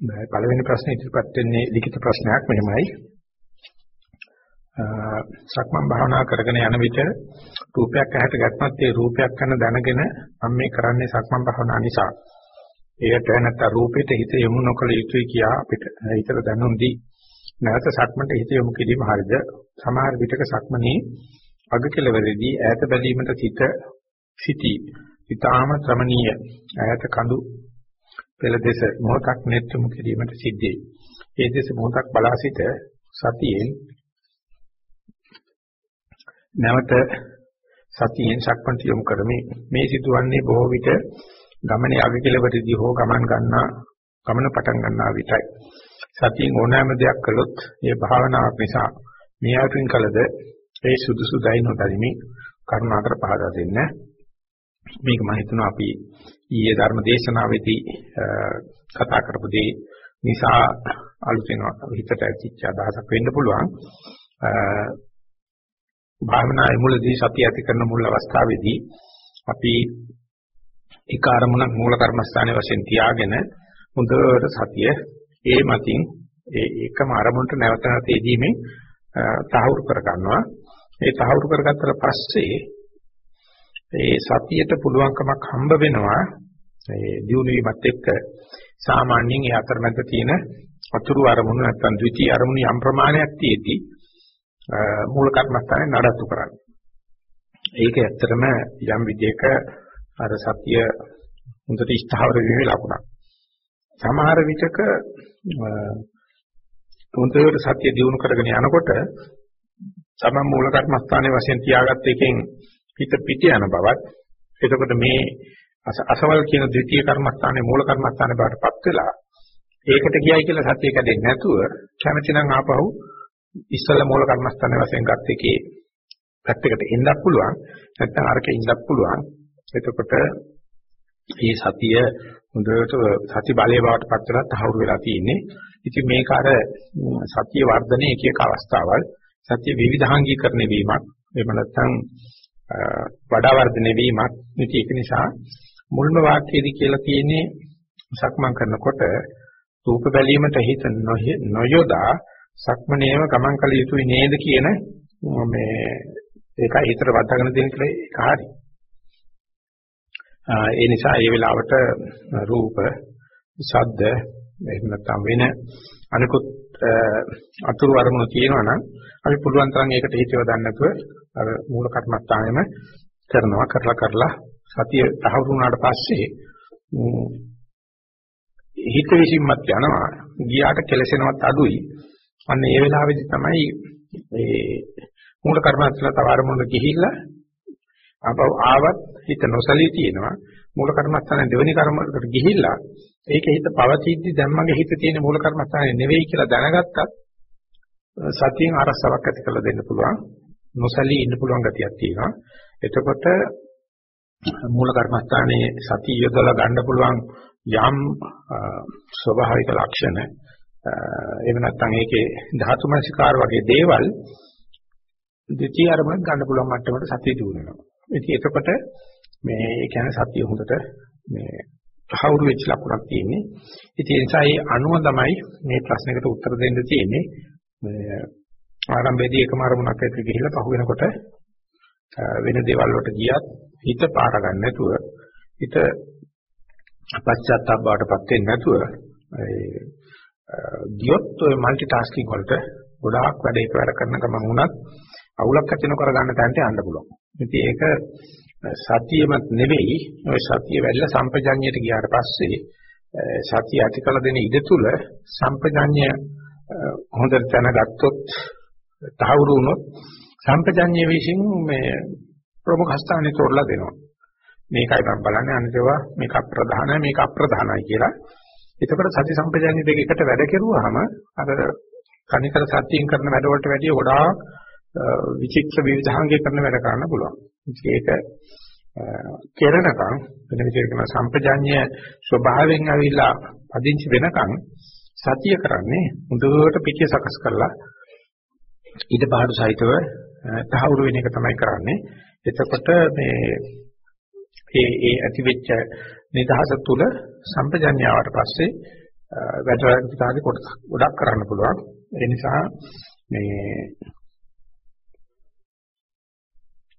පළවෙනි ප්‍රශ්නේ ඉදිරිපත් වෙන්නේ ලිඛිත ප්‍රශ්නයක් මෙහෙමයි. සක්මන් භාවනා කරගෙන යන විට රූපයක් ඇහැට ගැටමත් ඒ රූපයක් කරන දැනගෙන මම මේ කරන්නේ සක්මන් භාවනා නිසා. ඒකට නැත්නම් රූපෙට හිත යොමු නොකළ යුතුයි කියා අපිට හිතට දැනුම් දී නැවත සක්මන්ට හිත යොමු කිරීම හරිද? සමහර විටක සක්මනේ අග කෙළවරදී ඈත බැලීමට සිත සිටි. ඊටාම ශ්‍රමණීය ඈත කඳු පෙළ දෙස මොහොතක් නෙත්තුමු කිරීමට සිද්ධයි. ඒ දෙස මොහොතක් බලා සිට සතියෙන් නැවත සතියෙන් සක්මන් යොමු කරමි. මේ සිදුවන්නේ බොහෝ විට ගමනේ අග කෙළවරදී හෝ ගමන් ගන්නා ගමන පටන් ගන්නා විටයි. සතියෙන් ඕනෑම දෙයක් කළොත් ඒ භාවනාවක් නිසා මේ අතුරින් කලද ඒ සුදුසු දයි නොදරිමි කරුණාකර පහදා දෙන්න. මේක මම හිතනවා අපි ඊයේ ධර්ම දේශනාවේදී කතා කරපු දේ නිසා අලුතෙන් හිතට ඇතිච්ච අදහසක් වෙන්න පුළුවන්. භාවනායේ මුලදී සතිය ඇති කරන මුල් අවස්ථාවේදී අපි එක අරමුණක් මූල කර්මස්ථානයේ වශයෙන් තියාගෙන හොඳට සතිය ඒ මතින් ඒ එකම අරමුණට නැවත නැවත යෙදීමෙන් තහවුරු කර ගන්නවා. ඒ තහවුරු කරගත්තට පස්සේ ඒ සතියට පුළුවන්කමක් හම්බ වෙනවා ඒ දියුණු වීමත් එක්ක සාමාන්‍යයෙන් ඒ අතරමැද තියෙන අතුරු අරමුණු නැත්නම් ද්විතීයි අරමුණු යම් ප්‍රමාණයක් තියෙද්දි මූල කර්මස්ථානේ නඩත්තු කරන්නේ. ඒක ඇත්තටම යම් විදිහක අර සතිය හොඳට ස්ථාවර වීමේ ලකුණක්. සමහර විටක හොඳට සතිය දියුණු කරගෙන යනකොට සම මූල කර්මස්ථානයේ වශයෙන් තියාගත්ත එකෙන් හිත පිට යන බවත්. එතකොට මේ අසවල් කියන ද්විතීය කර්මස්ථානයේ මූල කර්මස්ථානේ බාටපත් වෙලා ඒකට ගියයි කියලා සතිය කැඩෙන්නේ නැතුව කැමැතිනම් ආපහු ඉස්සල මූල කර්මස්ථානයේ වශයෙන් ගත්ත එකේ පැත්තකට එන්නත් පුළුවන්. නැත්නම් අරක ඉන්නත් පුළුවන්. එතකොට මේ සතිය හොඳට සති බලයේ බාටපත් වෙලා තහවුරු වෙලා තියෙන්නේ. ඉතින් මේක අර සතිය වර්ධනයේ එක එක අවස්ථාවල් සතිය විවිධාංගීකරණය වීමක්. එහෙම නැත්නම් වඩා වර්ධනය වීමක් ඉතින් ඒක නිසා මුල්ම වාක්‍යයේදී කියලා තියෙන්නේ සක්මන් කරනකොට රූප බැලීමට හිත නොයොදා සක්මනේම ගමන් කළ යුතුයි නේද කියන මේ ඒකයි හිතට වදාගෙන දෙන කියලා ඒක හරි. ඒ නිසා ඒ වෙලාවට රූප, ශබ්ද, එහෙම නැත්නම් වෙන අනිකුත් අතුරු අරමුණු තියෙනවා නම් අපි පුළුවන් තරම් ඒකට හිතව ගන්න නැතුව අර මූල කර්මස්ථානෙම කරනවා කරලා කරලා සතිය තහවුරු වුණාට පස්සේ හිත විසින්මත් යනවා ගියාට කෙලසෙනවත් අඩුයි. අන්න ඒ වෙලාවේදී තමයි ඒ මූල කර්මස්ථාන තව අරමුණට ගිහිල්ලා ආපහු ආවත් හිත නොසලී තියෙනවා. මූල කර්මස්ථාන දෙවෙනි කර්මකට ගිහිල්ලා ඒක හිත පවතිද්දි දැන් මගේ හිත තියෙන මූල කර්මස්ථානේ නෙවෙයි කියලා දැනගත්තත් සතියෙන් අරසාවක් ඇති කරලා දෙන්න පුළුවන්. නොසලී ඉන්න පුළුවන් ගතියක් තියෙනවා එතකොට මූල කර්මස්ථානයේ සතිය යොදලා ගන්න පුළුවන් යම් ස්වභාවික ලක්ෂණ එහෙම නැත්නම් ඒකේ ධාතු මනසිකාර වගේ දේවල් දෙතිය අරමුණ ගන්න පුළුවන් මට්ටමට සතිය දිනු වෙනවා. ඉතින් එතකොට මේ ඒ කියන්නේ සතිය හොඳට මේ තහවුරු වෙච්ච ලකුණක් තියෙන්නේ. ඉතින් ඒ නිසා ඒ අනුව තමයි මේ ප්‍රශ්නකට උත්තර දෙන්න තියෙන්නේ. මේ ආරම්භයේදී එකම අරමුණක් එක්ක ගිහිල්ලා පහු වෙනකොට වෙන දේවල් වලට ගියත් හිත පාර ගන්න නැතුව හිත පශ්චාත්තාප බවටපත් වෙන්නේ නැතුව ඒ ගියොත් ඔය মালටි ටාස්කින් වලට ගොඩාක් වැඩ එක වැඩ කරන ගමන් වුණත් අවුලක් ඇති නොකර ගන්න තැනට යන්න පුළුවන්. ඉතින් ඒක සතියමත් නෙවෙයි ඔය සතිය වැඩිලා සම්පජඤ්ඤයට ගියාට පස්සේ සතිය ඇති කළ දෙන ඉඩ තුල සම්පජඤ්ඤය හොඳට දැනගත්තොත් තහවුරු වුණොත් සම්පජඤ්ඤය විසින් මේ ප්‍රමුඛ ස්ථානේ තෝරලා දෙනවා. මේකයි මම බලන්නේ අනිතවා මේක අප්‍රධානයි මේක අප්‍රධානයි කියලා. එතකොට සති සම්පජඤ්ඤය දෙක එකට වැඩ කෙරුවාම අර කණිකර සත්‍යයෙන් කරන වැඩ වලට වැඩිය ගොඩාක් විචිත්‍ර විවිධාංගය කරන වැඩ කරන්න පුළුවන්. ඒක කෙරණකම් වෙන විදිහට කියන සම්පජඤ්ඤය ස්වභාවයෙන් ඇවිල්ලා පදිංචි වෙනකම් සතිය කරන්නේ මුදුවට පිටිය සකස් කරලා ඊට පහඩු සහිතව තහවුරු වෙන එක තමයි කරන්නේ. එතකොට මේ ඒ ඒ ඇතිවෙච්ච නිදහස තුල සම්පජඤ්ඤාවට පස්සේ වැඩරන්තිකාගේ කොටස ගොඩක් කරන්න පුළුවන්. ඒ නිසා මේ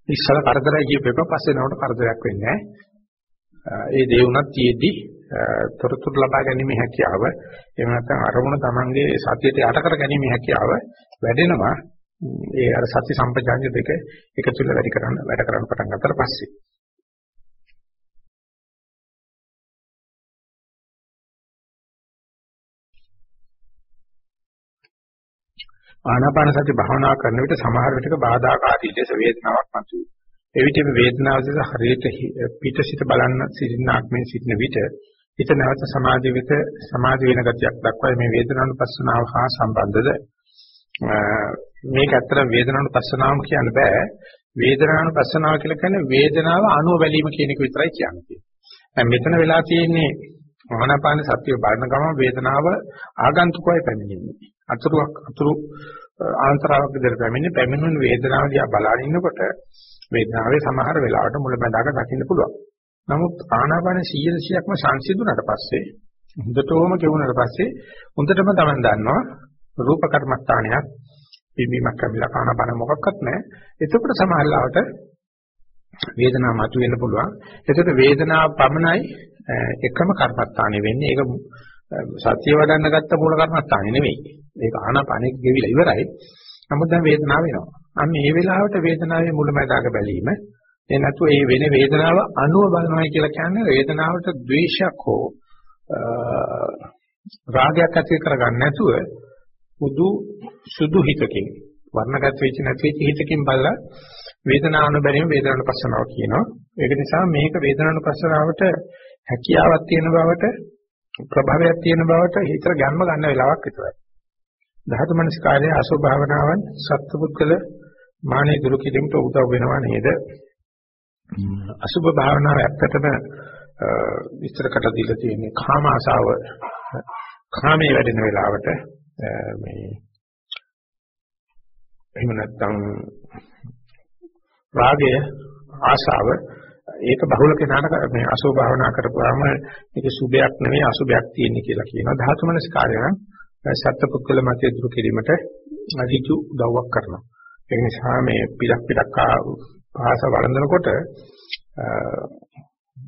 ඉස්සර කරදරයි කියපේක පස්සේ නවට කරදරයක් වෙන්නේ නැහැ. ඒ දේ උනත් තියේදී තොරතුරු ලබා ගැනීම හැකියාව එහෙම නැත්නම් අරමුණ Tamange සතියට යට කර ගැනීම හැකියාව වැඩෙනවා. ඒ අර සති සම්පජාඤ්ඤ දෙක එකතු වෙලා වැඩි කරන්න වැඩ කරන්න පටන් ගන්නතර පස්සේ ආනාපාන සති භාවනා කරන විට සමහර විටක බාධාකාරී ලෙස වේදනාවක් මතුවේ. එවිට මේ වේදනාව දෙස හරියට පිටසිත බලන්න සිටිනාක් මේ සිටින විට හිත නැවත සමාධිය වෙත සමාධි වෙන ගතියක් දක්වයි මේ වේදනානුපස්සනාව හා සම්බන්ධද මේක ඇත්තට වේදනානුපස්සනාවම කියන්න බෑ වේදනානුපස්සනාව කියලා කියන්නේ වේදනාව අනුව බැලීම කියන එක විතරයි කියන්නේ. දැන් මෙතන වෙලා තියෙන්නේ ආනාපාන සතිය බලන ගමන් වේදනාව ආගන්තුකවයි පැමිණෙන්නේ. අතුරුක් අතුරු ආන්තරාවක් විදිහට පැමිණෙන්නේ පැමිණුණු වේදනාව දිහා බලන ඉන්නකොට වේදනාවේ සමහර වෙලාවට මුලැමැදාක දකින්න පුළුවන්. නමුත් ආනාපාන 100%ක්ම සංසිඳුණාට පස්සේ හොඳටම කෙවුනට පස්සේ හොඳටම තමන් දන්නවා රූප කර්මස්ථානයක් පිම්බීමක් කමිලා ආනාපාන මොකක්වත් නැහැ. එතකොට සමහරලාවට වේදනාව මතුවෙන්න පුළුවන්. එතකොට වේදනාව පමණයි එකම කර්මස්ථානෙ වෙන්නේ. ඒක සත්‍ය වඩන්න ගත්ත මූල කර්මස්ථානෙ නෙවෙයි. ඒක ආනාපානෙ ගෙවිලා ඉවරයි. නමුත් දැන් වේදනාව වෙනවා. අන්න මේ වෙලාවට වේදනාවේ මුලමඳාක බැලීම ඒ නැතු ඒ වෙන වේදනාව අනුව බලනවා කියලා කියන්නේ වේදනාවට ද්වේෂයක් හෝ රාගයක් ඇති කරගන්න නැතුව පුදු සුදු හිතකින් වර්ණගත වෙච්ච නැති වෙච්ච හිතකින් බලලා වේදනාවන බැරිම වේදනානුපස්සනාව කියනවා. ඒක නිසා මේක වේදනානුපස්සනාවට හැකියාවක් තියෙන බවට ප්‍රභාවයක් තියෙන බවට හිතර ගන්න ගන්න වෙලාවක් විතරයි. ධාතු මනස්කාරයේ අසුභ භාවනාවන් සත්පුද්ගල මානෙ දුරු කිරීමට උදව් වෙනවා නේද? අසුභ භාවනාව ඇත්තටම විස්තරකට දීලා තියෙන්නේ කාම ආසාව කාමයේ වැඩෙන වෙලාවට මේ එහෙම නැත්නම් රාගය ආශාව ඒක බහුල කෙනාට මේ අසෝ භාවනා කරපුවාම මේක සුභයක් නෙවෙයි අසුභයක් තියෙන්නේ කියලා කියනවා. ධාතු මනස් කාර්යය සත්පුද්ගල මතය දුරු කිරීමට අධිතු උදව්වක් කරනවා. ඒ නිසා මේ පිටක් පිටක් පාස වළඳනකොට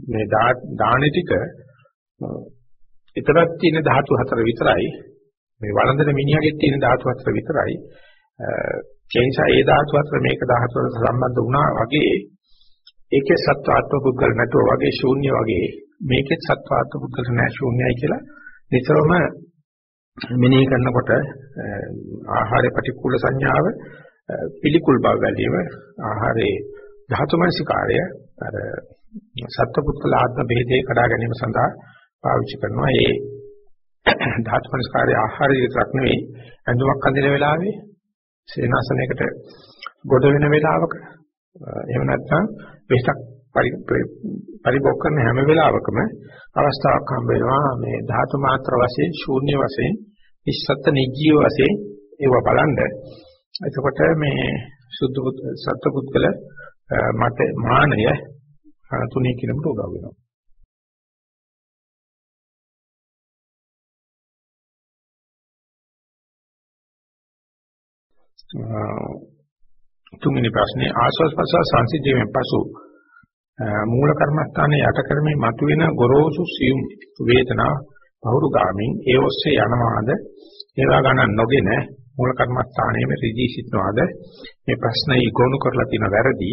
මේ දාණි ටික ඊතරක් තියෙන ධාතු හතර විතරයි. මේ වළඳන මිනිහගෙත් තියෙන ධාතු හතර විතරයි. ඒ නිසා ඒ ධාතු හතර මේක ධාතු වලට සම්බන්ධ වුණා වගේ ඒකේ සත්වාත්ම පුද්ගල නැතුව වගේ ශූන්‍ය වගේ මේකෙත් සත්වාත්ම පුද්ගල නැහැ ශූන්‍යයි කියලා. නිතරම මෙනෙහි කරනකොට ආහාරේ ප්‍රතිකූල සංඥාව පිළිකුල් බව වැළීම ආහාරයේ ධාතු මනසිකාරය අර සත්පුත්කල ආත්ම ભેදේ කඩා ගැනීම සඳහා පාවිච්චි කරනවා. ඒ ධාතු මනසිකාරය ආහාරය විතරක් නෙවෙයි ඇඳුමක් අඳින වෙලාවේ සේනාසනයකට ගොඩ වෙන වෙලාවක එහෙම නැත්නම් වෙසක් පරිභෝග කරන හැම වෙලාවකම අවස්ථාවක් හම්බ වෙනවා මේ ධාතු මාත්‍ර වශයෙන් ශූන්‍ය වශයෙන් ඉස්සත් නිජීව වශයෙන් ඒව බලන්න එතකොට මේ සුද්ධ සත්පුද්ගල මත මානය තුනී කිලෝමීටර උදව් වෙනවා. තුන්වෙනි ප්‍රශ්නේ ආස්වාස් ප්‍රසවාස සංසිද්ධියෙන් පසු මූල කර්මස්ථානයේ යට කරමින් මතුවෙන ගොරෝසු සියුම් වේදනා පහුරු ගාමින් ඒ ඔස්සේ යනවාද? ඒවා ගණන් නොගෙන මූල කර්මස්ථානයේම ඍජී සිටනවාද? මේ ප්‍රශ්නේ ඉගොනු කරලා තියෙන වැරදි.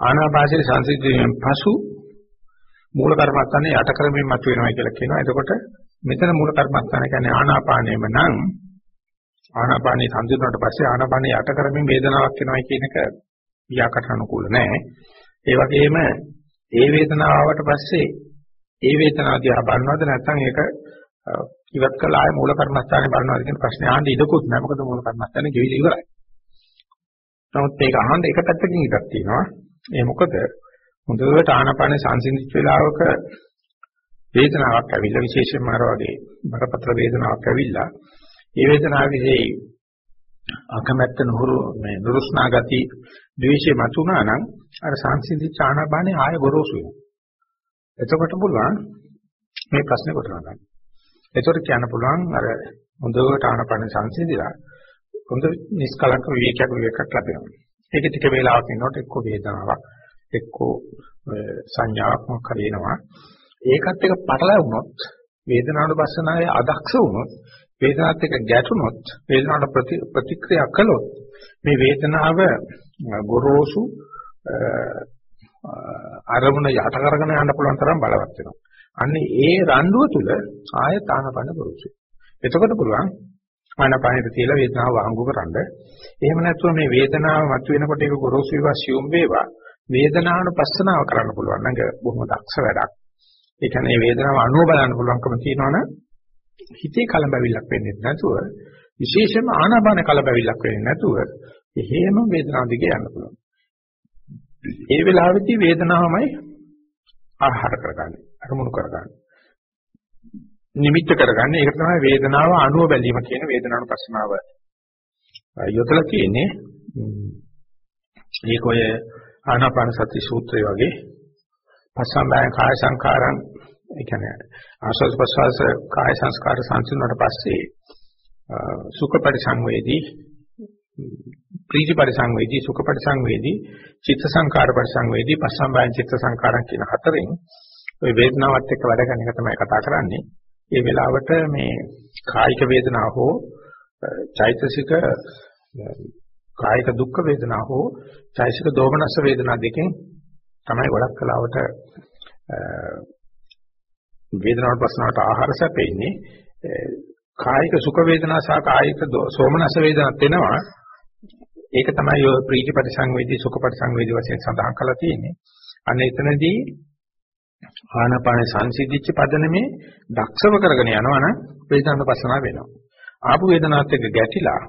ආනාපානසති සංසිද්ධියෙන් පසු මූල කර්මස්ථානයේ යට කරමින් මතුවෙනවා කියලා කියනවා. එතකොට මෙතන මූල කර්මස්ථාන කියන්නේ ආනාපානයම නම් ආනාපානිය සංසිඳුණාට පස්සේ ආනාපානිය යට කරමින් වේදනාවක් එනවා කියන එක ව්‍යාකරණ අනුකූල නැහැ. ඒ වගේම ඒ වේදනාව ආවට පස්සේ ඒ වේදනාව දිහා බලනවද? නැත්නම් ඒක ඉවත් කළා ආයේ මූල කර්මස්ථානේ බලනවද කියන ප්‍රශ්නේ අහන්න ඉඩකුත් නැහැ. මොකද මූල කර්මස්ථානේ ගෙවිලා ඉවරයි. නමුත් මේක අහන්න එක පැත්තකින් ඉඩක් තියෙනවා. ඒ මොකද හොඳට ආනාපානේ සංසිඳිච්ච වෙලාවක වේදනාවක් ඇවිල්ලා විශේෂයෙන්ම අර වගේ බරපතල වේදනාවක් ඇවිල්ලා ඒ වේදනාවේ අකමැත්ත නුහුරු මේ නුරුස්නා ගති ද්වේෂය මතුණා නම් අර සංසිද්ධි චානාපානේ ආය ගොරෝසු වෙනවා. එතකොට පුළුවන් මේ ප්‍රශ්නේ කොටනවා ගන්න. ඒතකොට කියන්න පුළුවන් අර හොඳට ආනපන සංසිඳිලා හොඳ නිස්කලංක විවේකයක් විවේකයක් ලැබෙනවා. ඒක ටික වේලාවක් ඉන්නකොට එක්ක වේදනාවක් එක්ක සංඥාවක් මොකක් හරි එනවා. ඒකත් එක පටලැවුනොත් වේදනානුපස්සනාවේ අදක්ෂ වුණොත් වේදනාවත් එක්ක ගැටුනොත් වේදනාවට ප්‍රතික්‍රියා කළොත් මේ වේදනාව ගොරෝසු අරමුණ යට කරගෙන යන්න පුළුවන් තරම් බලවත් වෙනවා. අන්නේ ඒ රණ්ඩුව තුල ආයත ආනපන පුරුසු. එතකොට පුළුවන් ආනපනෙට තියලා වේදනාව වහංගු කරන්න. එහෙම නැත්නම් මේ වේදනාව මතුවෙනකොට ඒක ගොරෝසු වේවා සියුම් වේවා වේදනානුපස්සනාව කරන්න පුළුවන්. නම් බොහොම දක්ෂ වැඩක්. ඒ කියන්නේ වේදනාව අනුව බලන්න පුළුවන්කම තියෙනවනේ හිතේ කලබැවිල්ලක් වෙන්නේ නැතුව විශේෂයෙන්ම ආනාපාන කලබැවිල්ලක් වෙන්නේ නැතුව එහෙම වේදනාව දිගේ යන්න පුළුවන්. ඒ වෙලාවෙදී වේදනාවමයි ආහාර කරගන්නේ අරමුණු කරගන්නේ. නිමිත්ත කරගන්නේ ඒක තමයි වේදනාව අනුව බැලීම කියන වේදනානුපස්සනාව. යොදලා තියෙන්නේ ඒක ඔය ආනාපාන සති සූත්‍රය වගේ පස්සම්බයං කාය සංකාරං ඒ කියන්නේ ආස්වාද ප්‍රසවාස කාය සංස්කාර සංසිඳුණාට පස්සේ සුඛ පරිසංවේදී ප්‍රීති පරිසංවේදී සුඛ පරිසංවේදී චිත්ත සංකාර පරිසංවේදී පස්සම්බයං චිත්ත සංකාරං කියන හතරෙන් ওই වේදනාවත් එක්ක වැඩ කරන එක තමයි කතා කරන්නේ. ඒ වෙලාවට මේ කායික වේදනාව හෝ චෛතසික කායික දුක් වේදනා හෝ චෛතසික දෝමනස්ස වේදනා දෙකෙන් තමයි ගොඩක් කලාවට වේදනාවට ප්‍රශ්නාවට ආහාර සැපෙන්නේ. කායික සුඛ වේදනා සහ කායික සෝමනස වේදනාත් වෙනවා ඒක තමයි ඔය ප්‍රීති පරිසංවේදී සුඛ පරිසංවේදී වශයෙන් සඳහන් කරලා තියෙන්නේ. අන්න එතනදී ආනාපාන සංසිද්ධිච්ච පදනමේ දක්ෂව කරගෙන යනවා නම් වේදනාවට පස්සනා වෙනවා. ආපු වේදනාවත් එක්ක ගැටිලා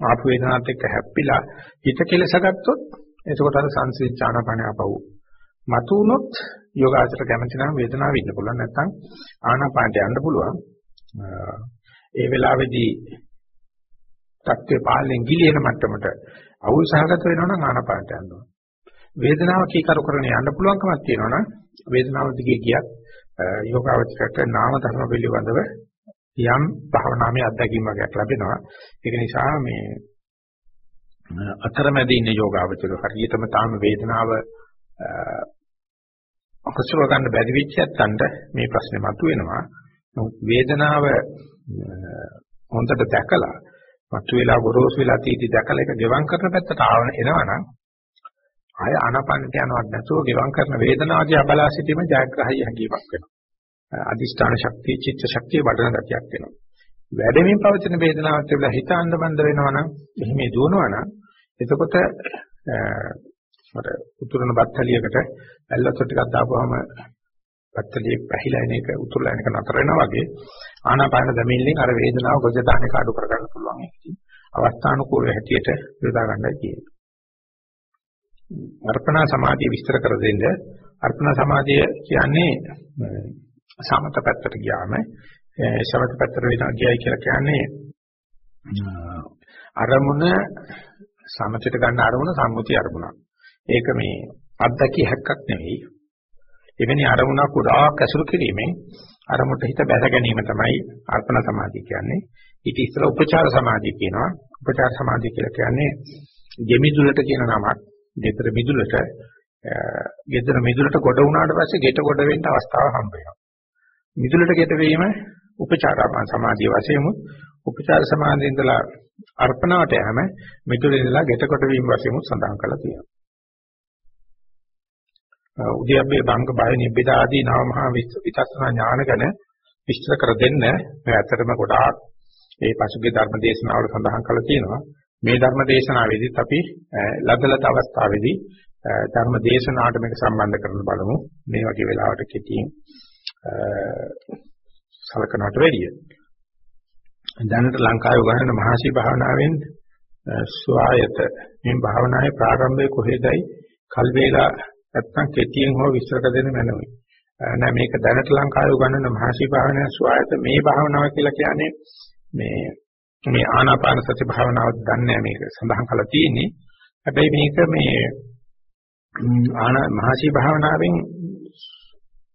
ආපු වේදනාවත් එක්ක හැප්පිලා හිත කෙලසගත්තොත් එතකොට අර සංසිද්ධ ආනාපාන ආපහු මතු වුණොත් යෝගාචර කැමති නම් වේදනාව ඉන්න පුළුවන්. නැත්නම් ආනාපානට යන්න පුළුවන්. ඒ වෙලාවේදී තත්ත්වේ පාලෙන් ගිලින මට්ටමට අවුල් සහගත වෙනවා නම් ආනාපානට යන්න ඕන. වේදනාව කීකරු කරගෙන යන්න පුළුවන්කමක් තියෙනවා නම් වේදනාව දිගේ ගියත් යෝගාචරයට නාම ධර්ම පිළිබඳව යම් භවනාමය අත්දැකීම් වගේක් ලැබෙනවා ඒක නිසා මේ අතරමැද ඉන්න යෝගාවචර හරියටම තාම වේදනාව අකසුර ගන්න බැරි වෙච්ච යත්තන්ට මේ ප්‍රශ්නේ මතුවෙනවා. නමුත් වේදනාව හොඳට දැකලා මතුවලා ගොරෝසු වෙලා තීටි දැකලා ඒක ගෙවම් කරන පැත්තට ආවන එනවනම් ආය ආනාපානට යනවත් නැතුව ගෙවම් කරන වේදනාවදී අබලා සිටීම ජයග්‍රහයි හැකියාවක් වෙනවා. අදිෂ්ඨාන ශක්තිය, චිත්ත ශක්තිය වඩන ගතියක් වෙනවා. වැඩමින් පවතින වේදනාවත් තිබලා හිත අන්දමන්ද වෙනවනම් එහෙම දුවනවනම් එතකොට අර උතුරන බත්තලියකට ඇල්ලතො ටිකක් දාපුවාම බත්තලියේ පැහිලා එන එක උතුරලා එන එක නතර වෙනවා වගේ ආනාපාන දමින්ලෙන් අර වේදනාව ගොජ දාන එක අඩු කරගන්න පුළුවන් ඉතින් අවස්ථානුකූල හැටියට යොදා ගන්නයි කියන්නේ. අර්පණා සමාධිය විස්තර කර දෙන්න අර්පණා සමාධිය කියන්නේ සමත පැත්තට ගියාම සමත පැත්තට වෙනවා කියයි කියලා කියන්නේ අරමුණ සමතට ගන්න අරමුණ සම්මුති අරමුණක්. ඒක මේ අත්දැකිය හැක්කක් නෙවෙයි. එවැනි අරමුණක් උදාක් ඇසුරු කිරීමෙන් අරමුණට හිත බැස ගැනීම තමයි අර්පණ සමාධිය කියන්නේ. ඊට ඉස්සෙල්ලා උපචාර සමාධිය කියනවා. උපචාර සමාධිය කියලා කියන්නේ ගෙමිදුලට කියන නමක්. ගෙදර මිදුලට ගෙදර මිදුලට ගොඩ වුණාට පස්සේ ගෙට ගොඩ වෙන්න අවස්ථාව හම්බ වෙනවා. මිදුලට ගෙට වීම උපචාර සමාධිය වශයෙන් උපචාර සමාධියෙන් ඉඳලා අර්පණාවට යෑම මිදුලේ ඉඳලා ගෙට කොට වීම වශයෙන් සඳහන් කරලා තියෙනවා. උද්‍යප්පේ බංග බය නිබ්බිදා ආදී නව මහා විචක්ෂණ ඥාන ගැන විස්තර කර දෙන්න මේ ඇත්තටම ගොඩාක් මේ පසුගිය ධර්ම දේශනාවල සඳහන් කරලා තියෙනවා මේ ධර්ම දේශනාවේදීත් අපි ලදලත අවස්ථාවේදී ධර්ම දේශනාවට මේක සම්බන්ධ කරන බලමු. මේ වගේ වෙලාවට කෙටියෙන් සලකනට වැඩිය. දැනට ලංකාවේ උගන්වන මහසි භාවනාවෙන් ස්වායත මේ භාවනාවේ ප්‍රාරම්භය කොහෙදයි? කල් වේලා නැත්නම් කෙටියෙන් හෝ විස්තර දෙන්න මැනවි. නෑ මේක දැනට ලංකාවේ උගන්වන මහසි භාවනාවේ ස්වායත මේ භාවනාව කියලා කියන්නේ මේ මේ ආනාපාන සති භාවනාව දන්නේ මේක සඳහන් කරලා තියෙන්නේ. හැබැයි මේක මේ ආන මහසි භාවනාවෙන්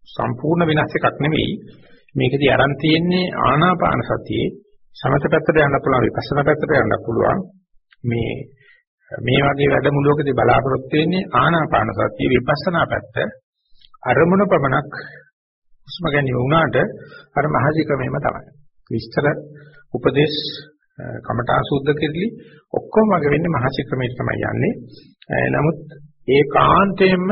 සම්පූර්ණ වෙනස් එකක් නෙවෙයි. මේකදී අරන් තියෙන්නේ ආනාපාන සතියේ සමත පැත්තට යන්න පුළුවන් විපස්සනා පැත්තට යන්න පුළුවන්. මේ මේ වගේ වැඩමුළුවකදී බලාපොරොත්තු වෙන්නේ ආනාපාන සතිය විපස්සනා පැත්ත අරමුණ පමණක් හුස්ම ගැනීම වුණාට අර මහජී ක්‍රමෙම තමයි. විස්තර උපදේශ කමඨා සුද්ධ කෙරලි ඔක්කොම වගේ වෙන්නේ මහජී ක්‍රමයට තමයි යන්නේ. නමුත් ඒකාන්තයෙන්ම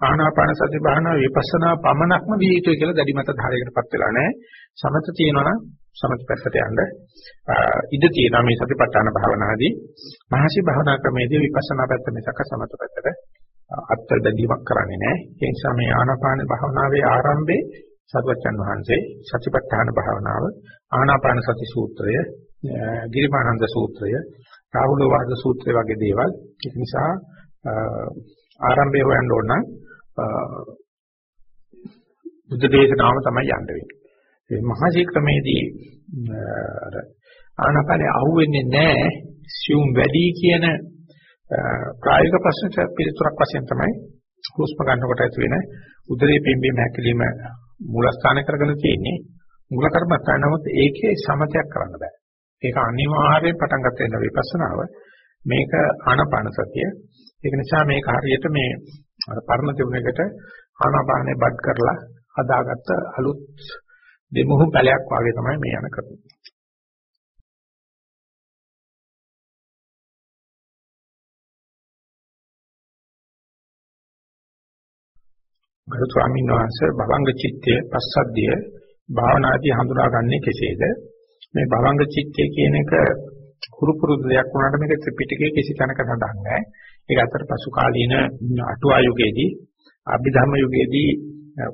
ආනාපාන සති භාවනා විපස්සනා පමණක්ම විය යුතුයි කියලා දැඩි මත ධාරයකටපත් වෙලා නැහැ. සමත තියෙනවා නම් සමත පැත්තට යන්න ඉඩ තියෙනවා මේ සතිපට්ඨාන භාවනාදී. මහසි භාවනා ක්‍රමයේදී විපස්සනා පැත්ත මිසක සමත පැත්තට අත්‍යල් බැඳීමක් කරන්නේ නැහැ. ඒ නිසා මේ ආනාපාන භාවනාවේ ආරම්භයේ සතුටන් වහන්සේ සතිපට්ඨාන භාවනාව ආනාපාන සති සූත්‍රය, ගිරිමානන්ද සූත්‍රය, රාහුල වාද සූත්‍රය වගේ දේවල්. ඒ නිසා ආරම්භය හොයන්න ඕන නම් බුද්ධ දේශනාවම තමයි යන්න වෙන්නේ. මේ මහා ශීක්‍රමේදී අර ආනාපානේ අහුවෙන්නේ නැහැ. සියුම් වැඩි කියන ප්‍රායෝගික ප්‍රශ්නට පිළිතුරක් වශයෙන් තමයි හුස්ම ගන්නකොට ඇති වෙන උදරයේ පිම්බීම හැකිලිම මූලස්ථාන කරගෙන තියෙන්නේ. මූල කර්මස්ථාන නමුත් ඒකේ සමතයක් කරන්න බෑ. ඒක අනිවාර්යයෙන් පටන් ගන්න වෙන විපස්සනාව. මේක ආනාපාන සතිය. ඒක නිසා මේක හරියට මේ අර පරණ තිබුණේකට ආනාපානේ බඩ් කරලා හදාගත්ත අලුත් දෙමුහු පැලයක් වගේ තමයි මේ යන කරන්නේ. ගරු ස්වාමීන් වහන්සේ භවංග චිත්තයේ පස්සද්ධිය භාවනාදී හඳුනාගන්නේ කෙසේද? මේ භවංග චිත්තය කියන එක හුරු පුරුදු දෙයක් වුණාට මේක ත්‍රිපිටකයේ කිසි තැනක සඳහන් නැහැ. ඒක අතර පසු කාලීන අටුවා යුගයේදී අභිධර්ම යුගයේදී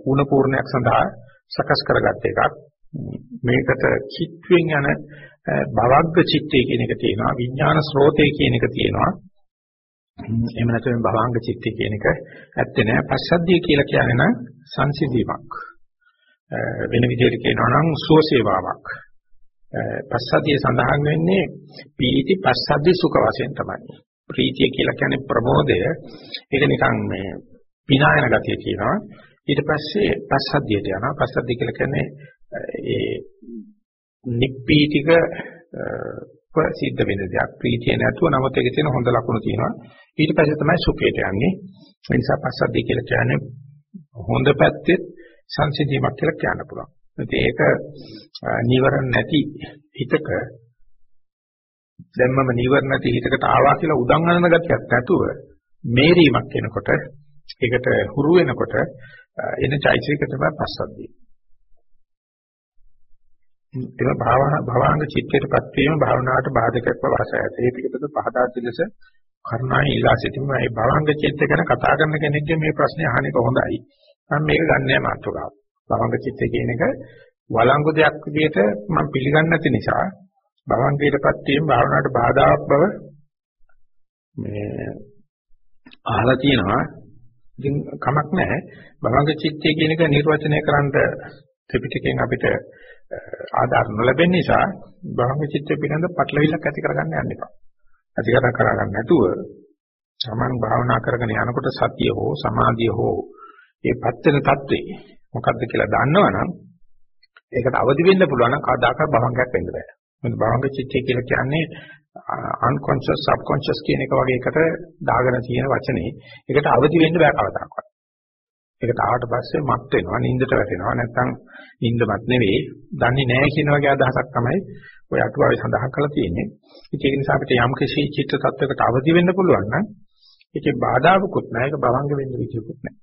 ඌණ පූර්ණයක් සඳහා සකස් කරගත් එකක්. මේකට චිත්වෙන් යන භවග්ග චිත්තය කියන එක තියෙනවා විඥාන ස්රෝතය කියන එක තියෙනවා එහෙම නැත්නම් භවංග චිත්තය කියන එක ඇත්තේ නෑ පස්සද්ධිය කියලා කියන්නේ නම් සංසිඳීමක් වෙන විදිහට කියනවා නම් සුවසේවාවක් පස්සද්ධිය සඳහන් වෙන්නේ පීති පස්සද්ධි සුඛ වශයෙන් තමයි. ප්‍රීතිය කියලා කියන්නේ ප්‍රමෝදය. ඒක නිකන් මේ පිනායන ගතිය කියනවා. ඊට පස්සේ පස්සද්ධියට යනවා. පස්සද්ධිය කියලා කියන්නේ ඒ නිප්පීතික ප්‍රසිද්ධ වෙන දෙයක්. ප්‍රීතිය නැතුව නමුත් ඒකේ තියෙන හොඳ ලක්ෂණ තියෙනවා. ඊට පස්සේ තමයි සුඛයට යන්නේ. ඒ නිසා පස්සද්ධිය කියලා කියන්නේ හොඳ පැත්තේ සංසිඳීමක් කියලා කියන්න පුළුවන්. ඉතින් ඒක නිවරණ නැති හිතක දැන් මම නිවරණ නැති හිතකට ආවා කියලා උදන් අනන ගතියක් නැතුව මේරීමක් වෙනකොට ඒකට හුරු වෙනකොට එන චෛත්‍යික තමයි පස්සද්ධිය ඒක භාවනා භවාංග චිත්තයටපත් වීම භාවනාවට බාධකයක් වශයෙන් ඇත. ඒ පිටකද පහදා දෙලස කරුණායි ඉලා සිටින්න මේ භවාංග චිත්ත ගැන කතා කරන කෙනෙක්ගේ මේ ප්‍රශ්නේ අහන එක හොඳයි. මම මේක ගන්නෑ මාතෘකාව. භවාංග චිත්ත කියන එක වළංගු දෙයක් විදිහට මම පිළිගන්නේ නැති නිසා භවංගයටපත් වීම භාවනාවට බාධාවක් බව මේ අහලා තියෙනවා. ඉතින් කමක් නැහැ. භවංග චිත්තය කියන එක නිර්වචනය කරන්න ත්‍රිපිටකයෙන් අපිට ආධාර නොලැබෙන නිසා භවංග චිත්තය පිළිබඳ පටලවිල්ලක් ඇති කරගන්න යන්න එපා. ඇති කර කරගන්න නැතුව සමන් භාවනා කරගෙන යනකොට සතිය හෝ සමාධිය හෝ ඒ පත් වෙන தત્වේ මොකද්ද කියලා දන්නවනම් ඒකට අවදි වෙන්න පුළුවන් නම් කවදාකවත් භවංගයක් වෙන්න බෑ. මොකද භවංග චිත්තය කියලා කියන්නේ unconscious subconscious කියන එක වගේ එකට දාගෙන තියෙන වචනේ. ඒකට අවදි වෙන්න බෑ කවදාකවත්. ඒකට ආවට පස්සේ මත් වෙනවා, නිින්දට වැටෙනවා. නැත්තම් නිින්දමත් නෙවෙයි, දන්නේ නැහැ කියන වගේ අදහසක් තමයි ඔය අටුවාවේ සඳහන් කරලා තියෙන්නේ. ඉතින් ඒක නිසා අපිට යම් කිසි චිත්ත tattවයකට අවදි වෙන්න පුළුවන් නම් ඒකේ බාධාවකුත් නැහැ, ඒක භවංග වෙන්න විදියකුත් නැහැ.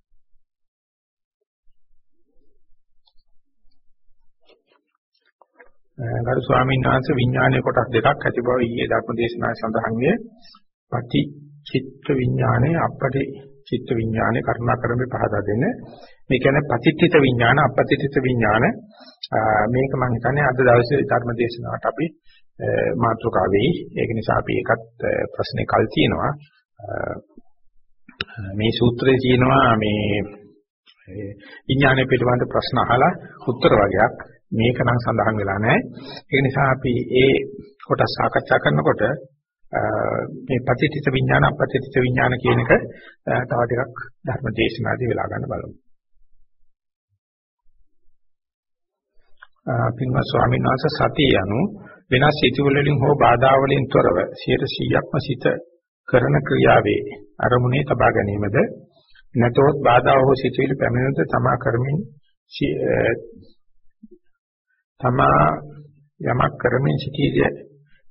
ගරු ස්වාමීන් වහන්සේ විඥානයේ කොටස් දෙකක් ඇති බව ඊයේ ධර්ම දේශනාවේ සඳහන් වේ. පටි චිත්ත විඥානයේ අපටි චිත්ත විඥානේ කරුණාකරමේ පහදා දෙන්න. මේ කියන්නේ පතිත්‍ිත විඥාන අපතිත්‍ිත විඥාන මේක මම හිතන්නේ අද දවසේ ධර්ම දේශනාවට අපි මාතෘකාව වෙයි. ඒක නිසා අපි ඒකත් ප්‍රශ්නේ කල් තියෙනවා. මේ සූත්‍රයේ තියෙනවා මේ විඥානය පිළිබඳ ප්‍රශ්න අහලා උත්තර වගේක් මේක නම් සඳහන් වෙලා නැහැ. ඒ නිසා අපි ඒ කොටස් සාකච්ඡා කරනකොට මේ පතිතිත විඥාන අපතිතිත විඥාන කියන එක තව ටිකක් ධර්ම දේශනාදී වෙලා ගන්න බලමු. පින්වත් ස්වාමීන් වහන්සේ සතිය යනු වෙනස් සිතුවිලිවලින් හෝ බාධා වලින් තොරව 100%ක්ම සිත කරන ක්‍රියාවේ අරමුණේ තබා ගැනීමද නැතොත් බාධා හෝ සිතුවිලි පැමිණෙනද තමා කරමින් තමා යමක් කරමින් සිටීද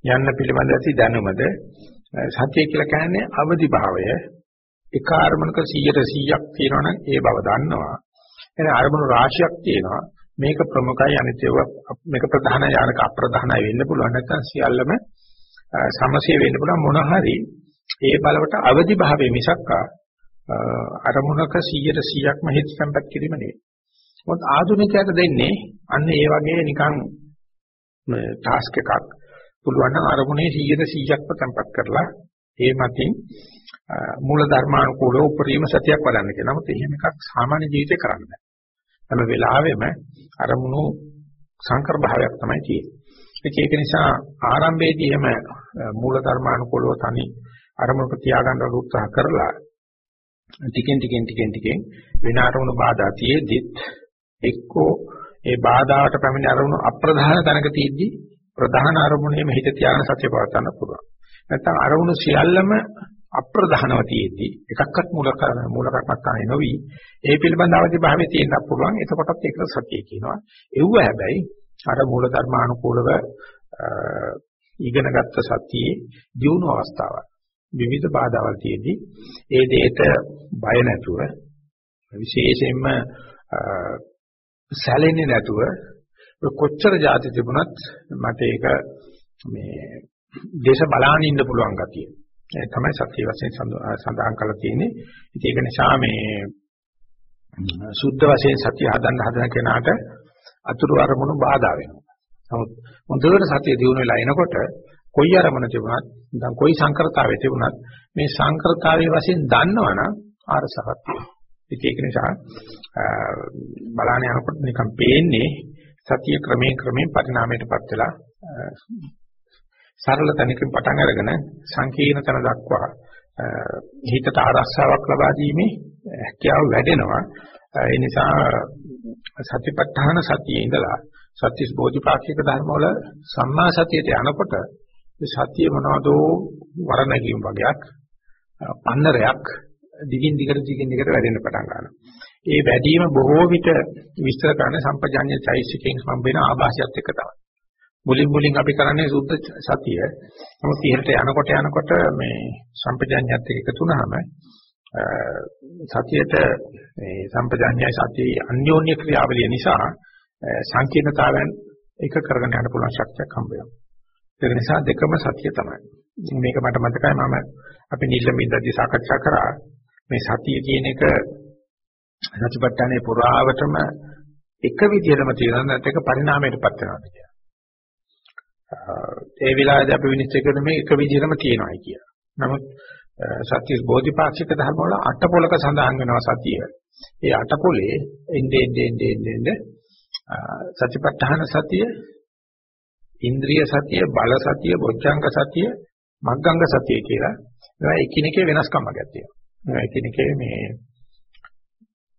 යන්න පිළිබඳ ඇති දැනුමද සත්‍ය කියලා කියන්නේ අවදි භාවය. එක අරමුණක 100ට 100ක් තියෙනවනම් ඒ බව දන්නවා. එන අරමුණු රාශියක් තියෙනවා. මේක ප්‍රමුඛයි අනිත්‍යව මේක ප්‍රධානයි අනක අප්‍රධානයි වෙන්න පුළුවන්. නැත්නම් සියල්ලම සමසේ වෙන්න පුළුවන් මොන හරි. ඒ බලවට අවදි භාවයේ මිසක් අරමුණක 100ට 100ක්ම හිත සම්පත් කිරීම නෙවෙයි. මොකද ආධුනිකයට දෙන්නේ අන්න ඒ වගේ නිකන් ටාස්ක් එකක් පුළුවන් නම් අරමුණේ 100ට 100ක්ම සම්පත් කරලා ඒ මතින් මූල ධර්මානුකූලව උපරිම සතියක් වඩන්න කියලා. නමුත් එහෙම එකක් සාමාන්‍ය ජීවිතේ කරන්න බෑ. හැම වෙලාවෙම අරමුණු සංකර භාවයක් තමයි තියෙන්නේ. ඒක නිසා ආරම්භයේදී එහෙම මූල ධර්මානුකූලව තනි අරමුණක තියාගන්න උත්සාහ කරලා ටිකෙන් ටිකෙන් ටිකෙන් ටිකෙන් වෙන අරමුණු බාධා තියෙද්දිත් එක්කෝ ඒ බාධාවට පැමිණ අරමුණු අප්‍රධාන තැනක තියෙද්දි ප්‍රධාන අරමුණේම හිත තියාගෙන සත්‍ය පවත්වන්න පුළුවන්. නැත්නම් අරමුණු සියල්ලම අප්‍රධානව තියෙද්දි එකක්වත් මූල කරන මූල කර්මස්ථානේ නොවි ඒ පිළිබඳ අවදි භාවයේ තියෙන්න පුළුවන්. එතකොටත් ඒක සත්‍ය කියනවා. ඒව හැබැයි අර මූල ධර්මානුකූලව ඉගෙනගත්ත සතියේ දියුණු අවස්ථාවක්. විවිධ බාධාවල් තියෙද්දි ඒ දෙයට බය නැතුව විශේෂයෙන්ම සැලෙන්නේ නැතුව කොච්චර જાති තිබුණත් මට ඒක මේ දේශ බලාගෙන ඉන්න පුළුවන් ගතිය. ඒ තමයි සත්‍ය වශයෙන් සඳහන් කරලා තියෙන්නේ. ඉතින් ඒක නිසා මේ සුද්ධ වශයෙන් සත්‍ය හදන්න හදන කෙනාට අතුරු අරමුණු බාධා වෙනවා. නමුත් හොඳට සත්‍ය දිනු වෙලා එනකොට කොයි අරමුණ තිබුණත් නැත්නම් කොයි සංකෘතාවයේ තිබුණත් මේ සංකෘතාවයේ වශයෙන් දන්නවනම් ආරසහත් ඒක නිසා බලාන යනකොට නිකන් පේන්නේ සතිය ක්‍රමයෙන් ක්‍රමයෙන් පරිණාමයටපත් වෙලා සරල තැනකින් පටන් අරගෙන සංකීර්ණ තැන දක්වා හිතට ආරක්ෂාවක් ලබා දීමේ හැකියාව වැඩෙනවා. ඒ නිසා සතිපට්ඨාන සතියේ ඉඳලා සත්‍විස් බෝධිපාක්ෂික ධර්ම වල සම්මා සතියට යනකොට සතිය මොනවදෝ වරණගීම් වගේක් පන්නරයක් දිගින් දිගට දිගින් දිගට වැඩෙන්න පටන් ගන්නවා. ඒ වැඩිම බොහෝ විට විස්තර කරන සම්පජාඤ්ඤ චෛසිකෙන් හම්බෙන ආభాෂයත් එක්ක තමයි. මුලින් මුලින් අපි කරන්නේ සුද්ධ සතිය. නමුත් ඉහළට යනකොට යනකොට මේ සම්පජාඤ්ඤයත් එක්ක එකතු වුනහම සතියට මේ සම්පජාඤ්ඤය සතියේ අන්‍යෝන්‍ය ක්‍රියාවලිය නිසා සංකීර්ණතාවයන් එක කරගෙන යන්න පුළුවන් ශක්තියක් හම්බ වෙනවා. ඒක නිසා දෙකම සතිය තමයි. මේක මට මතකයි මම අපි නිල්ලමින්දදී සාකච්ඡා කරා මේ සතිය කියන එක සතිපට්ඨානේ පුරාවටම එක විදිහටම තියෙනවා නැත්නම් ඒක පරිණාමයටපත් වෙනවා කියලා. ඒ විලාසය අපි විනිශ්චය කරන මේ එක විදිහටම තියෙනවායි කියලා. නමුත් සත්‍ය බෝධිපාක්ෂික ධර්ම වල අටපොලක සඳහන් වෙනවා සතිය. ඒ අටපොලේ එන්නේ එන්නේ එන්නේ සතිපට්ඨාන සතිය, ඉන්ද්‍රිය සතිය, බල සතිය, බොජ්ජංග සතිය, මග්ගංග සතිය කියලා. ඒවා එකිනෙකේ වෙනස්කම් වර්ගයක් ඒකෙනිකේ මේ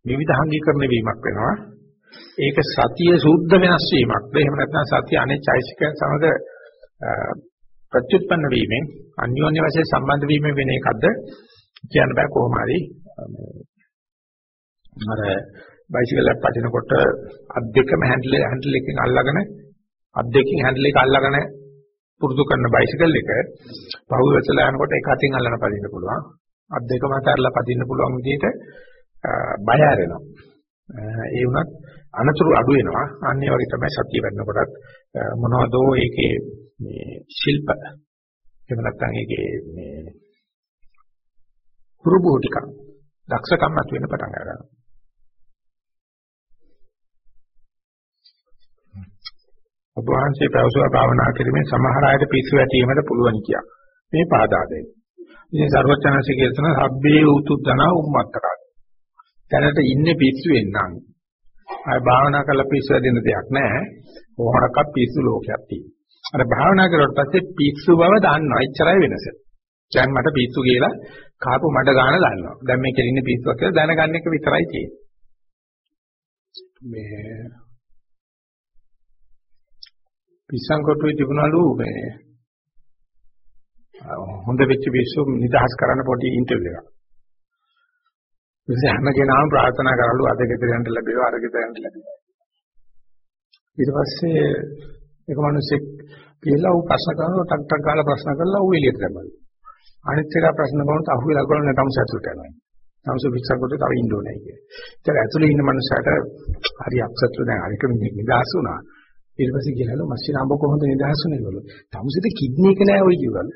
විවිධාංගීකරණ වීමක් වෙනවා. ඒක සතිය සුද්ධ වෙනස් වීමක්ද? එහෙම නැත්නම් සතිය අනේ චෛසිකයන් සමග ප්‍රත්‍යুৎপন্ন වීමෙන් අන්‍යෝන්‍ය වශයෙන් සම්බන්ධ වීමෙන් වෙන එකක්ද කියන්න බෑ කොහොම හරි. අර බයිසිකලයක් පදිනකොට අත් දෙකම හැන්ඩල් හැන්ඩල් එකකින් අල්ලගෙන අත් දෙකකින් හැන්ඩල් එක අල්ලගෙන පුරුදු කරන බයිසිකල් එක පහුවසලා යනකොට එක අතින් අල්ලන පදින්න පුළුවන්. අත් දෙකම අතරලා පදින්න පුළුවන් විදිහට බය ඇරෙනවා ඒ වුණත් අනතුරු අඩු වෙනවා අන්න ඒ වගේ තමයි සතිය වෙන්නකොටත් මොනවදෝ ඒකේ මේ ශිල්ප එහෙම නැත්නම් ඒකේ මේ කුරුබෝටික දක්ෂකම් මත වෙන්න පටන් ගන්නවා ඔබ වහන්සේ ප්‍රවසව භාවනා කිරීමෙන් සමහර අයට පිස්සු වැටීමට පුළුවන් කියා. මේ පාදා දෙන්න. ඉතින් සර්වචනසික කියන සබ්බේ උතුද්දන උම්මත්තකා. දැනට ඉන්නේ පිස්සුවෙන් නම් අය භාවනා කරලා පිස්සු වෙදින දෙයක් නැහැ. කොහොමඩක්වත් පිස්සු ලෝකයක් තියෙනවා. අර භාවනා කරුවට පස්සේ පිස්සු බව දන්නවා. එච්චරයි වෙනස. දැන් මට පිස්සු කියලා කාපු මඩ ගන්න දන්නවා. දැන් මේකේ ඉන්නේ පිස්සුවක් කියලා දැනගන්න එක විතරයි තියෙන්නේ. මේ පිස්සන් කොටුවේ තිබුණලු මේ හොඳ වෙච්ච පිස්සු නිදහස් කරන්න පොඩි ඉන්ටර්විව් එකක්. ඉතින් හැම කෙනාම ප්‍රාර්ථනා කරලු අද ගෙදර යන්න ලැබේවා අර ගෙදර යන්න ලැබේවා. ඊට පස්සේ එක මිනිහෙක් කියලා ඌ ප්‍රශ්න කරනවා ටක් ටක් ගාලා ප්‍රශ්න කරලා ඌ එළියට දැම්මලු. අනිත් එක ප්‍රශ්න කරනකොට අහුවෙලා ගලන තමස ඇතුළට යනවා. තමස පිටසකට තව ඉන්න ඕනේ කිය. ඒක ඇතුළේ ඉන්න මනුස්සයාට හරි අප්සෙට්ලු දැන් අනික මිනිහ නිදහස් වුණා. ඊට පස්සේ කියලාලු මස්සින අඹ කොහොමද නිදහස් වුනේ ඒගොල්ලෝ. තමසෙට කිඩ්නි එක නෑ ඔය කිව්වලු.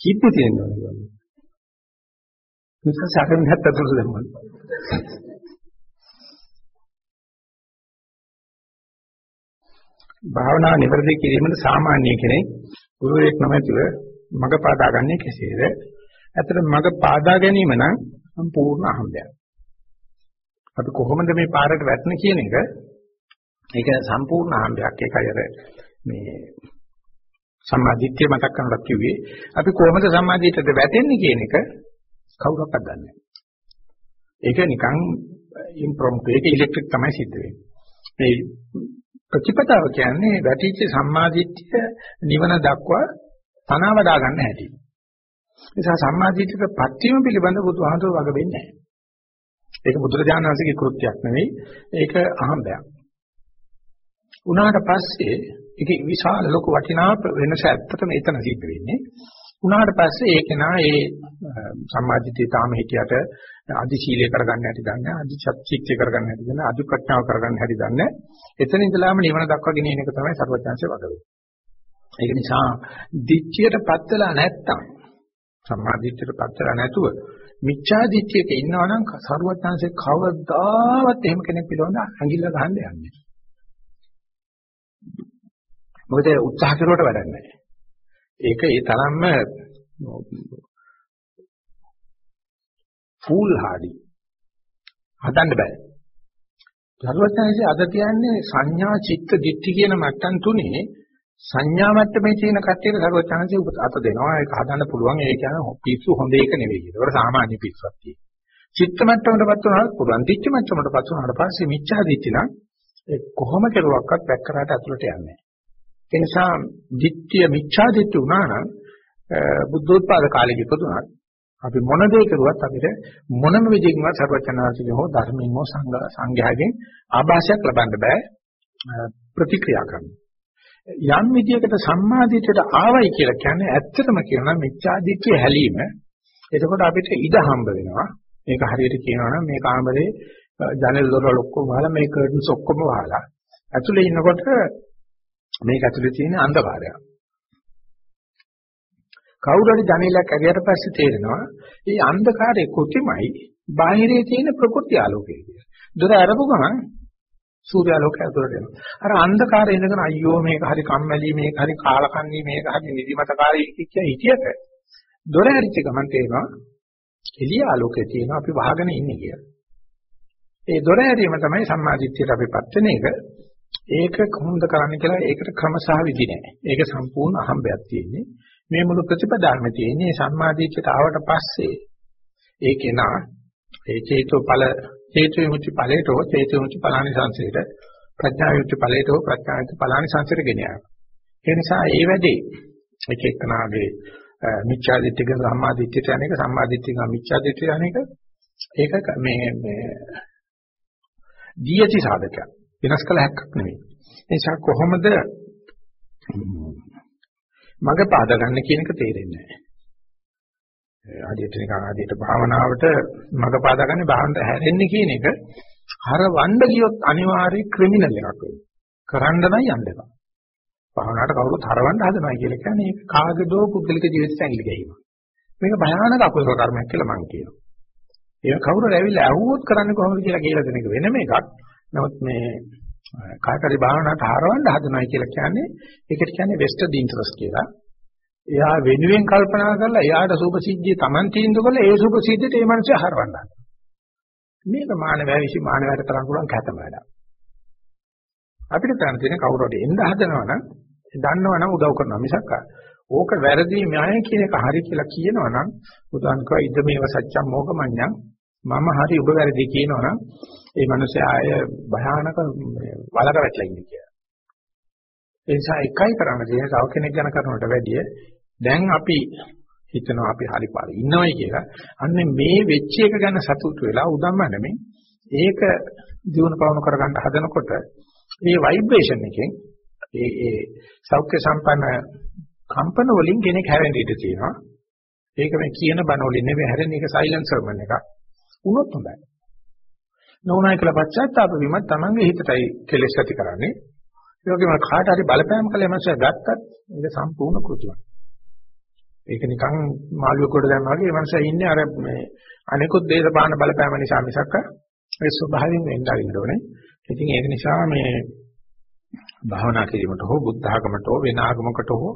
කිඩ්නි තියෙනවා ඒගොල්ලෝ. නිසා සැකෙන් හැත්ත තුරු දැම්මලු. භාවනාව නිවැරදි කිරීමට සාමාන්‍ය කෙනෙක් ගුරුවරයෙක් නොමැතිව මඟ පාදා ගන්නේ කෙසේද? ඇත්තට මඟ පාදා ගැනීම නම් සම්පූර්ණ අහඹයක්. අපි කොහොමද මේ පාරට වැටෙන කියන එක ඒක සම්පූර්ණ අහඹයක්. ඒකයි අර මේ සම්මාදිට්ඨිය මතක් කරනකොට කිව්වේ අපි කොහොමද සම්මාදිට්ඨියට වැටෙන්නේ කියන එක කවුරක්වත් දන්නේ නැහැ. ඒක නිකන් ඉම්ප්‍රොම්ප්ට් ඒක ඉලෙක්ට්‍රික් තමයි සිද්ධ වෙන්නේ. මේ ප්‍රතිපදාව කියන්නේ වැටිච්ච සම්මාදිට්ඨිය නිවන දක්වා තනවදා ගන්න හැටි. නිසා සම්මාදිට්ඨියට පත්වීම පිළිබඳ බුදුහාමුදුරුවෝ වග වෙන්නේ නැහැ. ඒක බුදුරජාණන් වහන්සේගේ කෘත්‍යයක් නෙවෙයි. ඒක අහම්බයක්. උනාට පස්සේ ඒක විශාල ලොකු වටිනා වෙනස ඇත්තටම එතන සිද්ධ වෙන්නේ. උනාට පස්සේ ඒක නා ඒ සම්මාදිතේ තාම හිටියට අදි ශීලයේ කරගන්න හැටි දන්නේ අදි චක්චිත්‍ය කරගන්න හැටි දන්නේ අදි ප්‍රඥාව කරගන්න හැටි දන්නේ එතන ඉඳලාම නිවන දක්වා ගෙනියන එක තමයි සර්වඥාන්සේ වග ඒක නිසා දිච්චියටපත් වෙලා නැත්තම් සම්මාදිට්ඨියටපත් වෙලා නැතුව මිච්ඡා දිච්චියක ඉන්නවා නම් සර්වඥාන්සේ කවදාවත් එහෙම කෙනෙක් පිළිවඳ ඇඟිල්ල ගහන්න යන්නේ මොකද උත්සාහ කරුවට වැඩක් නැහැ. ඒක ඒ තරම්ම ෆූල් හාඩි හදන්න බෑ. සර්වඥාන්සේ අද කියන්නේ සංඥා චිත්ත දිට්ඨි කියන මට්ටම් තුනේ සංඥා මට්ටමේ තියෙන කට්ටියට සර්වඥාන්සේ අත දෙනවා. ඒක හදන්න පුළුවන්. ඒ කියන්නේ පිස්සු හොඳ එක නෙවෙයි. ඒක සාමාන්‍ය පිස්සුවක් තියෙනවා. චිත්ත මට්ටමකටපත් වුණාට පුළුවන්. දිට්ඨි මට්ටමකටපත් වුණාට පස්සේ මිච්ඡා දිට්ඨි නම් ඒ කොහොම කෙරුවක්වත් බැක් කරාට ඇතුළට යන්නේ නැහැ. ඒ නිසා ditthිය මිච්ඡා ditthි වුණා නම් බුද්ධෝත්පාද කාලෙක ඉපදුනත් අපි මොන දේ කරුවත් අපිට මොනම විදිහකින්වත් සර්වචනාසිකේ හෝ ධර්මයෙන් හෝ සංඝ සංඝයාගෙන් ආభాසයක් ලබන්න බෑ ප්‍රතික්‍රියා කරන්න. යම් විදියකට සම්මාදිතයට ආවයි කියලා කියන්නේ ඇත්තටම කියනවා මිච්ඡා දිට්ඨිය හැලීම. එතකොට අපිට ඉඩ හම්බ වෙනවා. මේක හරියට කියනවා නම් මේ කාමරේ ජනෙල් දොරවල් ඔක්කොම වහලා මේ කර්ටන්ස් ඔක්කොම වහලා ඇතුලේ ඉන්නකොට මේක ඇතුලේ තියෙන අන්ධකාරයක්. කවුරු හරි ජනේලයක් ඇරියට පස්සේ තේරෙනවා මේ අන්ධකාරයේ කොටිමයි බාහිරේ තියෙන ප්‍රකෘති ආලෝකය කියලා. දොර අරපු ගමන් සූර්යාලෝකය ඇතුළට එනවා. අර අන්ධකාරයේ ඉඳගෙන අයියෝ මේක හරි කම්මැලි මේක හරි කාලකන්ණි මේක හරි නිදිමතකාරී කිය හිටියට දොර ඇරිච්ච ගමන් තේරෙනවා එළිය ආලෝකය තියෙනවා අපි වහගෙන ඉන්නේ කියලා. ඒ දොර ඇරීම තමයි සම්මාදිට්ඨියට අපිපත් වෙන එක. ඒක කොහොමද කරන්න කියලා ඒකට ක්‍රම සහ විදි නැහැ. ඒක සම්පූර්ණ අහම්බයක් තියෙන්නේ. මේ මුළු ප්‍රතිපදාවම තියෙන්නේ සම්මාදිට්ඨියට ආවට පස්සේ ඒ කෙනා ඒ චේතෝ ඵල චේතෝ විමුක්ති ඵලයට හෝ චේතෝ විමුක්ති ඵලානි සංසයට ප්‍රඥා විමුක්ති ඵලයට හෝ ප්‍රඥා විමුක්ති ඵලානි සංසයට ගෙන යනවා. ඒ නිසා ඒ වැඩේ එක එක්කනාගේ මිච්ඡාදිට්ඨික සම්මාදිට්ඨියට අනේක සම්මාදිට්ඨික මිච්ඡාදිට්ඨියට අනේක ඒක මේ මේ දීයති සාධකයක්. වෙනස් කළ හැක්කක් නෙවෙයි. ඒ නිසා කොහොමද මග පාද ගන්න කියන එක තේරෙන්නේ නැහැ. ආදියට නිකන් ආදියට භාවනාවට මග පාදා ගන්න භාවනට හැරෙන්නේ කියන එක හරවන්න ගියොත් අනිවාර්ය ක්‍රිමිනල් එකක් වෙනවා. කරන්න නම් යන්න එපා. භාවනාවට කවුරුත් හරවන්න හදනවා කියලා කියන්නේ ඒක කාගේදෝ පුද්ගලික ජීවිතයට ඇඟිලි ගැහිම. මේක භයානක අකුසල කර්මයක් කියලා මම කියනවා. ඒක කවුරුහරි ඇවිල්ලා ඇහුවොත් කරන්නේ කොහොමද කියලා කියලා දෙන එක වෙනම එකක්. නමුත් මේ කාටරි භාවනාවට හරවන්න හදනවා කියලා කියන්නේ ඒකට කියන්නේ වෙස්ටඩ් ඉන්ටරස්ට් කියලා. එයා වෙනුවෙන් කල්පනා කරලා එයාට සුභසිද්ධිය Taman තීන්දුව කළා ඒ සුභසිද්ධියට ඒ මනුස්සය හරවන්න හදනවා. මේක මානවය විසින් මානවයට කරන්න පුළුවන් කැතම වැඩක්. අපිට කරන්න තියෙන කවුරු හරි එන්න හදනවා නම් දන්නවා නම් උදව් කරනවා මිසක් ඕක වැරදි න්‍යාය කියන එක හරි කියලා කියනවා නම් බුදුන් කව ඉද මේව සත්‍යම් මොකමඤ්ඤං මම හරි ඔබ වැරදි කියනවා නම් ඒ මිනිස්යා අය භයානක වලක වැටලා ඉන්නේ කියලා. ඒ නිසා එකයි කරන්න තියෙන්නේ තව කෙනෙක් ගැන කරනවට වැඩිය දැන් අපි හිතනවා අපි හරි පාරේ ඉන්නවයි කියලා. අන්න මේ වෙච්ච එක ගැන සතුටු වෙලා උදම්මනමින් ඒක දිනු පවණු කරගන්න හදනකොට මේ ভাইබ්‍රේෂන් එකෙන් ඒ ඒ සෞඛ්‍ය සම්පන්න කම්පන වලින් කෙනෙක් හැරෙන්න ඉඩ තියෙනවා. ඒක මේ කියන බණ වලින් නෙවෙයි හැරෙන එක සයිලන්ස් සර්මන් එකක්. උනොත් හොඳයි. නෝනායි කියලා පච්චාත්තාප වීමත් Tamange හිතටයි කෙලෙස් ඇති කරන්නේ. ඒ වගේම කාට හරි බලපෑම් කළේ මනස ගත්තත් ඒක සම්පූර්ණ කෘතියක්. ඒක නිකන් මාළුවෙකුට දැම්මා වගේ මනස ඉන්නේ අර මේ අනිකුත් දේශපාලන බලපෑම නිසා මිසක් ඒ ස්වභාවයෙන් වෙන්න අරින්න ඕනේ. ඉතින් ඒක නිසා මේ භාවනා කිරීමට හෝ බුද්ධ ආගමට හෝ වෙන ආගමකට හෝ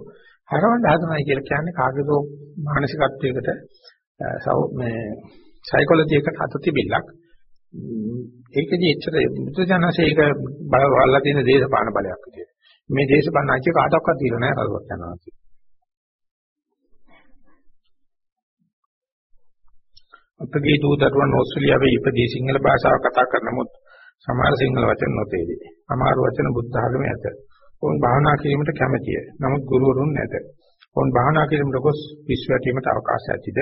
හරවන්න හදනයි කියලා කියන්නේ කාගේදෝ මානසිකත්වයකට සව මේ සයිකොලොජි එකට අත තිබිලක් ඒකදී එච්චර බුදුජානසී ඒක බලවලා තියෙන දේශපාලන බලයක් විදියට මේ දේශපාලන අයිතිය කාටවත් දීලා නැහැ රලවත් යනවා අපගේ දූ දරුවන් ඕස්ට්‍රේලියාවේ ඉපදී සිංහල භාෂාව කතා කරන නමුත් සමහර සිංහල වචන නොතේරේ. සමහර වචන බුද්ධ ආගමේ ඇත. ඔවුන් භාවනා කිරීමට කැමැතිය. නමුත් ගුරුවරුන් නැත. ඔවුන් භාවනා කිරීමට ගොස් විශ්වැටීමට අවකාශ ඇතිද?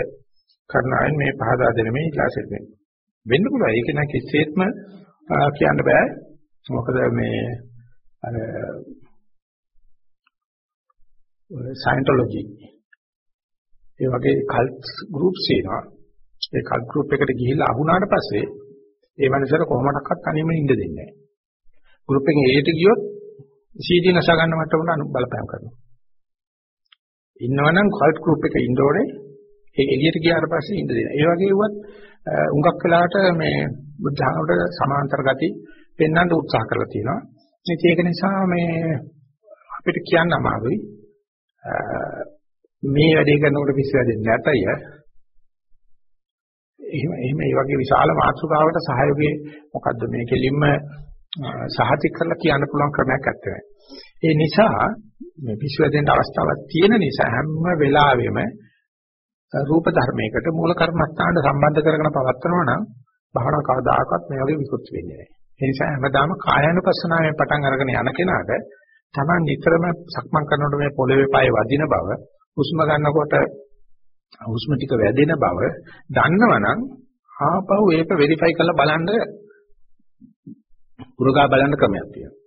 කරුණාවෙන් මේ පහදා දෙන මේ ක්ලාසෙත් වෙන්න. වෙන්න පුළුවන්. ඒක නම් කිසිසේත්ම කියන්න බෑ. මොකද මේ අර සයන්ටොලොජි ඒ වගේ කල්ට් ගෲප්ස් එනවා. ඒ කල්ට් ගෲප් එකට ගිහිල්ලා අහුණාට පස්සේ ඒ මනුස්සර කොහොමඩක්වත් තනියම ඉන්න දෙන්නේ නැහැ. ගෲප් එකෙන් එළියට ගියොත් CD නස ගන්න මට්ටමට අනු බලපෑම් කරනවා. ඉන්නවනම් කල්ට් ගෲප් එකේ ඉන්න ඕනේ. ඒ එළියට ගියාට පස්සේ ඉන්න දෙන්න. ඒ වගේ වුවත් උඟක් වෙලාවට මේ බුද්ධාගමට සමාන්තර ගති පෙන්වන්න උත්සාහ කරලා තියෙනවා. ඉතින් ඒක නිසා මේ අපිට කියන්න අමාරුයි. මේ වැඩේ කරනකොට පිස්සු වැඩෙන්නේ නැතය එහෙම එහෙම මේ වගේ විශාල මාතෘකාවකට සහයෝගයේ මොකද්ද මේ කෙලින්ම සහතික කරලා කියන්න පුළුවන් ක්‍රමයක් නැත්තේ. ඒ නිසා මේ පිස්සු වැදෙන්න අවස්ථාවක් තියෙන නිසා හැම වෙලාවෙම රූප ධර්මයකට මූල කර්මස්ථානට සම්බන්ධ කරගෙන පවත්වනවා නම් භාවනා කවදාකවත් මේ වගේ විකෘති වෙන්නේ නැහැ. ඒ නිසා හැමදාම කායानुපස්සනාවෙන් පටන් අරගෙන යන කෙනාට Taman නිතරම සක්මන් කරනකොට මේ පොළවේ පය වදින බව, හුස්ම ගන්නකොට හුස්ම ටික වැදෙන බව දන්නවනම් ආපහු ඒක වෙරිෆයි කරලා බලන්න පුරගා බලන්න ක්‍රමයක් තියෙනවා.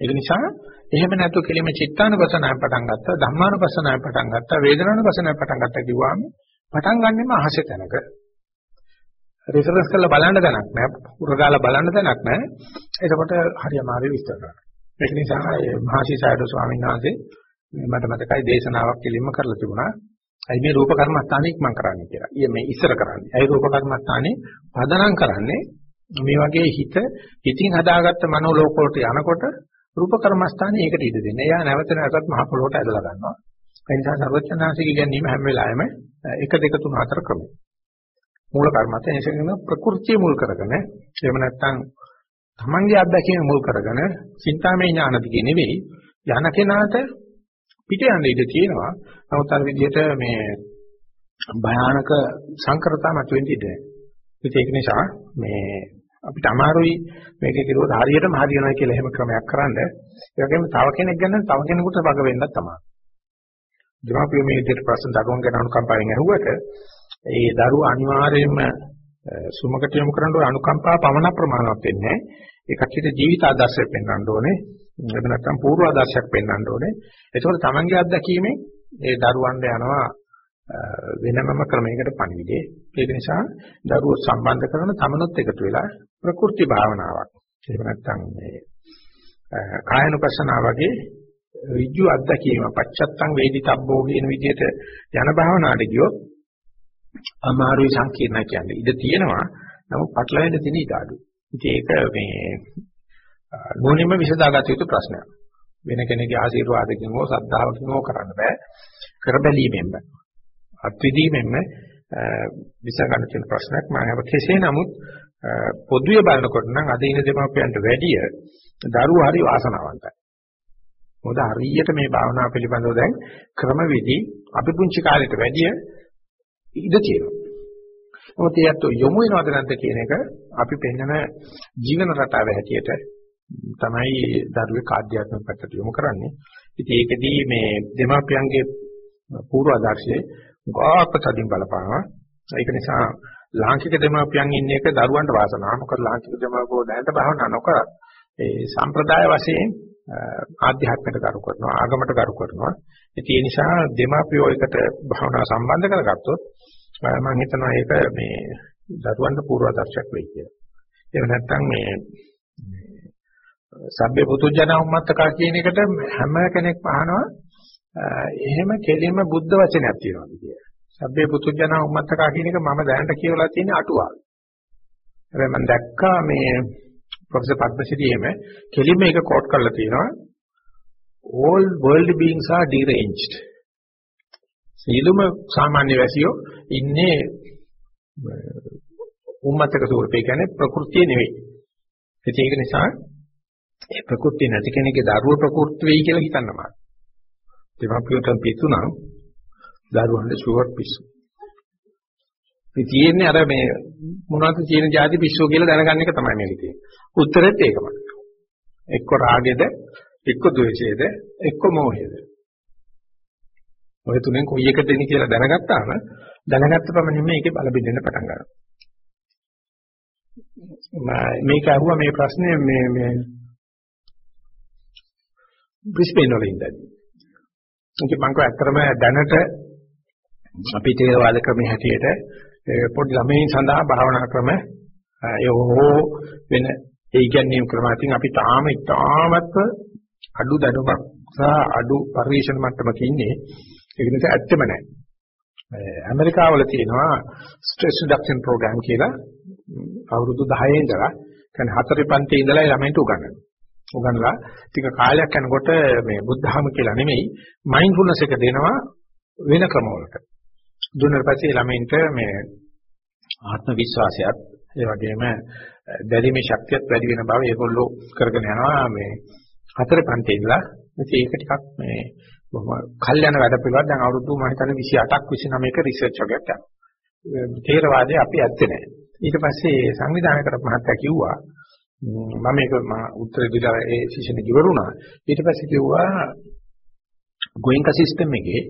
ඒක නිසා එහෙම නැතු කෙලිම චිත්තානුපසනාවෙන් පටන් ගත්තා ධම්මානුපසනාවෙන් පටන් ගත්තා වේදනානුපසනාවෙන් පටන් ගත්තා කිව්වම පටන් ගන්නෙම අහසේ තැනක රිෆරන්ස් කරලා බලන්න දැනක් නෑ පුරගාලා බලන්න දැනක් නෑ එතකොට හරි අමාරු විස්තර කරන්න. ඒක නිසා මහසි සයඩෝ ස්වාමීන් වහන්සේ මට මතකයි දේශනාවක් කෙලින්ම කරලා තිබුණා. ඇයි මේ රූප කර්මස්ථානේ ඉක්මන් කරන්නේ කියලා. ඊය මේ ඉස්සර කරන්නේ. ඇයි රූප කර්මස්ථානේ පදනම් කරන්නේ මේ වගේ හිත හිතින් හදාගත්ත මනෝ ලෝක වලට යනකොට රූප කර්මස්ථානේ ඒකට ඉඩ දෙන්නේ. එයා නැවත නැවතත් මහ පොළොවට ඇදලා ගන්නවා. ඒ නිසා සර්වඥාන්සික ගැනීම හැම වෙලාවෙම 1 2 3 4 ක්‍රමයි. මූල කර්මස්ථානේ එසගෙන ප්‍රകൃතිය මුල් කරගෙන එහෙම නැත්නම් තමන්ගේ අත්දැකීම මුල් කරගෙන චින්තාමය ඥාන දිගේ නෙවෙයි යන කෙනාට පිට යන්න ඉඩ තියෙනවා. නමුත් අර විදිහට මේ භයානක සංකරතා මතුවෙන්න ඉඩ නැහැ. ඒක නිසා මේ අපිට අමාරුයි මේක කිරුවොත් හරියටම හරියනවා කියලා එහෙම ක්‍රමයක් කරන්න. ඒ වගේම තව කෙනෙක් ගැන තව කෙනෙකුට වග වෙන්නත් තමයි. දෙමාපියෝ මේ විදිහට ප්‍රශ්න දරුවන් ගැන අනුකම්පාවෙන් ඇහුවට ඒ දරුවා අනිවාර්යයෙන්ම සුමකට යොමු කරන්න ඕන අනුකම්පාව පමණ ප්‍රමාණවත් වෙන්නේ නැහැ. ඒ කච්චිට ජීවිත ආදර්ශයක් පෙන්වන්න ඕනේ. එහෙම නැත්නම් පූර්ව ආදර්ශයක් පෙන්වන්න ඕනේ. ඒකෝට තමන්ගේ අත්දැකීමෙන් ඒ දරුවන්ට යනවා වෙනමම ක්‍රමයකට පණිවිඩේ. ඒක නිසා දරුවෝ සම්බන්ධ කරන තමනොත් එකතු වෙලා ප්‍රකෘති භාවනාවක්. එහෙම නැත්නම් මේ කායනුපස්සනාව වගේ ඍජු අත්දැකීම පච්චත්තං වේදිතබ්බෝ කියන විදිහට යන භාවනාවට ගියොත් අමාරුයි සංකීර්ණ කියන්නේ. ඉඳ තියෙනවා. නමුත් පටලවෙන්න තියෙන ඉඩ අඩුයි. ඉතින් ඒක මේ නෝනින්ම විසඳාගත යුතු ප්‍රශ්නයක්. වෙන කෙනෙකුගේ ආශිර්වාදකින් හෝ සද්ධාවකින් හෝ කරන්න බෑ. කරබැලීමෙන්ම අත්විදීමෙන්ම විසඳගන්න තියෙන ප්‍රශ්නයක් මම හිතුවා කෙසේ නමුත් පොදුවේ බලනකොට නම් අද ඉන දෙමාපියන්ට වැඩිය දරුවෝ හරි වාසනාවන්තයි. මොකද හරියට මේ භාවනා පිළිබඳව දැන් ක්‍රමවිදි අපි පුංචි කාලේට වැඩිය ඉඳ තියෙනවා. මොකද ඒත් යොමු වෙනවද නැද්ද කියන එක අපි පෙන්වන ජීවන රටාව හැටියට තමයි දරුවේ කාර්යාත්මක පැත්තට යොමු කරන්නේ. ඉතින් ඒකෙදී මේ දෙමාපියන්ගේ පූර්ව ආදර්ශයේ ගාක තදින් බලපානවා. ඒක නිසා ලාංකික දෙමාපියන් ඉන්න එක දරුවන්ට වාසනාවක්. මොකද ලාංකික දෙමාපියෝ දැනට භාවනා නොකර ඒ සම්ප්‍රදාය වශයෙන් ආධ්‍යාත්මයට කරු කරනවා ආගමට කරු කරනවා ඉතින් ඒ නිසා දෙමාපියෝ එකට භාවනා සම්බන්ධ කරගත්තොත් මම හිතනවා ඒක මේ දරුවන්ට පූර්වාදර්ශයක් වෙයි කියලා. ඒක නැත්තම් මේ සබ්බේ පුතුජන උම්මත්තකා කියන එකට හැම කෙනෙක් අහනවා එහෙම කෙලින්ම බුද්ධ වචනයක් තියෙනවා කියන්නේ. සබ්බේ පුතුජන උම්මත්තකා කියන එක මම දැනට කියවලා තියෙන අටුවාව. හැබැයි මම දැක්කා මේ ප්‍රොෆෙසර් පද්මසිරියේම කෙලින්ම ඒක කෝට් කරලා තියෙනවා. all world beings are deranged. සියලුම සාමාන්‍ය වැසියෝ ඉන්නේ උම්මත්තක ස්වරූපේ කියන්නේ ප්‍රകൃතිය නෙවෙයි. ඒක නිසා ඒ ප්‍රകൃතිය නැති කෙනෙක්ගේ දරුව ප්‍රകൃති වෙයි කියලා හිතන්න බෑ. දෙමාපියන්ට පිස්සු නම් දරුවන්ට ෂුවර් පිස්සු මේ තියෙන්නේ අර මේ මොනවද තියෙන જાති පිස්සුව කියලා දැනගන්න එක තමයි මේකේ තියෙන්නේ. උත්තරෙත් ඒකමයි. එක්ක රාගෙද, එක්ක ද්වේෂයේද, එක්ක මෝහයේද. ඔය තුනෙන් කොයි එකද දෙන්නේ කියලා දැනගත්තාම දැනගත්ත පමණින් මේකේ බල බෙදෙන්න පටන් ගන්නවා. මේක අහුවා මේ ප්‍රශ්නේ මේ මේ බ්‍රිස්බේන් වල ඉඳන්. ඒක මම කිව්වා ඇත්තටම දැනට අපි තේරවාද ක්‍රමයේ හැටියට පොඩි ළමයින් සඳහා භාවනා ක්‍රම ඒ හෝ වෙන ඒ ඉගැන්වීම් ක්‍රම. අතින් අපි තාම ඉතාමත් අඩු දැනුමක් සහ අඩු පරිශන මට්ටමක ඉන්නේ. ඒක නිසා ඇත්තම නැහැ ඇමරිකාවල තියෙනවා ස්ට්‍රෙස් රිඩක්ෂන් ප්‍රෝග්‍රෑම් කියලා. අවුරුදු 10 ඉඳලා කියන්නේ හතරේ පන්තියේ ඉඳලා ළමයින්ට උගන්වනවා. උගන්වලා ටික කාලයක් යනකොට මේ බුද්ධහම කියලා නෙමෙයි මයින්ඩ්ෆුල්නස් එක දෙනවා වෙන ක්‍රමවලට. දුන්නාට පස්සේ ළමයින්ට මේ ආත්ම විශ්වාසයත් ඒ වගේම දැරීමේ ශක්තියත් වැඩි වෙන බව ඒගොල්ලෝ කරගෙන යනවා. මේ හතර පන්තියේ ඉඳලා ඉතින් ඒක ටිකක් මේ බොහොම කල් යන වැඩ පිළිවෙලක්. දැන් අවුරුදු මම හිතන්නේ 28ක් 29ක රිසර්ච් වගේක් යනවා. තේරවාදයේ අපි ඇත්තේ නැහැ. ඊට පස්සේ සංවිධානය කරපු මහත්තයා කිව්වා මම මේක මම උත්තර දීලා ඒ සෙෂන් එක ඉවරුණා ඊට පස්සේ කිව්වා ගෝයින්කා සිස්ටම් එකේ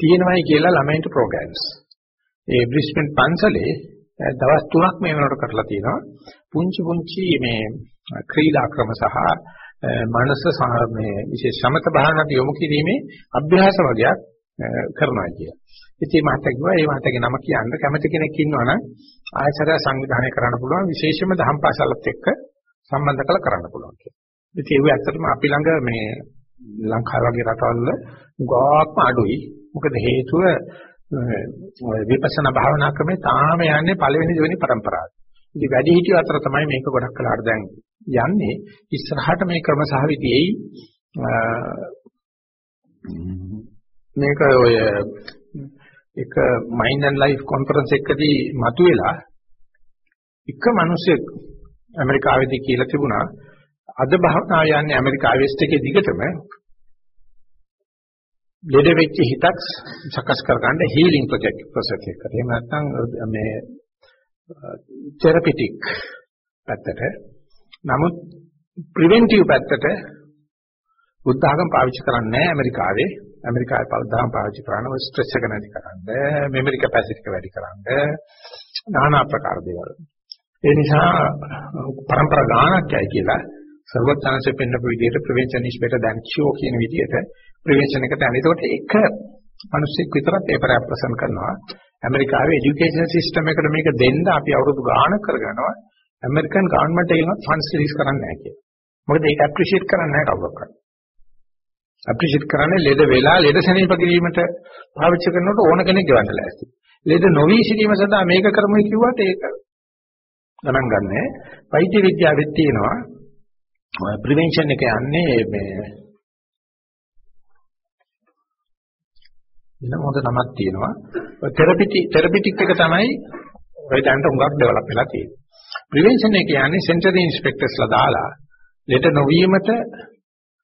තියෙනවයි කියලා ළමයින්ට ප්‍රෝග්‍රෑම්ස්. ඒ බ්‍රිස්බන් පන්සලේ දවස් 3ක් මේ වෙනකොට කරලා තියෙනවා. පුංචි පුංචි මේ ක්‍රීඩා ක්‍රම සහ මනස මේ විශේෂ සමත භාවනාවට යොමු කිරීමේ අභ්‍යාස වගේක් කරනවා කියලා. ඉතින් මහත්තයා කිව්වා ඒ මහත්තයාගේ නම කියන්න කැමති කෙනෙක් ඉන්නවා නම් ආයතන සංවිධානය කරන්න පුළුවන් විශේෂම දහම් පාසලත් එක්ක සම්බන්ධ කරලා කරන්න පුළුවන් කියලා. ඉතින් ඒක ඇත්තටම අපි ළඟ මේ ලංකාව වගේ රටවල ගොඩක්ම අඩුයි. මොකද හේතුව විපස්සනා භාවනා ක්‍රමේ තාම යන්නේ පළවෙනි දෙවෙනි પરම්පරාවට. ඉතින් වැඩි හිටිය අතර තමයි මේක ගොඩක් කලකට දැන් යන්නේ. ඉස්සරහට මේ ක්‍රම සහ විදියෙයි මේක ඔය එක මයින්ඩ් ඇන්ඩ් ලයිෆ් කොන්ෆරන්ස් එකකදී මතුවෙලා එක මිනිහෙක් ඇමරිකාවේදී කියලා තිබුණා අද භාවනාව යන්නේ ඇමරිකාවේ වෙස්ට් එකේ දිගටම ලෙඩ වෙච්ච හිතක් සකස් කරගන්න හීලින් ප්‍රොජෙක්ට් ප්‍රොසෙස් එකකට. එහෙම නැත්නම් මේ තෙරපිටික් පැත්තට. නමුත් ප්‍රිවෙන්ටිව් පැත්තට බුද්ධ ආගම පාවිච්චි කරන්නේ නැහැ ඇමරිකාවේ. ඇමරිකාවේ පෞද්ධාගම පාවිච්චි කරන ඔය ස්ට්‍රෙස් එක නැති කරන්න, මෙමරි කැපැසිටි එක වැඩි කරන්න, নানা ආකාර දේවල්. ඒ නිසා પરම්පරා ගානක් යයි කියලා ਸਰවඥාන්සේ පෙන්නපු විදිහට ප්‍රවේචනිස් බෙට දැන්චෝ කියන විදිහට ප්‍රවේචනයක තැන. ඒකට එක මිනිස්සෙක් විතරක් ඒ පරය ප්‍රසන් කරනවා. ඇමරිකාවේ এডুকেෂන් සිස්ටම් එකට මේක දෙන්න අපි අවුරුදු ගාණක් කරගෙනවා. ඇමරිකන් ගවර්න්මන්ට් එකෙන් ෆන්ඩ්ස් රිලීස් කරන්නේ නැහැ කියලා. මොකද ඒක ඇප්‍රීෂিয়েට් කරන්නේ නැහැ කවුරක්වත්. ඇප්‍රීෂিয়েට් කරන්නේ ලෙඩ වෙලා ලෙඩ සනීප කිරීමට පාවිච්චි කරනකොට ඕන කෙනෙක් ගවන්න ලෑස්ති. ලෙඩ නොවි සිටීම සඳහා මේක කරමුයි කිව්වට ඒක ගණන් ගන්නෑ. වෛද්‍ය විද්‍යාවෙත් තියෙනවා ප්‍රිවෙන්ෂන් එක යන්නේ මේ වෙන මොකද නමක් තියෙනවා. තෙරපිටි තෙරපිටික් එක තමයි ඔය දැනට හුඟක් ඩෙවලොප් වෙලා තියෙන්නේ. ප්‍රිවෙන්ෂන් එක කියන්නේ සෙන්ටරි ඉන්ස්පෙක්ටර්ස්ලා දාලා ලෙඩ නොවීමට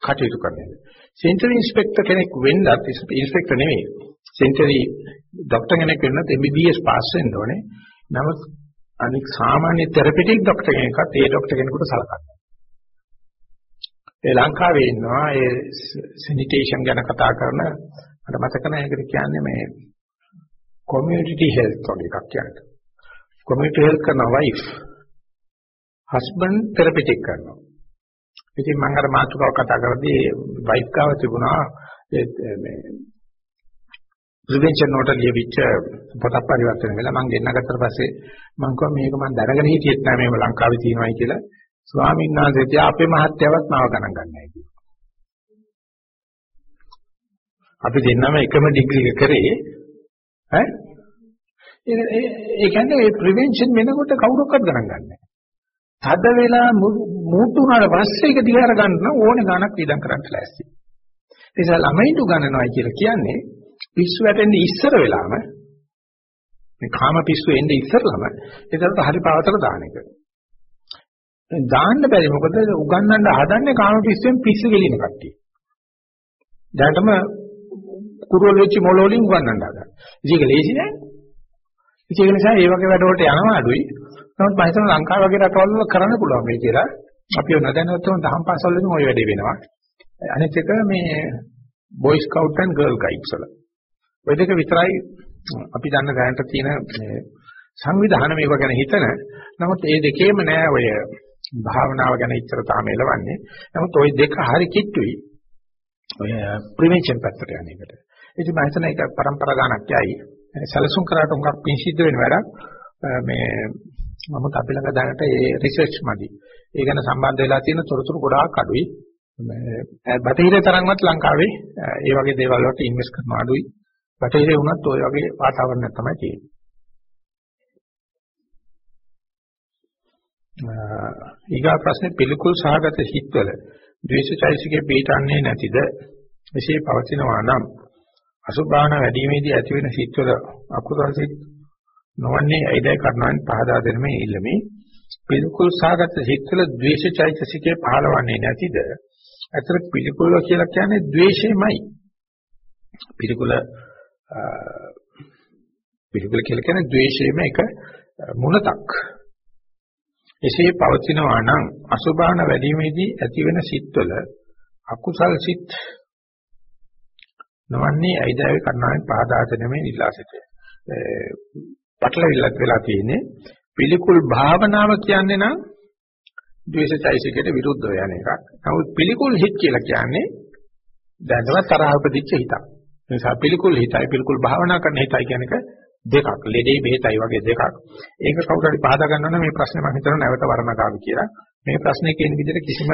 කටයුතු කරන එක. සෙන්ටරි ඉන්ස්පෙක්ටර් කෙනෙක් වෙන්නත් ඉන්ස්පෙක්ටර් නෙවෙයි. සෙන්ටරි ડોක්ටර් කෙනෙක් වෙන්නත් MBBS පාස් වෙන්න ඕනේ. නමුත් අනික සාමාන්‍ය තෙරපිටික් ડોක්ටර් කෙනෙක්වත් ඒ ડોක්ටර් කෙනෙකුට සලකන්නේ. ඒ ලංකාවේ ඉන්නවා ඒ සැනිටේෂන් ගැන කතා කරන මට මතක නැහැ ඒකට කියන්නේ මේ කොමියුනිටි හෙල්ත් වගේ එකක් කියන්නේ. කොමියුනිටි හෙල්ත් කරන වයිෆ් හස්බන්ඩ් තෙරපිටික් කරනවා. ඉතින් මම අර මාතෘකාව කතා කරද්දී වයිෆ් කාව තිබුණා මේ ප්‍රිවෙන්ෂන් නෝට ලියවිච්ච පොතක් පරිවර්තන වෙලා මම ගෙන්නගත්තට පස්සේ මම කිව්වා මේක මම දැනගෙන හිටියෙත් නෑ මේක ලංකාවේ තියෙනවායි කියලා ස්වාමීන් වහන්සේ තියා අපේ මහත්යවත් මාව ගණන් ගන්නයි කිව්වා. අපි දෙන්නම එකම ඩිග්‍රී එක කරේ ඈ ඒ කියන්නේ ඒ ප්‍රිවෙන්ෂන් වෙනකොට කවුරක්වත් ගණන් ගන්නෑ. තද වෙලා මූට්ටු උනාට පස්සේ ඒක දිහාර ගන්න ඕනේ ගණක් විදම් කරන්න ලෑස්ති. ඒ නිසා ළමයින්ට ගණනවයි කියලා කියන්නේ පිස්සු වැටෙන්නේ ඉස්සර වෙලාම මේ කාම පිස්සු එන්නේ ඉස්සරලම ඒකට හරි පවතර දාන එක. දාන්න බැරි මොකද උගන්නන්න හදන්නේ කාම පිස්සුවෙන් පිස්සු ගෙලින කට්ටිය. දැනටම කුරුවල වෙච්ච මොළවලින් උගන්නන්න හදන. ඉතින් ඒක ලේසි නෑ. ඒක නිසා මේ වගේ වැඩවලට යනවා අඩුයි. නමුත් මම හිතනවා ලංකාව වගේ රටවල් වල කරන්න පුළුවන් මේ කියලා. අපි නොදැනුවත්වම දහම් පාසල් වලින් ওই වැඩේ වෙනවා. අනිත් එක මේ boy scout and girl guides වල. ওই දෙක විතරයි අපි දන්න දැනට තියෙන සංවිධාන මේවා ගැන හිතන. නමුත් ඒ දෙකේම නෑ ඔය භාවනාව ගැන ඉතර තාම එලවන්නේ. නමුත් ওই දෙක හරි කිට්ටුයි. ඔය ප්‍රිවෙන්ෂන් පැත්තට යන එකට. ඉතින් මම හිතන එක પરම්පරා ගණක් යයි. සැලසුම් කරාට උඟක් පිං සිද්ධ වෙන වැඩක්. මේ නමුත් අපි ළඟ දැනට ඒ රිසර්ච් මදි. ඒ ගැන සම්බන්ධ වෙලා තියෙන තොරතුරු ගොඩාක් අඩුයි. බටහිර තරම්වත් ලංකාවේ ඒ වගේ දේවල් වලට ඉන්වෙස්ට් කරන අඩුයි. බටහිරේ වුණත් ওই වගේ වාතාවරණයක් තමයි තියෙන්නේ. ඊගා ප්‍රශ්නේ පිළිකුල් සහගත හිත්වල ද්වේෂචෛසිකේ පිටන්නේ නැතිද? එසේ පවතිනවා නම් අසුභාන වැඩිමේදී ඇතිවෙන හිත්වල අකුසල සිත් නොවන්නේ ඇයිදයි කරනවන් පහදා දෙන මේ ඉල්ලමේ පිළිකුල් සහගත හිත්වල ද්වේෂචෛසිකේ පහළවන්නේ නැතිද? අතර පිළිකුල කියලා කියන්නේ ද්වේෂයමයි. පිළිකුල පිළිකුල කියලා කියන්නේ ද්වේෂයේම එක මුලතක්. එසේ පවතිනවා නම් අසුභාන වැඩිමේදී ඇතිවෙන සිත්වල අකුසල් සිත් නොවන්නේ අයිදාවේ කරනාවෙන් පහදාත නෙමෙයි නිලාසිත. පටලවිල්ලක් වෙලා තියෙන්නේ පිළිකුල් භාවනාව කියන්නේ නම් ද්වේෂචෛසිකයට විරුද්ධව යන එකක්. නමුත් පිළිකුල් හිත් කියලා කියන්නේ දැනවත් තරහ උපදිච්ච හිතක්. ඒ නිසා පිළිකුල් හිතයි පිළිකුල් භාවනා කරන හිතයි කියන එක දෙකක්. ලෙඩේ බෙහෙතයි වගේ දෙකක්. ඒක කවුරු හරි පහදා ගන්නවා නම් මේ ප්‍රශ්නේ මම හිතනවා නැවත වර්ණකාවි කියලා. මේ ප්‍රශ්නේ කියන විදිහට කිසිම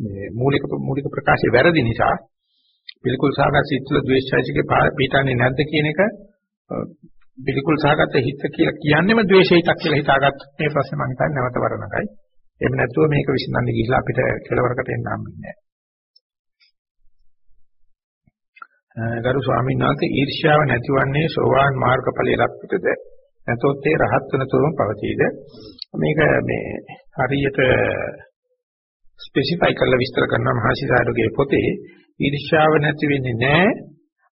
මේ මූලික මූලික ප්‍රකාශය වැරදි නිසා පිළිකුල් සාගත සිත්තුල ද්වේෂයිසිකේ පිටන්නේ නැද්ද කියන එක පිළිකුල් සාගත හිත කියලා කියන්නේම ද්වේෂයිතක් කියලා හිතාගත්ත මේ ප්‍රශ්නේ මම හිතන්නේ නැවත වර්ණකයි. එහෙම නැතුව මේක විසඳන්න ගිහිල්ලා අපිට කෙලවරකට එන්න හම්බෙන්නේ නැහැ. ගරු ස්වාමීන් වහන්සේ ඊර්ෂ්‍යාව නැතිවන්නේ සෝවාන් මාර්ගඵලයේ ලක්විතද නැතොත් ඒ රහත් වෙන තුරුම පවතීද? මේක මේ හරියට ස්පෙસિෆයි කරලා විස්තර කරනවා මහසිසාරුගේ පොතේ. ඊර්ෂ්‍යාව නැති වෙන්නේ නැහැ.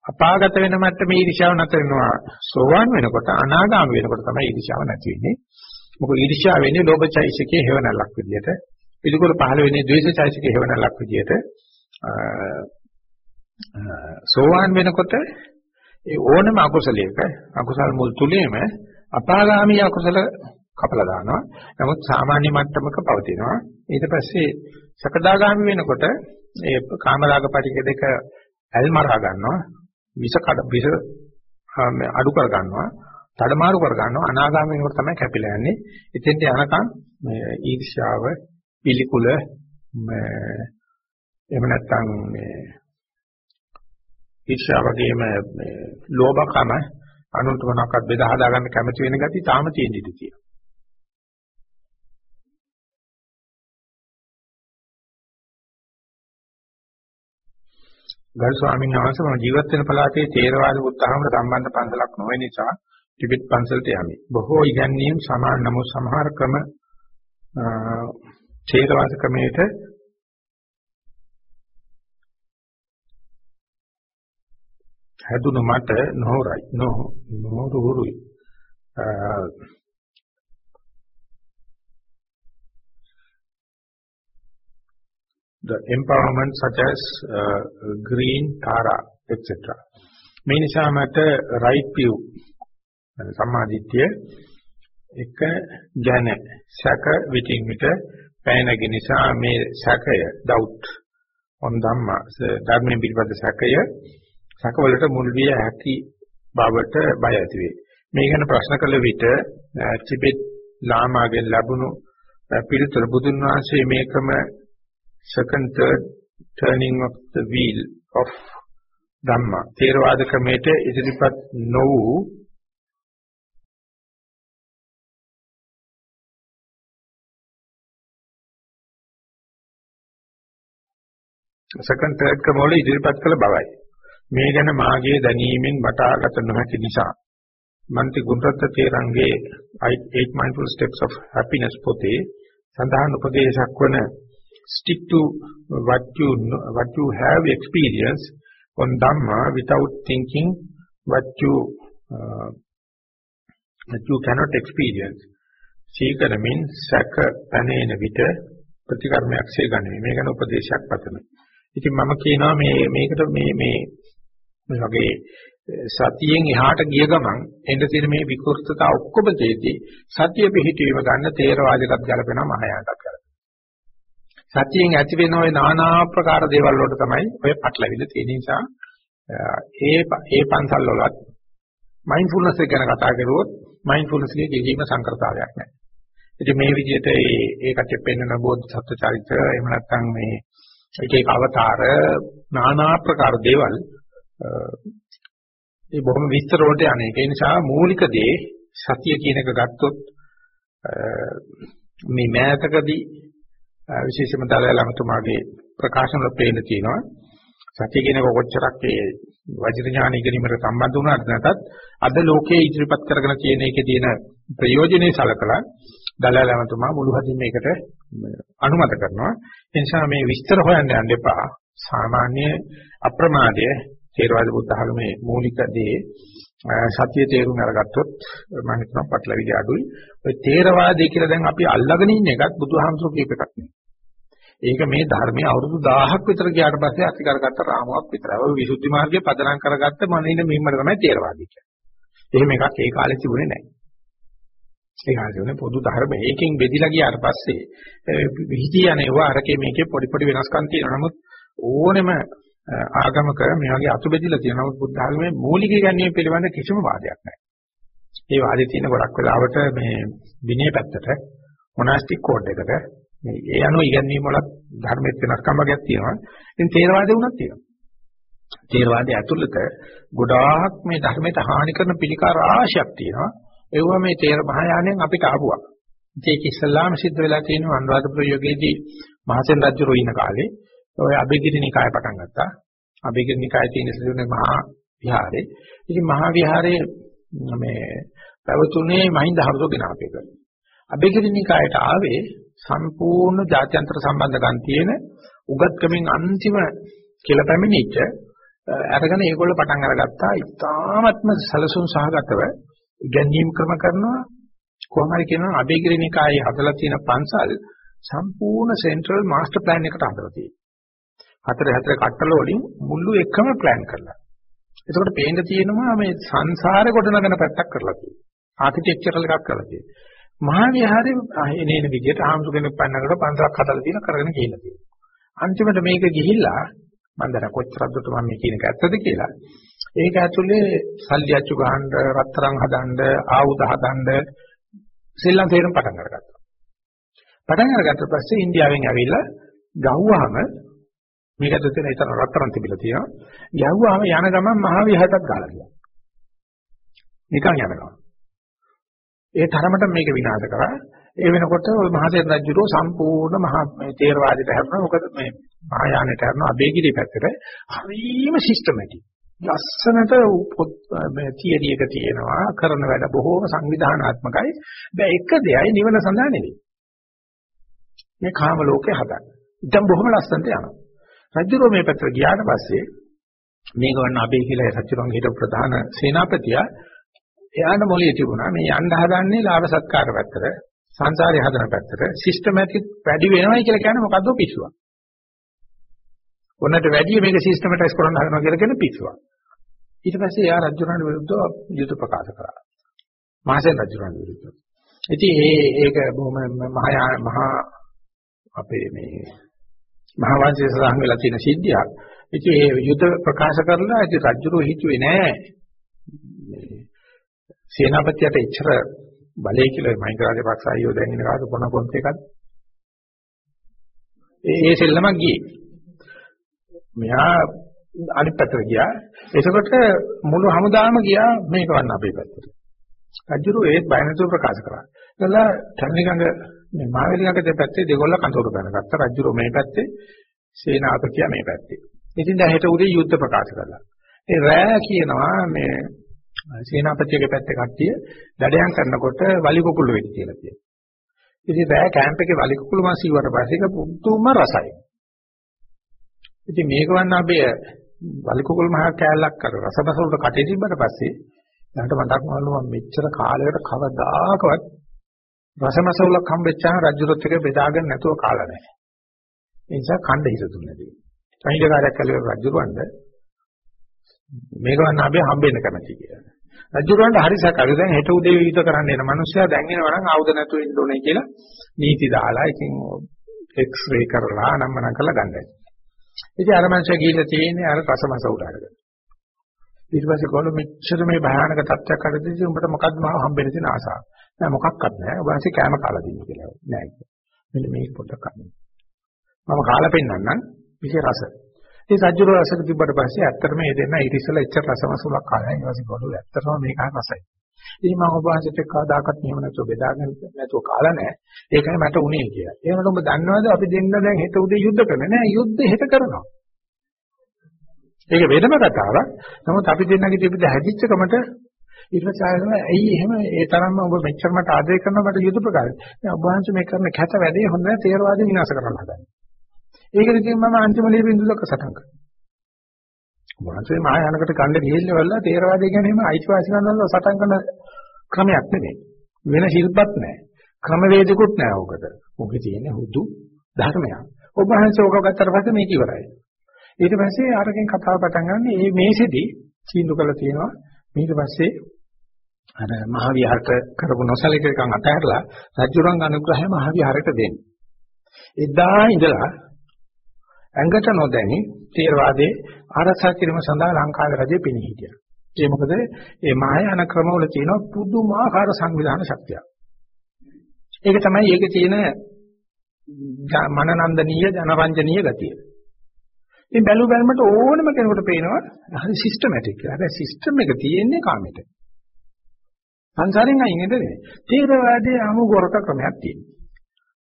අපාගත වෙන මට්ටමේ ඊර්ෂ්‍යාව නැතර වෙනවා. සෝවාන් වෙනකොට අනාගාමී වෙනකොට තමයි ඊර්ෂ්‍යාව නැති වෙන්නේ. මොකද ඊර්ෂ්‍යාව වෙන්නේ ලෝභචෛසිකේ හේවණලක් විදියට. පිළිකුල පහළ වෙන්නේ ද්වේෂචෛසිකේ හේවණලක් විදියට. සෝවාන් වෙනකොට ඒ ඕනම අකුසලයක අකුසල් මුල් තුලේම අපාගාමී අකුසල කපලා දානවා. නමුත් සාමාන්‍ය මට්ටමක පවතිනවා. ඊට පස්සේ සකදාගාමී වෙනකොට ඒ කාමරාග පටික දෙක ඇල්මරා ගන්නවා. විස කඩ විස අඩු කර ගන්නවා. තඩමාරු කර ගන්නවා. අනාගාමී වෙනකොට තමයි කැපිලා යන්නේ. එතෙන්ට යනකම් මේ ඊර්ෂ්‍යාව පිළිකුල එහෙම නැත්නම් මේ ඊර්ෂ්‍යා වගේම මේ ලෝභකම අනුන්ට මොනවාක්වත් බෙදා හදා ගන්න කැමති වෙන ගතිය තාම තියෙන ඉඳී තියෙනවා. ගරු ස්වාමීන් වහන්සේ මම ජීවත් වෙන පළාතේ තේරවාද බුද්ධහමර සම්බන්ධ පන්සලක් නොවේ නිසා ටිබෙට් පන්සලට යමි. බොහෝ ඉගැන්වීම් සමාන නමුත් සමහර ක්‍රම තේරවාද ක්‍රමයට හැදුණු මට නොහොරයි. නොහොරුයි the empowerment such as uh, green tara etc මේ නිසා මට right view සම්මාදිට්ඨිය එක ගැන සැක විටින් විට පැනගෙන නිසා මේ සැකය doubt on dhamma ධර්මයේ පිටපත සැකය සැකවලට මුල් විය හැකි බවට බය ඇති වේ. මේ ගැන ප්‍රශ්න කළ විට ටිබෙට් ලාමාගෙන් ලැබුණු පිළිතුර බුදුන් වහන්සේ මේකම second third turning of the wheel of ධම්මා තේරවාද ක්‍රමයට ඉදිරිපත් නො වූ second third ක්‍රම වල ඉදිරිපත් කළ බවයි මේ ගැන මාගේ දැනීමෙන් වටාගත නොහැකි නිසා මන්ති Gunaratne තේරංගේ eight mindful steps of happiness පොතේ සඳහන් උපදේශක් වන stick to what you what you have experienced on dhamma without thinking what you uh, that you cannot experience සීකරමින් සැක පැනේන විට ප්‍රතිකර්මයක්සේ ගන්නේ මේ ගැන උපදේශයක් පතමි. ඉතින් මම කියනවා මේ මේකට මේ මේ මේ වගේ සතියෙන් එහාට ගිය ගමන් එන්න තියෙන මේ විකෘතතා ඔක්කොම තේදී සතිය පිහිටීම ගන්න තේරවාදයකට ගැලපෙනවා මහායානකට ගැලපෙනවා. සතියෙන් ඇති වෙන ওই নানা ආකාර දේවල් වලට තමයි ඔය පටලවිල්ල තියෙන නිසා ඒ ඒ පන්සල් වලත් මයින්ඩ්ෆුල්නස් එක ගැන කතා කරුවොත් මයින්ඩ්ෆුල්නස් එකේ කිසිම සංකෘතාවයක් නැහැ. ඉතින් මේ විදිහට ඒ ඒකට පෙන්වන බෝධිසත්ව චරිත එහෙම නැත්නම් මේ එක එක අවතාර নানা ආකාර දේවල් ඒ බොහොම විස්තර වලට යන්නේ. ඒ නිසා මූලික දේ සතිය කියන එක ගත්තොත් මේ මෑතකදී විශේෂයෙන්ම දලයි ළමතුමාගේ ප්‍රකාශන වල පේන්න තියෙනවා. සතිය කියන එක කොච්චරක් ඒ වජිර ඥාන ඉගෙනීමට සම්බන්ධ වුණාද නැතත් අද ලෝකයේ ඉදිරිපත් කරගෙන තියෙන එකේ තියෙන ප්‍රයෝජනේ සලකලා දලයි ළමතුමා මුළු හදින් මේකට අනුමත කරනවා. ඒ නිසා මේ විස්තර හොයන්න යන්න එපා. සාමාන්‍ය අප්‍රමාදය තේරවාද බුද්ධ ධර්මයේ මූලික දේ සත්‍ය තේරුම් අරගත්තොත් මම හිතනවා පටලවිලි අඩුයි. ඔය තේරවාදය කියලා දැන් අපි අල්ලගෙන ඉන්න එකත් බුදුහාමුදුරුවෝ කියප එකක් නෙවෙයි. ඒක මේ ධර්මයේ අවුරුදු 1000ක් විතර ගියාට පස්සේ අති කරගත්ත රාමුවක් විතරයි. ඔය විසුද්ධි මාර්ගයේ පදනම් කරගත්ත මනින මෙහිමර තමයි තේරවාදී කියන්නේ. එහෙම එකක් ඒ කාලේ තිබුණේ නැහැ. ඒ කාලේ තිබුණේ පොදු ධර්ම ඒකෙන් බෙදිලා ගියාට පස්සේ විහිදී යනවා අරකේ මේකේ පොඩි පොඩි වෙනස්කම් තියෙනවා. නමුත් ඕනෙම ආගමක මේ වගේ අතු බෙදිලා තියෙනවා. නමුත් බුද්ධ ආගමේ මූලික ගැනීම පිළිබඳ කිසිම වාදයක් නැහැ. ඒ වාදේ තියෙන ගොඩක් වෙලාවට මේ විනය පැත්තට මොනාස්ටික් කෝඩ් එකට මේ ඒ අනුව ඉගැන්වීම වල ධර්මෙත් වෙනස්කම් වර්ගයක් තියෙනවා. ඉතින් තේරවාදේ උනත් තියෙනවා. තේරවාදයේ ඇතුළත ගොඩාක් මේ ධර්මයට හානි කරන පිළිකා රාශියක් තියෙනවා. ඒවා මේ තේර මහායානෙන් අපිට ආපුවා. ඒක ඉස්ලාම සිද්ධ වෙලා තියෙනවා අනුරාධපුර යුගයේදී මහසෙන් රජු ඉන්න කාලේ ඔය අබේගිරි නිකාය පටන් ගත්තා. අබේගිරි නිකායේ තියෙන සිදුවන මහා විහාරේ. ඉතින් මහා විහාරයේ මේ පැවතුනේ මහින්ද හරුදෝගෙන අපේක. අබේගිරි නිකායට ආවේ සම්පූර්ණ ජාත්‍යන්තර සම්බන්ධකම් තියෙන උගත්කමින් අන්තිම කියලා පැමිණිච්ච අරගෙන ඒගොල්ලෝ පටන් අරගත්තා. ඉතාමත්ම සැලසුම් සහගතව ඉගැන්වීම් ක්‍රම කරනවා කොහොම හරි කියනවා අබේගිරි නිකායේ හදලා තියෙන පන්සල් සම්පූර්ණ සෙන්ට්‍රල් මාස්ටර් ප්ලෑන් එකට හදලා තියෙනවා. හතර හතර කට්ටල වලින් මුළු එකම ප්ලෑන් කරලා. එතකොට පේන්න තියෙනවා මේ සංසාරේ ගොඩනගන පැත්තක් කරලා තියෙනවා. ආකිටෙක්චරල් එකක් කරලා තියෙනවා. මහා විහාරේ එනේන විදිහට ආම්සු කෙනෙක් පන්නකට පන්සලක් හදලා තියෙන කරගෙන ගිහිල්ලා තියෙනවා. අන්තිමට මේක ගිහිල්ලා මම දර කොච්චරද මම මේ කියන එක ඇත්තද කියලා. ඒක ඇතුලේ සල්ලි අච්චු ගහන්න, රත්තරන් හදන්න, ආයුධ හදන්න සෙල්ලම් තේරෙන පටන් අරගත්තා. පටන් අරගත්ත පස්සේ ඉන්දියාවෙන් ඇවිල්ලා ගහුවාම මේකට තියෙන ඊතර රත්තරන් තිබිලා තියෙනවා. ගැහුවාම යන ගමන් මහ විහාරයක් ගාලා ගියා. නිකන් යන ගමන්. ඒ තරමට මේක විනාශ කරා. ඒ වෙනකොට ওই මහසෙන් රජුරෝ සම්පූර්ණ මහා තේරවාදයට හැරුණා. මොකද මේ මහායානයට හැරුණා අබේගිරි පැත්තට හරිම සිස්ටමැටික්. ලස්සනට මේ තියරි එක තියෙනවා කරන වැඩ බොහෝම සංවිධානාත්මකයි. බෑ එක දෙයයි නිවන සඳහා නෙවෙයි. මේ කාම ලෝකේ හදන්න. දැන් බොහොම ලස්සනට යනවා. රජුරෝ මේ පැත්තට ගියාට පස්සේ මේක වන්න අපේ කියලා රජුරන්ගේ හිටපු ප්‍රධාන සේනාපතියා එයාට මොළයේ තිබුණා මේ යන්න හදන්නේ ලාභ සත්කාර පැත්තට සංසාරේ හදන පැත්තට සිස්ටමැටික් වැඩි වෙනවයි කියලා කියන්නේ මොකද්ද පිස්සුවක් ඔන්නට වැඩි මේක සිස්ටමටයිස් කරන්න හදනවා කියලා කියන පිස්සුවක්. ඊට පස්සේ එයා රජුරණ විරුද්ධව යුද ප්‍රකාශ කරා. මහසෙන් රජුරණ විරුද්ධව. ඉතින් ඒ ඒක බොහොම මහා මහා අපේ මේ මහා වංශයේ සඳහන් වෙලා තියෙන සිද්ධියක්. ඉතින් ඒ යුද ප්‍රකාශ කරලා ඉතින් රජුරෝ හිතුවේ නෑ. සේනාපතියට ඉච්ඡර බලය කියලා මහින්ද රාජපක්ෂ අයියෝ දැන් ඉන්න කාට පොන පොන්ත් එකක්. ඒ ඒ සෙල්ලමක් ගියේ. මෙහා අනිත් පැත්තට ගියා. එතකොට මුළු හමුදාම ගියා මේක වන්න අපේ පැත්තට. රජුරු ඒත් බය නැතුව ප්‍රකාශ කරා. එතලා තන්නිගඟ මේ මාවෙලිගඟ දෙපැත්තේ දෙගොල්ල කඳවුරු බැනගත්තා. රජුරු මේ පැත්තේ සේනාපතියා මේ පැත්තේ. ඉතින් දැන් හෙට උදේ යුද්ධ ප්‍රකාශ කළා. ඒ රෑ කියනවා මේ සේනාපතියගේ පැත්තේ කට්ටිය දඩයන් කරනකොට වලි කුකුළු වෙඩි කියලා කියනවා. ඉතින් රෑ කැම්ප් එකේ වලි කුකුළු මාසි වට පස්සේ ඒක පුදුම රසයි. ඉතින් මේක වන්න අපි වලි කුකුළු මහ කෑල්ලක් කර රසබස වලට කටේ තිබ්බට පස්සේ ඊට මතක් වුණලු මම මෙච්චර කාලයකට කවදාකවත් රසමසවුලක් හම්බෙච්චාම රජුරොත් එක බෙදාගෙන නැතුව කාලා නැහැ. ඒ නිසා කණ්ඩ හිතුනේ නැති. අහිංසකාරයක් කළේ රජුරවන්ද මේක වන්න අපි හම්බෙන්න කැමති කියලා. රජුරවන්ට හරි සැකයි. දැන් හෙට උදේ විවිධ කරන්න එන මිනිස්සයා දැන් එනවා නම් ආයුධ නැතුව ඉන්න ඕනේ කියලා නීති දාලා ඉතින් එක්ස්රේ කරලා නම් මනම් කරලා ගන්නයි. ඉතින් අර මනුස්සයා ගිහිල්ලා තියෙන්නේ අර රසමස උඩ අරගෙන. ඊට පස්සේ කොහොම මෙච්චර මේ භයානක තත්ත්වයක් හදද්දී උඹට මොකද්ද මම හම්බෙන්න තියෙන ආසාව? නෑ මොකක්වත් නෑ. ඔබ වහන්සේ කෑම කාලා දෙන්න කියලා. නෑ. මෙන්න මේක පොඩ්ඩක් අන්න. මම කාලා පෙන්නන්නම්. විශේෂ රස. ඒ සජ්ජුර රසක තිබ්බට පස්සේ ඇත්තටම මේ දෙන්න ඊට ඉස්සෙල්ලා එච්චර රසමසුලක් කාලා ඊට පස්සේ ගොළු ඇත්තටම මේක රසයි. ඉතින් මම ඔබ වහන්සේට කවදාකවත් මෙහෙම නැතුව බෙදාගෙන නැතුව කාලා නැහැ. ඒකයි මට උනේ කියලා. ඒකට ඔබ දන්නවද අපි දෙන්න දැන් හෙට උදේ යුද්ධ කරන්නේ නැහැ. යුද්ධ හෙට කරනවා. ඒක වෙනම කතාවක්. නමුත් අපි දෙන්නගේ තිබිද හැදිච්ච කමට ඊට පස්සේ ආයෙම ඇයි එහෙම ඒ තරම්ම ඔබ මෙච්චර මට ආදරය කරනවා මට යුද ප්‍රකාරය. දැන් ඔබ වහන්සේ මේ කරන කැත වැඩේ හොඳ නැහැ තේරවාදී විනාශ කරන්න හදන්නේ. ඒකද ඉතින් මම අන්තිම ලියපින්දු දක්ක සටන් කරනවා. ඔබ වහන්සේ මහායානකට ගන්න ගිහිල්ලා වල්ලා තේරවාදී ගැන එහෙම අයිතිවාසිකම් නම් සටන් කරන ක්‍රමයක් නෙමෙයි. වෙන ශිල්පත් නැහැ. ක්‍රමවේදිකුත් නැහැ ඔකට. ඔකේ තියෙන හුදු ධර්මයක්. ඔබ වහන්සේ ඕක ගත්තට පස්සේ මේක ඉවරයි. ඊට පස්සේ අරකින් කතාව පටන් ගන්න මේ මේසෙදි සීඳු කළා තියෙනවා ඊට පස්සේ අර මහ විහාරක කරපු නොසලකකම් අතහැරලා රජුරංග අනුග්‍රහය මහ විහාරයට දෙන්න. එදා ඉඳලා ඇඟට නොදැනි තේරවාදයේ ආරක්ෂා කිරීම සඳහා ලංකාවේ රජය පෙනී හිටියා. ඒ මොකද මේ මහායාන ක්‍රමවල තියෙන පුදුමාකාර සංවිධාන ශක්තියක්. ඒක තමයි ඒකේ තියෙන මනනන්දනීය ජනරංජනීය ගතිය. ඉතින් බැලු බැලමට ඕනම කෙනෙකුට පේනවා හරි සිස්ටමැටික් කියලා. හැබැයි සිස්ටම් එක තියෙන්නේ කාමෙට. සංසාරෙන් අයින් නෙවෙයි. තේරවාදයේ අමු ගොරක ක්‍රමයක් තියෙනවා.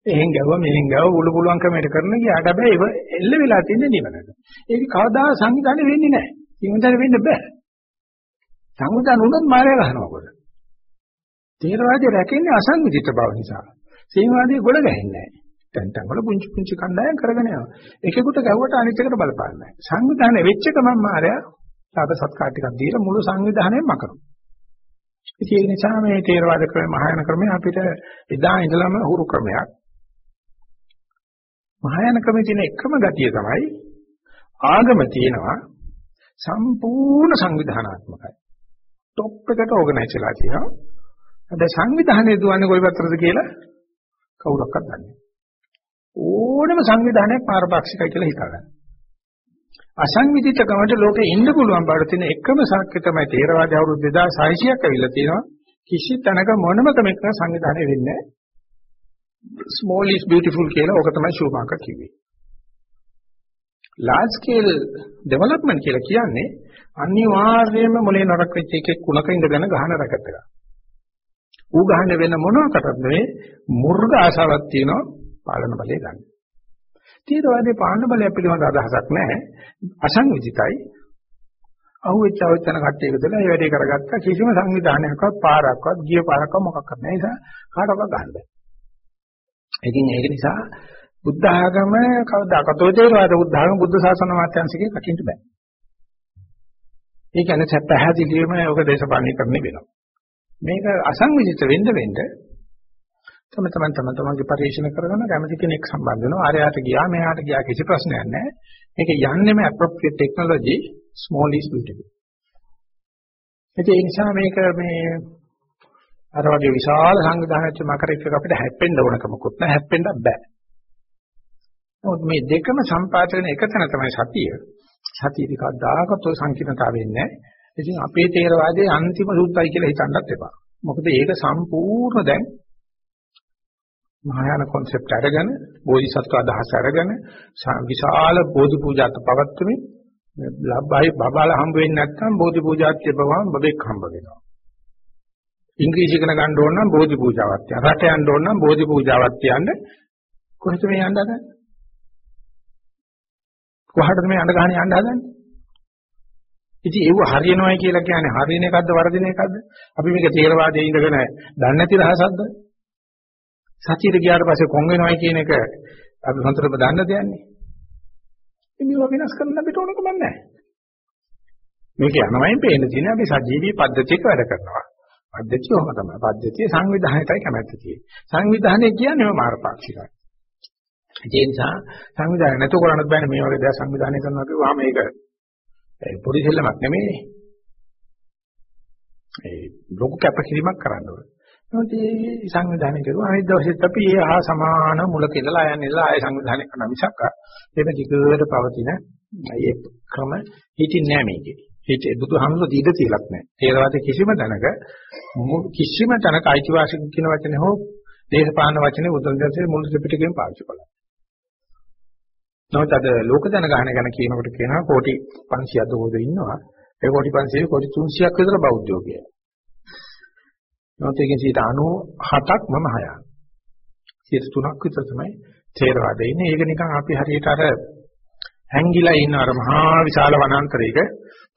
එහෙන් ගැවුවා මෙහෙන් ගැවුවා උළු පුළුවන් ක්‍රමයට කරන ගියාට හැබැයි ඒව එල්ල වෙලා තින්නේ නිවනට. ඒක කවදා සංවිධානය වෙන්නේ නැහැ. සංවිධානය වෙන්න බෑ. සංවිධානය උනත් මායя ගන්නවා කොට. තේරවාදයේ රැකෙන්නේ අසංවිධිත බව නිසා. සීමාදී ගොඩ ගහන්නේ නැහැ. තැන් තැන් වල පුංචි පුංචි කණ්ඩායම් කරගෙන යනවා. එකෙකුට ගැව්වට අනිත් එකට බලපාන්නේ නැහැ. සංවිධානය වෙච්ච ගමන් මාරයා සාද සත්කාර ටිකක් දීලා මුළු සංවිධානයම මකනවා. ඉතින් ඒ නිසා මේ තේරවාද ක්‍රමය මහායාන ක්‍රමය අපිට එදා ඉඳලම හුරු ක්‍රමයක්. මහායාන ක්‍රමයේ තියෙන එකම ගතිය තමයි ආගම තියෙනවා සම්පූර්ණ සංවිධානාත්මකයි. টොප් එකට ඕගනයිස් වෙලා තියෙනවා. හැබැයි සංවිධානය දුවන්නේ කොයි පැත්තටද කියලා කවුරක්වත් දන්නේ නැහැ. ඕනම සංවිධානයක් පාරපාක්ෂිකයි කියලා හිතාගන්න. අසංවිධිතකමට ලෝකේ ඉන්න පුළුවන් බවට තියෙන එකම සාක්ෂි තමයි තේරවාදී අවුරුදු 2600ක් ඇවිල්ලා තියෙනවා. කිසි තැනක මොනම කෙනෙක් සංවිධානය වෙන්නේ නැහැ. small is beautiful කියලා ඕක තමයි ෂූමාකර් කිව්වේ. large scale development කියලා කියන්නේ අනිවාර්යයෙන්ම මොලේ නරක වෙච්ච එකේ කුණක ඉඳගෙන ගහන රැකට් එක. ඌ ගහන්නේ වෙන මොනවාකටද නෙවෙයි මුර්ග ආශාවක් තියෙනවා පාලන බලය ගන්න. තීරවාදී පාලන බලය පිළිබඳ අදහසක් නැහැ. අසංවිධිතයි. අහුවෙච්ච අවචන කට්ටිය එකදලා ඒ වැඩේ කරගත්තා කිසිම සංවිධානයක්වත් පාරක්වත් ගිය පාරක්වත් මොකක්වත් නැහැ. ඒ නිසා කාටවත් ගන්න බෑ. ඉතින් ඒක නිසා බුද්ධ ආගම කවදාකවත් තේරවාද බුද්ධ ආගම බුද්ධ ශාසන මාත්‍යංශිකේ කටින්ට බෑ. ඒ කියන්නේ පැහැදිලිවම ඔක දේශපාලනීකරණය වෙනවා. මේක අසංවිධිත වෙන්න වෙන්න තම තමන් තම තමන්ගේ පරිශන කරගෙන කැමති කෙනෙක් සම්බන්ධ වෙනවා. ආරයට ගියා මෙහාට ගියා කිසි ප්‍රශ්නයක් නැහැ. මේක යන්නේම appropriate technology small is beautiful. ඒ නිසා මේක මේ අර වගේ විශාල සංවිධානයක් මකරෙක් අපිට හැප්පෙන්න ඕනකමකුත් නැහැ හැප්පෙන්න බෑ. නමුත් මේ දෙකම සම්පාත වෙන එක තැන තමයි සතිය. සතිය ටිකක් දායකත්ව සංකීර්ණතාවය වෙන්නේ නැහැ. ඉතින් අපේ තේරවාදයේ අන්තිම සූත්‍රය කියලා හිතන්නත් එපා. මොකද ඒක සම්පූර්ණ දැන් මහායාන concept අරගෙන බෝධිසත්ව අදහස අරගෙන විශාල බෝධි පූජාත් පවත්වමින් ලබ්බයි බබාලා හම්බ වෙන්නේ නැත්නම් බෝධි පූජාත් තිබවම බබෙක් හම්බ වෙනවා. ඉංග්‍රීසි ඉගෙන ගන්න ඕන නම් බෝධි පූජාවක් තියන්න. රට යන්න ඕන නම් බෝධි පූජාවක් තියන්න. කොහෙද මේ යන්න හදන්නේ? කොහටද මේ අඬ ගහන යන්න හදන්නේ? ඉතින් ඒව හරියනවයි කියලා කියන්නේ හරියන එකක්ද වරදින එකක්ද? අපි මේක තේරවාදයේ ඉඳගෙන දන්නේ නැති රහසක්ද? සතියට ගියාට පස්සේ කොන් වෙනවයි කියන එක අපි හොඳටම දන්න දෙයක්නේ. මේවා වෙනස් කරන්න අපිට ඕනකම නැහැ. මේක යනවයින් පේන්න තියෙන අපි සජීවී පද්ධතියක වැඩ කරනවා. පද්ධතිය ඔහම තමයි. පද්ධතිය සංවිධානයටයි කැමැත්ත තියෙන්නේ. සංවිධානය කියන්නේ මාර්ගපාක්ෂිකයි. ඒ නිසා සංවිධානය නැතුව කරන්නත් බෑනේ මේ වගේ දේවල් සංවිධානය කරනවා කිව්වම මේක පොඩි සෙල්ලමක් නෙමෙයි. ඒ ලොකු කැපකිරීමක් කරන්න ඕනේ. නමුත් මේ සංවිධානය කරුවා අනිත් දවසෙත් අපි ඒ හා සමාන මුලක ඉඳලා ආයන්නෙලා ආය සංවිධානය කරන මිසක් ඒක දිගට පවතින මේ ක්‍රම හිතින්නේ නැහැ මේකේ. හිත බුදුහාමුදුරු දීද තියලක් නැහැ. තේරවාද කිසිම තැනක කිසිම තැනක අයිතිවාසිකම් කියන වචනේ හෝ දේශපාලන වචනේ බුදුන්වහන්සේ මුල් ත්‍රිපිටකයෙන් පාවිච්චි කළා. නමුත් අද ලෝක ජනගහන ගැන කියනකොට කියනවා කෝටි 500ක් දෝද ඉන්නවා. ඒ කෝටි 500 කෝටි 300ක් විතර බෞද්ධයෝ කියලා. නමුත් ඒකෙන් 97ක් මම හයක්. 3ක් විතර තමයි තේරවාදේ ඉන්නේ. ඒක නිකන් අපි හරියට අර හැංගිලා ඉන්න අර මහා විශාල වනාන්තරයක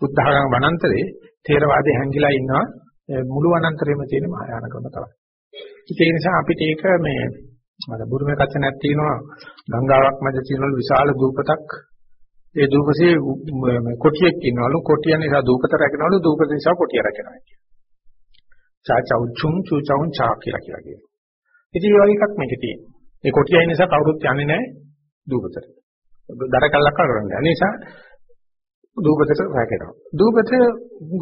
බුද්ධඝම වනාන්තරේ තේරවාදේ හැංගිලා ඉන්නවා මුළු වනාන්තරෙම තියෙන මහායානකම තමයි. ඒ නිසා අපිට ඒක මේ මම බුරුමේ කච්චනක් තියෙනවා ගංගාවක් මැද තියෙනවලු විශාල දූපතක් ඒ දූපසේ කොටියෙක් ඉන්නවලු කොටිය නිසා දූපත රැකනවලු දූපත නිසා කොටිය රැකනවා කියන. චාචව් චුම් චුචව් චා කියලා කියලා කියනවා. ඉතින් ඒ වගේ එකක් මේකේ තියෙනවා. ඒ කොටියයි නිසා කවුරුත් යන්නේ නැහැ දූපතට. දර කල්ලක් කරන්නේ. ඒ නිසා දූපතට රැකෙනවා. දූපත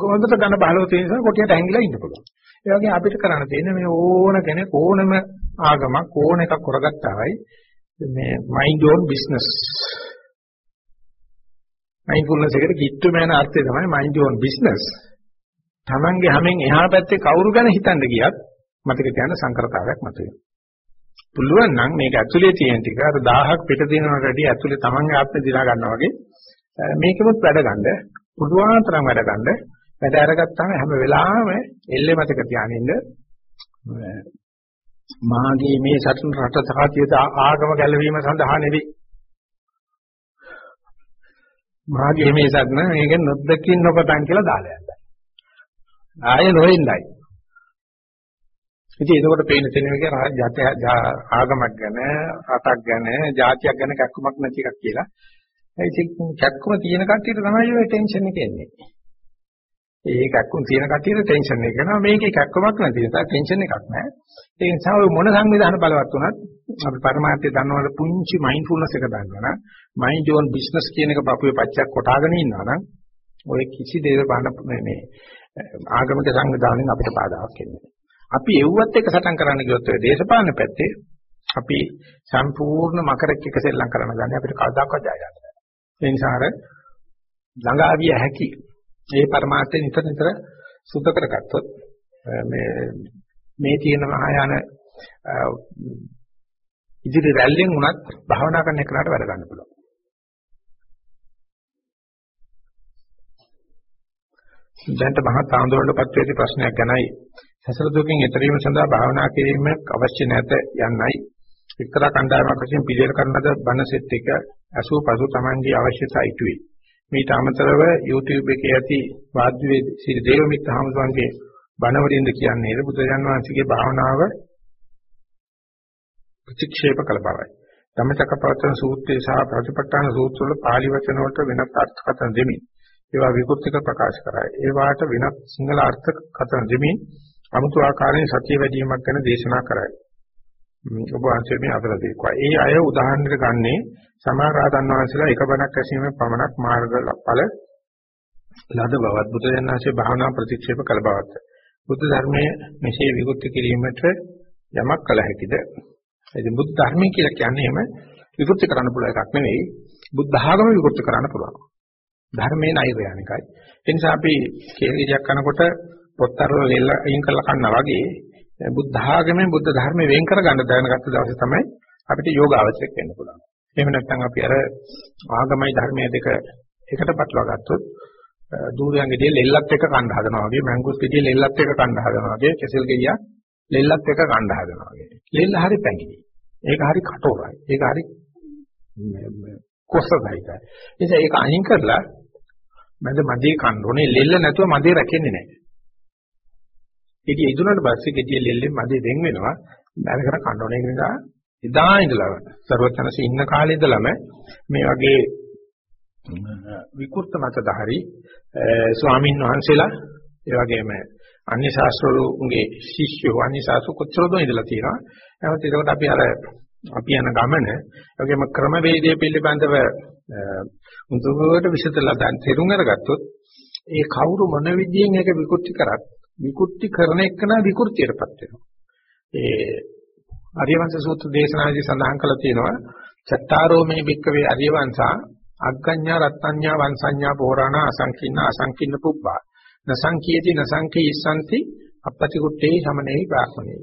ගොඩට ගන්න බහලව තියෙන නිසා කොටියට හැංගිලා ඉන්න පුළුවන්. ඒ වගේ අපිට කරන්න තියෙන්නේ මේ ඕන කෙනෙක් ඕනම ආගමක් ඕන එකක් කරගත්තාමයි මේ මයින්ඩ් ඕන් බිස්නස් මයින්ඩ්ෆුල්නස් එකට කිට්ටු මෑන අර්ථය තමයි මයින්ඩ් ඕන් බිස්නස්. Tamange හැමෙන් එහා පැත්තේ කවුරු ගැන හිතන්න ගියත් මතක තියාගන්න සංකරතාවයක් මතුවේ. පුළුවන් නම් මේක ඇතුලේ තියෙන ටික අර 1000ක් පිට දිනනකට වැඩිය ඇතුලේ Tamange ආත්මය දිනා ගන්නවා වගේ මේකෙමුත් වැඩ ගන්න පුළුවන් තරම් වැඩ ගන්න වැඩ අරගත්තාම හැම වෙලාවෙම එල්ලේ මතක තියානින්න මාගේ මේ සතුන් රට සාතියට ආගම ගැලවීම සඳහා නෙවෙයි මාගේ මේ සත්න මේක නොදකින් නොපතන් කියලා දාලා යන්න. ආයෙ නොෙන්නයි. ඉතින් ඒකකොට පේන තැන එක ආගමක් ගැන, රටක් ගැන, ජාතියක් ගැන කක්කමක් නැති එකක් කියලා. ඉතින් කක්කම තියෙන කට්ටියට තමයි ඔය ටෙන්ෂන් එක එන්නේ. ඒ කක්කුම් තියෙන කටියට ටෙන්ෂන් එක කරනවා මේකේ කක්කමක් නැති නිසා ටෙන්ෂන් එකක් නැහැ ඒ නිසා ඔය මොන සංවිධාන බලවත් වුණත් අපි පරමාර්ථය දන්නවද පුංචි මයින්ඩ්ෆුල්නස් එක දන්නවනම් මයින්ඩ් යෝන් බිස්නස් කියන එක පපුවේ පච්චක් කොටාගෙන ඉන්නවනම් ඔය කිසි දෙයක බාන මේ මේ ආගමික සංවිධානයෙන් අපිට බාධාක් එන්නේ අපි එව්වත් එක සටන් කරන්න ගියොත් ඔය දේශපාලන පැත්තේ අපි සම්පූර්ණ මකරෙක් එක සෙල්ලම් කරන්න ගන්නේ අපිට කවදාකවත් ජය ගන්න බෑ ඒ නිසා අර ළඟාවිය හැකි මේ પરමාර්ථය නිතර නිතර සුද්ධ කරගත්තොත් මේ මේ තියෙන මහායාන ඉදිරි රැල්ලෙන් උනත් භාවනා කරන එකට වැඩ ගන්න පුළුවන්. දැන්ට මහා තාන්දරවලපත් වේදී ප්‍රශ්නයක් ගැනයි සසර දුකින් එතර වීම සඳහා භාවනා කිරීම අවශ්‍ය නැත යන්නයි එක්තරා කණ්ඩායමක් වශයෙන් පිළිවෙල කරන ලද බණ සෙට් එක අසූ පසු Tamange අවශ්‍යතා ඉටුවේ. මීට අමතරව YouTube එකේ ඇති වාද්‍යවේ ශ්‍රී දේවමිත් හමුදුන්ගේ බණවලින්ද කියන්නේ බුදුරජාන් වහන්සේගේ භාවනාව ප්‍රතික්ෂේප කළ බවයි. ධම්මචක්කපවත්තන සූත්‍රයේ සහ ප්‍රතිපත්තන සූත්‍රවල පාලි වචන වලට වෙනත් අර්ථකථන දෙමින් ඒවා විකෘතික ප්‍රකාශ කරයි. ඒ වාට වෙනත් සිංහල අර්ථකථන දෙමින් අමුතු ආකාරයෙන් සත්‍ය වැඩිවීමක් ගැන දේශනා කරයි. ඔබ වහන්සේ මේ අතර දෙකවා. ඒ අය උදාහරණයක් ගන්නේ සමාරාතන් වහන්සේලා එක බණක් ඇසීමේ පමණක් මාර්ගඵල ලද බවත් බුදුරජාණන් වහන්සේ භාවනා ප්‍රතික්ෂේප කළ බවත්. බුද්ධ ධර්මයේ මෙසේ විකෘති කිරීමට යමක් කළ හැකිද? ඉතින් බුද්ධ ධර්මය කියලා කියන්නේ එහෙම විකෘති කරන්න පුළුවන් එකක් නෙවෙයි. බුද්ධ ආගම විකෘති කරන්න පුළුවන්. ධර්මයේ නෛර්යානිකයි. ඒ නිසා අපි කේන්ද්‍රයක් කරනකොට පොත්තරල ලෙල්ල අයින් කරලා කන්නා වගේ බුද්ධ ආගමෙන් බුද්ධ ධර්මයෙන් වෙන් කරගන්න දැනගත්ත දවසේ තමයි අපිට යෝග අවශ්‍යක වෙන්න පුළුවන්. එහෙම නැත්නම් අපි අර ආගමයි ධර්මයේ දෙක එකට පටලවා ගත්තොත් දූරයන් ගෙඩිය ලෙල්ලත් එක්ක කණ්ඩ හදනවා වගේ මැංගුස් ගෙඩිය ලෙල්ලත් එක්ක කණ්ඩ හදනවා වගේ කෙසෙල් ගෙඩිය ලෙල්ලත් එක්ක කණ්ඩ හදනවා වගේ. ලෙල්ල හරි පැංගිලි. ඒක හරි කටෝරයි. ඒක හරි කොස්සදයියි. එනිසා ඒක අයින් කරලා මැද මදේ කන්න ඕනේ ලෙල්ල නැතුව මදේ රැකෙන්නේ නැහැ. ඉතින් ඉදුණාට පස්සේ ගෙඩිය ලෙල්ලෙන් මදේ දෙන් වෙනවා. බැලකර කන්න ඕනේ ඒක නිසා එදා ඉඳලා සර්වඥාන්සේ ඉන්න කාලේ ඉඳලම මේ වගේ විකෘත මතධාරි ස්වාමින් වහන්සේලා ඒ වගේම අන්‍ය ශාස්ත්‍රවලුන්ගේ ශිෂ්‍යෝ අන්‍ය ශාස්ත්‍ර කොච්චරද ඉඳලා තියෙනවා. එහෙනම් ඒකට අපි අර අපි යන ගමන වගේම ක්‍රමවේදය පිළිබඳව උන්තුවට විසතලා දැන් තේරුම් අරගත්තොත් ඒ කවුරු මොන විදියෙන් ඒක විකෘති කරත් විකෘති කරන එකන විකෘතියටපත් වෙනවා. ඒ අරියවංශ සූත්‍ර දේශනාදී සඳහන් කරලා තියෙනවා චත්තාරෝ මේ භික්කවේ අරියවංශා අග්ගඤ්ඤා රත්ත්‍ඤ්ඤා වංශඤ්ඤා පෝරාණ අසංකින්න අසංකින්න පුබ්බා. නසංකීයති නසංකීස්සanti අපපතිකුට්ටේ සමනේ බ්‍රාහ්මණේ.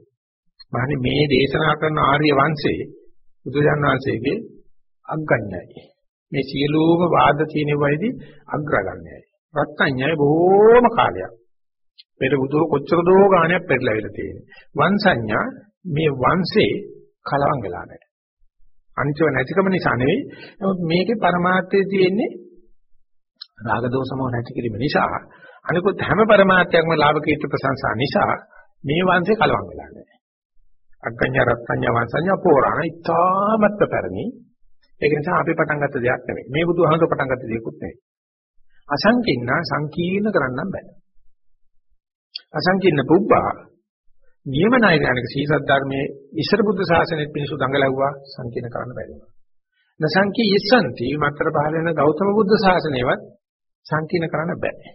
මහනි මේ දේශනා කරන ආර්ය වංශයේ බුදුජාන විශ්වයේ අග්ගඤ්ඤයි. මේ සියලුම වාද තියෙන වෙයිදී අග්‍රගන්නේයි. රත්ඥය බොහෝම කාලයක්. පෙර බුදෝ කොච්චර දෝ ගාණයක් පෙරලා වෙලා තියෙන්නේ. වංශඥා මේ වංශේ කලවම් වෙලා නැහැ. අනිත්‍යව නැතිකම නිසා නෙවෙයි. නමුත් මේකේ પરමාර්ථය තියෙන්නේ රාග දෝෂම නැති කිරීම නිසා අනිකුත් හැම પરමාර්ථයක්ම ලාභ කීර්ති ප්‍රශංසා නිසා මේ වංශේ කලවම් වෙලා නැහැ. අග්ගඤ්ඤ රත්ඥ වංශඥ පෝරාණ ඉතාමත් පැරණි ඒක නිසා අපි පටන් ගත්ත දෙයක් නෙවෙයි. මේ බුදුහමද පටන් ගත්ත දෙයක්වත් නෙවෙයි. අසංකීර්ණ සංකීර්ණ කරන්න බෑ. අසංකීර්ණ පුබ්බා නියම නායකයන්ක සීසත් ධර්මයේ ඉස්සර බුද්ධ ශාසනයේ පිණිසු දඟලවුවා සංකීර්ණ කරන්න බැරි වුණා. නසංකී යසන්ති මතර පහල වෙන ගෞතම බුද්ධ ශාසනයවත් සංකීර්ණ කරන්න බෑ.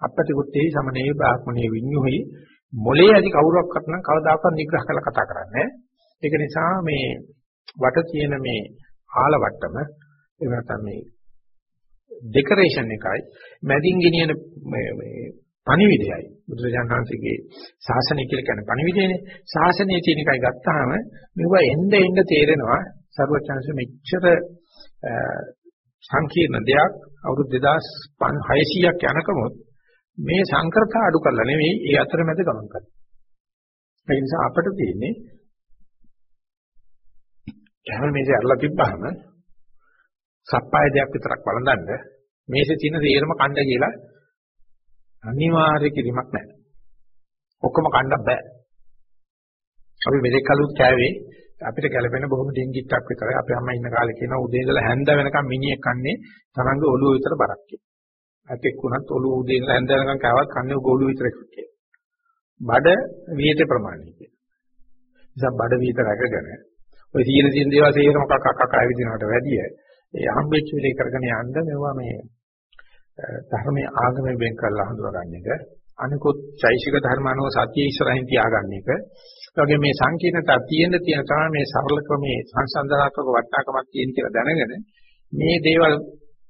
අපටිකුත්තේ සමනේ බ්‍රාහ්මණයේ විඤ්ඤුහි මොලේ ඇති කවුරක්වත් නම් කවදාකවත් නිග්‍රහ කරලා කතා කරන්නේ ඒක නිසා මේ වට තියෙන මේ ආලවට්ටම එහෙම නැත්නම් මේ ඩෙකරේෂන් එකයි මැදින් ගෙනියන මේ පණිවිඩයයි. බුදුරජාණන් වහන්සේගේ ශාසනය කියලා කියන්නේ පණිවිඩයනේ. ශාසනයේ තියෙන එකයි ගත්තාම මෙවුවා එන්න එන්න තේරෙනවා. සර්වචන්ස මෙච්චර සංකීර්ණ දෙයක් අවුරුදු 2600ක් යනකමොත් මේ සංකරතා අඩු කරලා නෙවෙයි ඒ අතරමැද ගමන් කරන්නේ. ඒ නිසා අපිට තියෙන්නේ එහෙම මේසේ අරලා තිබ්බහම සප්පාය දෙයක් විතරක් බලඳන්න මේසේ තියෙන තේරම කණ්ඩ කියලා අනිවාර්ය කිරීමක් නැහැ. ඔක්කොම කණ්ඩක් බෑ. අපි මෙලෙක් කලුත් කෑවේ අපිට ගැළපෙන බොහොම ඩිංගිත්තක් විතරයි. අපේ අම්මා ඉන්න කාලේ කියන උදේ ඉඳලා හැන්ද වෙනකම් මිනිහෙක් කන්නේ තරංග ඔළුව විතර බරක් කියලා. ඇතෙක් වුණත් ඔළුව උදේ ඉඳලා හැන්ද වෙනකම් කෑවත් කන්නේ ඔළුව විතරක් කියලා. බඩ වියට ප්‍රමාණයි කියලා. නිසා බඩ වියට රැකගෙන ඔය සීල සීල දේවල් සේරම කක කක ආවිදිනවට වැඩිය ඒ හම්බෙච්ච විදිහ කරගෙන යන්න මෙවුවා මේ ධර්මයේ ආගමෙන් වෙන් කරලා හඳුනාගන්න එක. අනිකුත් චෛසික ධර්ම අනුව සතිය ඉස්සරහින් තියාගන්න එක. ඒ වගේ මේ සංකීර්ණතා තියෙන තියෙන තමයි මේ සරල ක්‍රමයේ සංසන්දනාත්මක වටනකමක් තියෙන කියලා දැනගෙන මේ දේවල්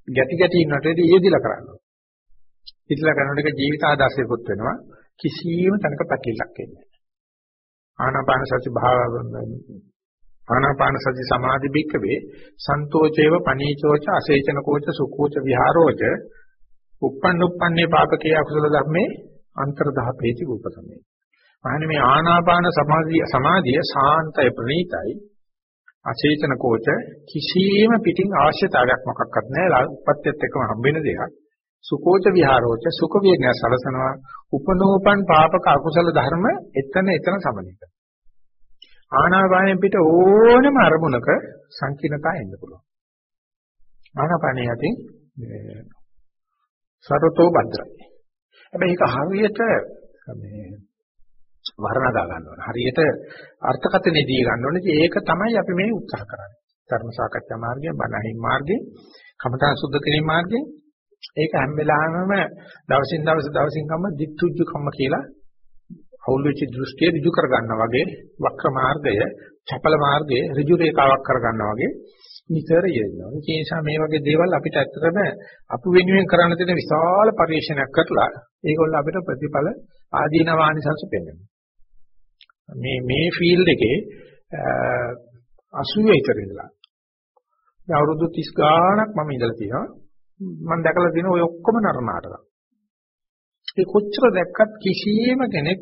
ගැටි ගැටි ඉන්නටදී යෙදිලා කරනවා. ඉතිලා කරනකොට ඒක ජීවිත ආදර්ශයකුත් වෙනවා. කිසියම් තැනක පැකිලක් එන්නේ ආනාපාන සති භාව ආනාපාන සති සමාධි බික්කවේ සන්තෝචේව පනීචෝච අසේචන කෝච සුකෝච විහාරෝච uppන්න uppන්නේ පාපකේ අකුසල ධර්මේ අන්තර්ධාපේති රූපසමේ. මහන්නේ මේ ආනාපාන සමාධිය සමාධිය සාන්තය ප්‍රණීතයි. අචේතන කෝච කිසියම් පිටින් අවශ්‍යතාවයක් මොකක්වත් නැහැ. උපත්යත් එක්කම හම්බෙන දෙයක්. සුකෝච විහාරෝච සුඛ වේගය සලසනවා. උපනෝපන් පාපක අකුසල ධර්ම එතන එතන සමනය කරනවා. ආනාපානයෙන් පිට ඕනම අරමුණක සංකීර්ණතා එන්න පුළුවන්. ආනාපානය යටින් සරතෝ භද්‍රයි. හැබැයි ඒක හරියට මේ වර්ණදා ගන්න ඕනේ. හරියට අර්ථකථනය දී ගන්න ඕනේ. ඒක තමයි අපි මේ උත්සාහ කරන්නේ. ධර්ම සාකච්ඡා මාර්ගය, බණහින් මාර්ගය, කමඨා සුද්ධ කිරීම මාර්ගය. ඒක හැම වෙලාවෙම දවසින් දවස දවසින් කම්ම දික්තුජ්ජු කම්ම කියලා අවුල් වෙච්ච දෘෂ්ටිය ඍජු කර ගන්නවා වගේ වක්‍ර මාර්ගය, චපල මාර්ගය ඍජු රේඛාවක් කර ගන්නවා වගේ නිතර යෙදෙනවා. ඒ නිසා මේ වගේ දේවල් අපිට ඇත්තටම අපු වෙනුවෙන් කරන්න තියෙන විශාල පරිශ්‍රණයක් කරලා ඒගොල්ල අපිට ප්‍රතිඵල ආදීනවානිසංස පෙන්වනවා. මේ මේ ෆීල්ඩ් එකේ 80 විතර ඉඳලා අවුරුදු 30 ගාණක් මම ඉඳලා තියෙනවා. මම දැකලා තියෙන ඔය ඔක්කොම නරනාටක. ඒ කොච්චර දැක්කත් කිසියම් කෙනෙක්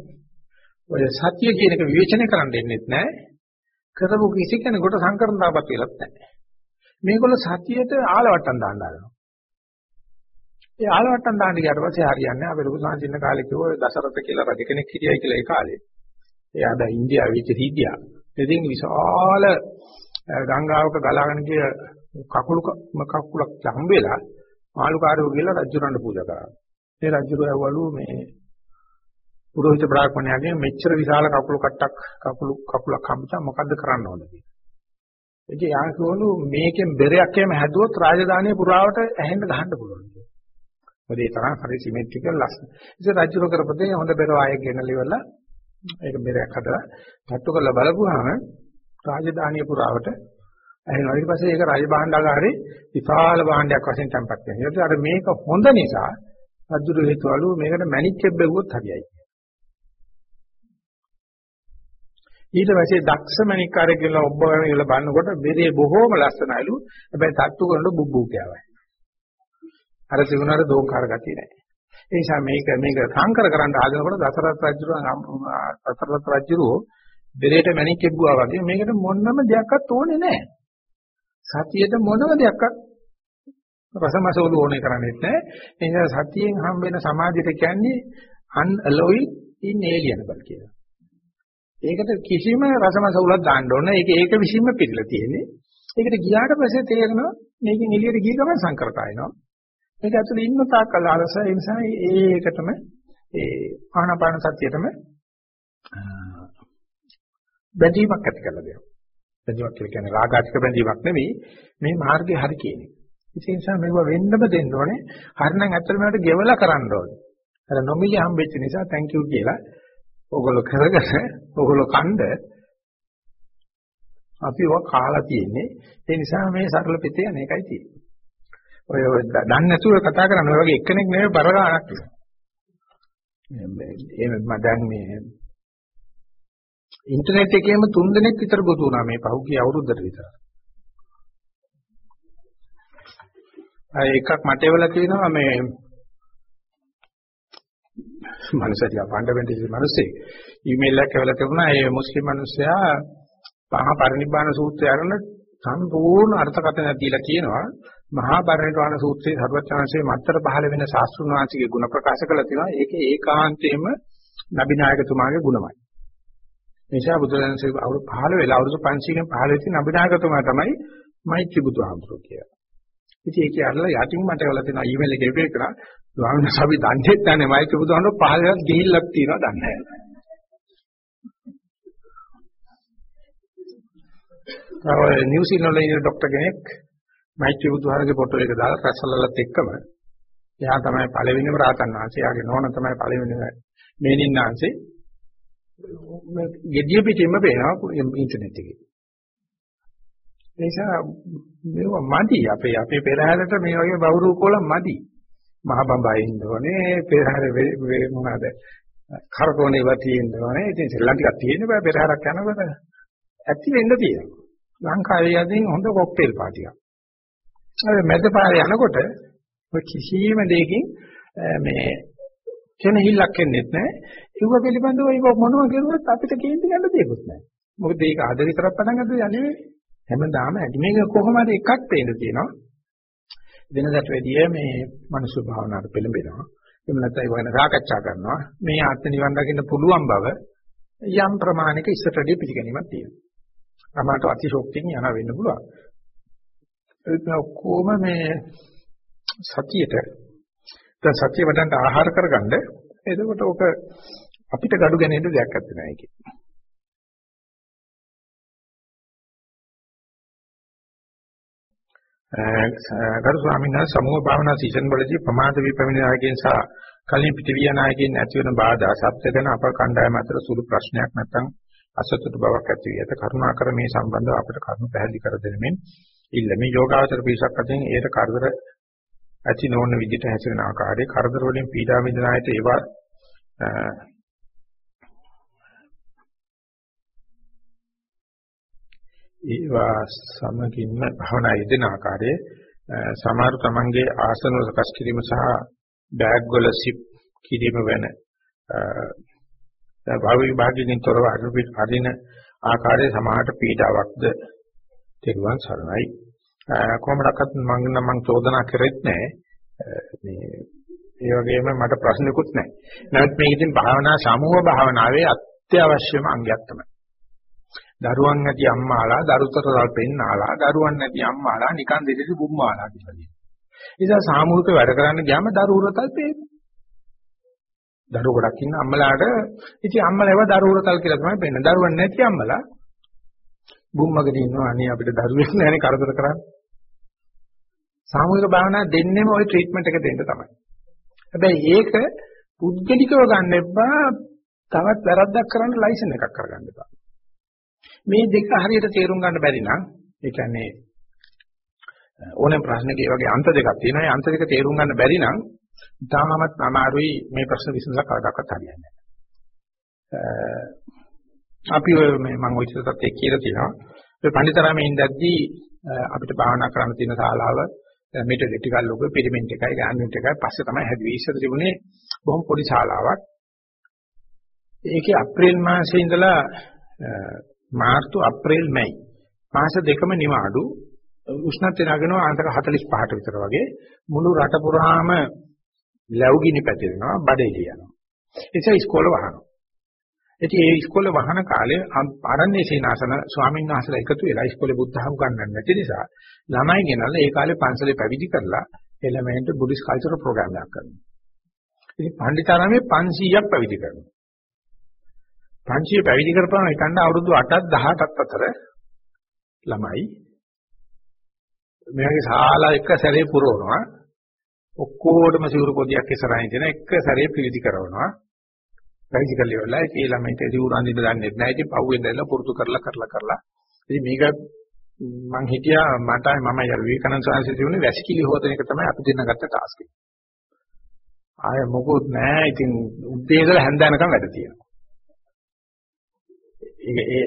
ඔය සත්‍ය කියන එක විවේචනය කරන්න දෙන්නෙත් නැහැ. කරපු කිසි කෙනෙකුට සංකරණතාවක් වෙලත් නැහැ. මේගොල්ලෝ සතියට ආලවට්ටම් දාන්න හදනවා. ඒ ආලවට්ටම් දාන්න ගියාට පස්සේ හරියන්නේ අපේ ලොකු සාංචින්න කාලේ කිව්ව දසරත කියලා රජ කෙනෙක් හිටියයි කියලා ඒ කාලේ. එයා දැන් ඉන්දියාවේ වෙච්ච සිද්ධියක්. ඉතින් විශාල ගංගාවක ගලාගෙන ගිය කකුළු කකුලක් හම්බ වෙලා මාළුකාරයෝ කියලා රජුරන්ට පූජා කරා. ඒ රජුර ඇව්වලු මේ පුරোহিত බ්‍රාහ්මණයාගෙන් මෙච්චර විශාල කකුළු කට්ටක් කකුළු කකුලක් හම්බුචා මොකද්ද කරන්න ඕනද කියලා. ඉතින් යා කියවලු මේකෙන් බෙරයක් එහෙම හැදුවොත් රාජධානිය පුරාවට ඇහෙන්න ගහන්න පුළුවන්. මොකද ඒ තරම් හරි සිමෙට්‍රිකල් ලස්සන. ඉතින් රජුර කරපතේ හොඳ බෙර ආයෙත් ගෙනල්ලා ඉවරලා ඒක බෙරයක් හදලා තට්ටු කරලා බලපුවාම රාජධානිය පුරාවට ඇහෙනවා. ඊට පස්සේ ඒක රාජ භාණ්ඩාගාරේ විශාල භාණ්ඩයක් වශයෙන් තැන්පත් වෙනවා. ඊට අර මේක හොඳ නිසා රජුර හේතුවලු මේකට මැණික්කෙක් බැලුවොත් හරියයි. ඊට පස්සේ දක්ෂ මණිකාරයෙක් කියලා ඔබ වෙනවිල බලනකොට බෙරේ බොහෝම ලස්සනයිලු. හැබැයි තට්ටු කරනකොට බුබ්බු කියවයි. අර තිබුණාට දෝංකාර ගතිය නැහැ. ඒ නිසා මේක මේක සංකර කරන්න ආදනකොට දසරත් රජුර දසරත් රජුරෝ බෙරේට මණික් කෙබ්බුවා වගේ මේකට මොනම දෙයක්වත් ඕනේ නැහැ. සතියට මොනම දෙයක්වත් රසමසවල ඕනේ කරන්නේ නැහැ. ඒ නිසා සතියෙන් හම් වෙන සමාධියට කියන්නේ unalloyed inalienable කියලා. ඒකට කිසිම රසමසවුලක් දාන්න ඕන. ඒක ඒක විසින්ම පිළිලා තියෙන්නේ. ඒකට ගියාට පස්සේ තේරෙනවා මේකෙන් එළියට ගිය ගමන් සංකරකයනවා. මේක ඇතුලේ ඉන්න තාක්කල් අරස ඒ නිසා ඒකටම ඒ ආනාපාන සතියටම බැඳීමක් ඇති කරලා දෙනවා. බැඳීමක් කියලා කියන්නේ රාගාතික බැඳීමක් නෙවෙයි මේ මාර්ගය හරි කියන්නේ. ඒ නිසා මේව වෙන්නම දෙන්න ඕනේ. හරිනම් ඇත්තටම ඒකට ගෙවලා කරන්න ඕනේ. අර නොමිලේ හම්බෙච්ච නිසා thank you කියලා ඕගොල්ලෝ කරගෙන ඕගොල්ලෝ කණ්ඩ අපි ඔය කාලා තියෙන්නේ ඒ නිසා මේ සරල පිටේ අනේකයි තියෙන්නේ. ඔය ඔය දන්නේ නැතුව කතා කරන ඔය වගේ එක්කෙනෙක් නෙවෙයි බර ගන්නක් එහෙම මම දැන් මේ ඉන්ටර්නෙට් එකේම තුන් දෙනෙක් විතර ගොතු වුණා මේ පහුගිය අවුරුද්දට විතර. අය එකක් මට එවලා තියෙනවා මේ මනුස්සයා ටික පණ්ඩවෙන්ට ඉන්න මිනිස්සේ ඊමේල් එකක් එවලා තිබුණා ඒ මුස්ලිම් මිනිස්සයා මහා පරිනිබ්බාන සූත්‍රය අරගෙන සම්පූර්ණ අර්ථකථනය දීලා කියනවා මහා පරිනිර්වාණ සූත්‍රයේ සර්වඥාන්සේ මත්තර පහළ වෙන ශාස්ත්‍රුන් වහන්සේගේ ගුණ ප්‍රකාශ කරලා තියෙනවා ඒකේ ඒකාන්තයෙන්ම නබිනායකතුමාගේ ගුණමයි. නිසා බුදුරජාණන්සේ අවුරුදු 15 වෙලා අවුරුදු 500කින් 15 වෙච්ච නබිනායකතුමා තමයි මෛත්‍රී බුදුහාමුදුරුවෝ කියලා. ඉතින් ඒක අරලා යටින් මට වෙලා තියෙන ඊමේල් එකේ ඉපේ කරා ස්වාමීන් වහන්සේ අපි දන්නේ නැහැ මෛත්‍රී බුදුහාමුදුරුවෝ 15 වෙලක් ගිහිල්ලක් තියෙනවා දන්නේ නැහැ. තව නිව්සීලන්ත වල ඉන්න ડોක්ටර් කෙනෙක් මෛත්‍රී බුදුහාරගේ ෆොටෝ එක දාලා රැස්සලලත් එක්කම එයා තමයි පළවෙනිම රාතන් වහන්සේ. එයාගේ නෝන තමයි පළවෙනිම මේනින් වහන්සේ. gediya පිටින්ම පේනවා ඉන්ටර්නෙට් එකේ. නිසා මේව මදි අපේ අපේ පෙරහැරට මේ වගේ බවුරු කොල මදි. මහ බඹයි ඉන්න ඕනේ පෙරහැර මොනවාද කරකෝනේ වතියෙන්න ඕනේ. ඉතින් සෙල්ලම් ටිකක් තියෙන බෑ පෙරහැරක් යනකොට ඇති වෙන්න තියෙනවා. ලංකාවේ යදින් හොඳ කොක්ටේල් පාටියක්. අර මැද පාරේ යනකොට ඔය කිසිම දෙයකින් මේ කෙනහිල්ලක් එන්නේ නැහැ. ඒව පිළිබඳව ඒක මොනවා කරුවත් අපිට කේන්ති ගන්න දෙයක්වත් නැහැ. මොකද ඒක අද විතරක් පටන් ගත්තද යන්නේ හැමදාම ඇති. මේක කොහොමද එකක් තේින්න තියෙනවා. වෙනදට වැඩිය මේ මනුෂ්‍ය භාවනාවට පෙළඹෙනවා. එහෙම නැත්නම් ඒ වගේ සාකච්ඡා කරනවා. මේ ආත්ම නිවන් දකින්න පුළුවන් බව යම් ප්‍රමාණයක ඉස්සරටදී පිළිගැනීමක් තියෙනවා. අමාට අතිශෝක්තියෙන් යන වෙන්න පුළුවන්. ඒක ඔක්කොම මේ සතියට දැන් සතිය වඩන්න ආහාර කරගන්න එතකොට ඔක අපිට gadu ගැනීම දෙයක් නැත්තේ නෑ ඒකේ. ගරු ස්වාමීන් වහන්සේ සමූහ භාවනා සීසන් වලදී ප්‍රමාද විපමිනායකයන් සහ කලින් පිටවිය නායකයන් ඇති වෙන බාධා සත්‍ය ගැන අප කණ්ඩායම අතර සුළු ප්‍රශ්නයක් නැත්නම් අසතුට බවක් ඇති විය. ඒත කරුණාකර මේ සම්බන්ධව අපට කරුණු පැහැදිලි කර දෙනෙමින් ඉල්ල මේ යෝගාවචර පිරිසක් අතරින් ඒට කරදර ඇති නොවන විදිහට හැසිරෙන ආකාරයේ කරදර වලින් පීඩා විඳින අයට ඒවා ඒවා සමගින්ම භවනා යෙදෙන ආකාරයේ සමහර තමන්ගේ ආසන සකස් කිරීම සහ බෑග් වල සිප් කිරීම වෙන භාව විභාගයෙන් තොරව අදින ආකාරයේ සමාහට පීඩාවක්ද තෙරුවන් සරණයි කොහොමඩක්වත් මම නම් මම චෝදනා කරෙත් නැහැ මේ ඒ වගේම මට ප්‍රශ්නකුත් නැහැ. නමුත් මේක ඉතින් භාවනා සමූහ භාවනාවේ අත්‍යවශ්‍යම අංගයක් තමයි. දරුවන් නැති අම්මාලා දරුතරල් පෙන්නාලා දරුවන් නැති අම්මාලා නිකන් දෙදෙසි බුම්මාලා කියලා කියනවා. ඒ නිසා සාමූහික වැඩ කරන්න ගියාම දරුවරතල් පේනවා. දරුවෝ ගොඩක් ඉන්න අම්මලාට ඉතින් අම්මලා ඒවා දරුවරතල් කියලා තමයි පෙන්නන්නේ. දරුවන් නැති අම්මලා බුම්මකට ඉන්නවා අනේ අපිට දරුවෙක් නැහැනේ කරදර කරන්නේ. සාමූහික භාවනා දෙන්නෙම ওই ට්‍රීට්මන්ට් එක දෙන්න තමයි. හැබැයි ඒක පුද්ගලිකව ගන්න එපා තවත් වැරද්දක් කරන්න ලයිසන් එකක් කරගන්න එපා. මේ දෙක හරියට තේරුම් ගන්න බැරි නම් ඒ කියන්නේ ඕනෑම ප්‍රශ්නක ඒ වගේ අන්ත දෙකක් තියෙනවා. ඒ අන්ත දෙක තේරුම් ගන්න බැරි නම් තාමමත් අමාරුයි මේ ප්‍රශ්න විසඳලා කවදාකවත් හරියන්නේ නැහැ. අපි මේ මම ওই චිතත් එක්ක කියලා තියෙනවා. ඒ පඬිතරාමේ ඉඳද්දී අපිට භාවනා කරන්න තියෙන ශාලාව මීටර් ටිකක් ලොකු පිරමිඩ් එකයි ගාන්විට් එකයි පස්සේ තමයි හැදුවේ. ඉස්සර තිබුණේ බොහොම පොඩි ශාලාවක්. ඒකේ අප්‍රේල් මාසයේ ඉඳලා මාර්තු අප්‍රේල් මැයි මාස දෙකම නිවාඩු උෂ්ණත්වය නගනවා අන්තක 45ට විතර වගේ මුළු රට පුරාම ලැබුගිනි පැතිරෙනවා බඩේ යනවා. ඒ ඉස්කෝල වහනවා. ඉතින් ඒ ඉස්කෝලේ වහන කාලේ ආරණ්‍ය සේනාසන ස්වාමීන් වහන්සේලා එකතු වෙලා ඉස්කෝලේ බුද්ධ ධර්ම ගන්නන්න නැති නිසා ළමයි ගෙනල්ලා ඒ කාලේ පන්සලේ පැවිදි කරලා ඒ ළමයින්ට බුද්දිස් කල්චරල් ප්‍රෝග්‍රෑම් එකක් කරනවා. ඉතින් පණ්ඩිතාරාමේ 500ක් පැවිදි කරනවා. 500 පැවිදි කරපුවම හිතන්න අවුරුදු 8ක් 18ක් අතර ළමයි මෙයාගේ ශාලා එක සැරේ පුරවනවා. ඔක්කොටම සිවුරු පොදියක් ඉස්සරහින් තියෙන එක සැරේ පිළිදි කරනවා පැවිදි කරලා ඉවරලා ඒ ළමයිට සිවුරු අඳින්න දන්නේ නැහැ. ඉතින් පහුවෙන් දැල්ලා පුරුදු කරලා කරලා කරලා. ඉතින් මේක මං හිතියා මට මම යාර විවේකනන් සාංශය තිබුණේ වැසිකිලි හොතන එක තමයි අපි දෙන්න ගත්ත ටාස්ක් එක. ආය මොකොත් නැහැ. ඉතින් උදේ ඉඳලා හැන්දෑනකම් වැඩ තියෙනවා. ඒක ඒ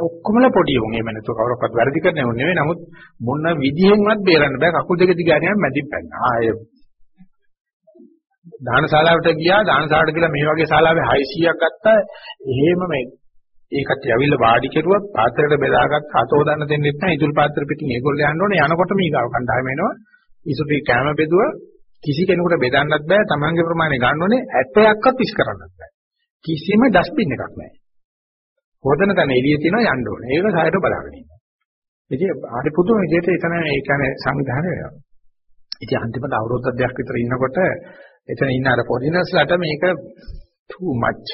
ඔක්කොමල පොඩි උන් එහෙම නැතුව කවුරක්වත් වැරදි කරන්නේ නෙවෙයි. නමුත් මොන විදිහෙන්වත් බේරන්න බෑ. කකුල් දෙක දිගාරියම මැදින් පැන්න. ආය දානශාලාවට ගියා. දානශාලාවට ගිහලා මේ වගේ ශාලාවේ 600ක් ගත්තා. එහෙම මේ ඒකට යවිල්ල වාඩි කෙරුවත් පාත්‍රයට බෙදාගත් හතෝදන්න දෙන්නෙත් නැහැ. ඉතුරු පාත්‍ර පිටින් ඒගොල්ලෝ යන්න ඕනේ. යනකොට මීගාව කණ්ඩායම එනවා. ඉසුපි කැම බෙදුව. කිසි කෙනෙකුට බෙදන්නත් බෑ. තමන්ගේ ප්‍රමාණය ගන්න ඕනේ. ඇටයක්වත් විශ් කරන්නත් බෑ. කිසිම ඩස්බින් එකක් නැහැ. හොදන තැන එළිය තියෙනවා යන්න ඕනේ. ඒක සායට බලාගෙන ඉන්නවා ඉතින් හරි පුදුම විදිහට එතන ඒ කියන්නේ සංවිධානය වෙනවා. ඉතින් අන්තිමට අවුරුද්දක් දෙකක් විතර ඉන්නකොට එතන ඉන්න අර පොඩිනස්ලට මේක too much.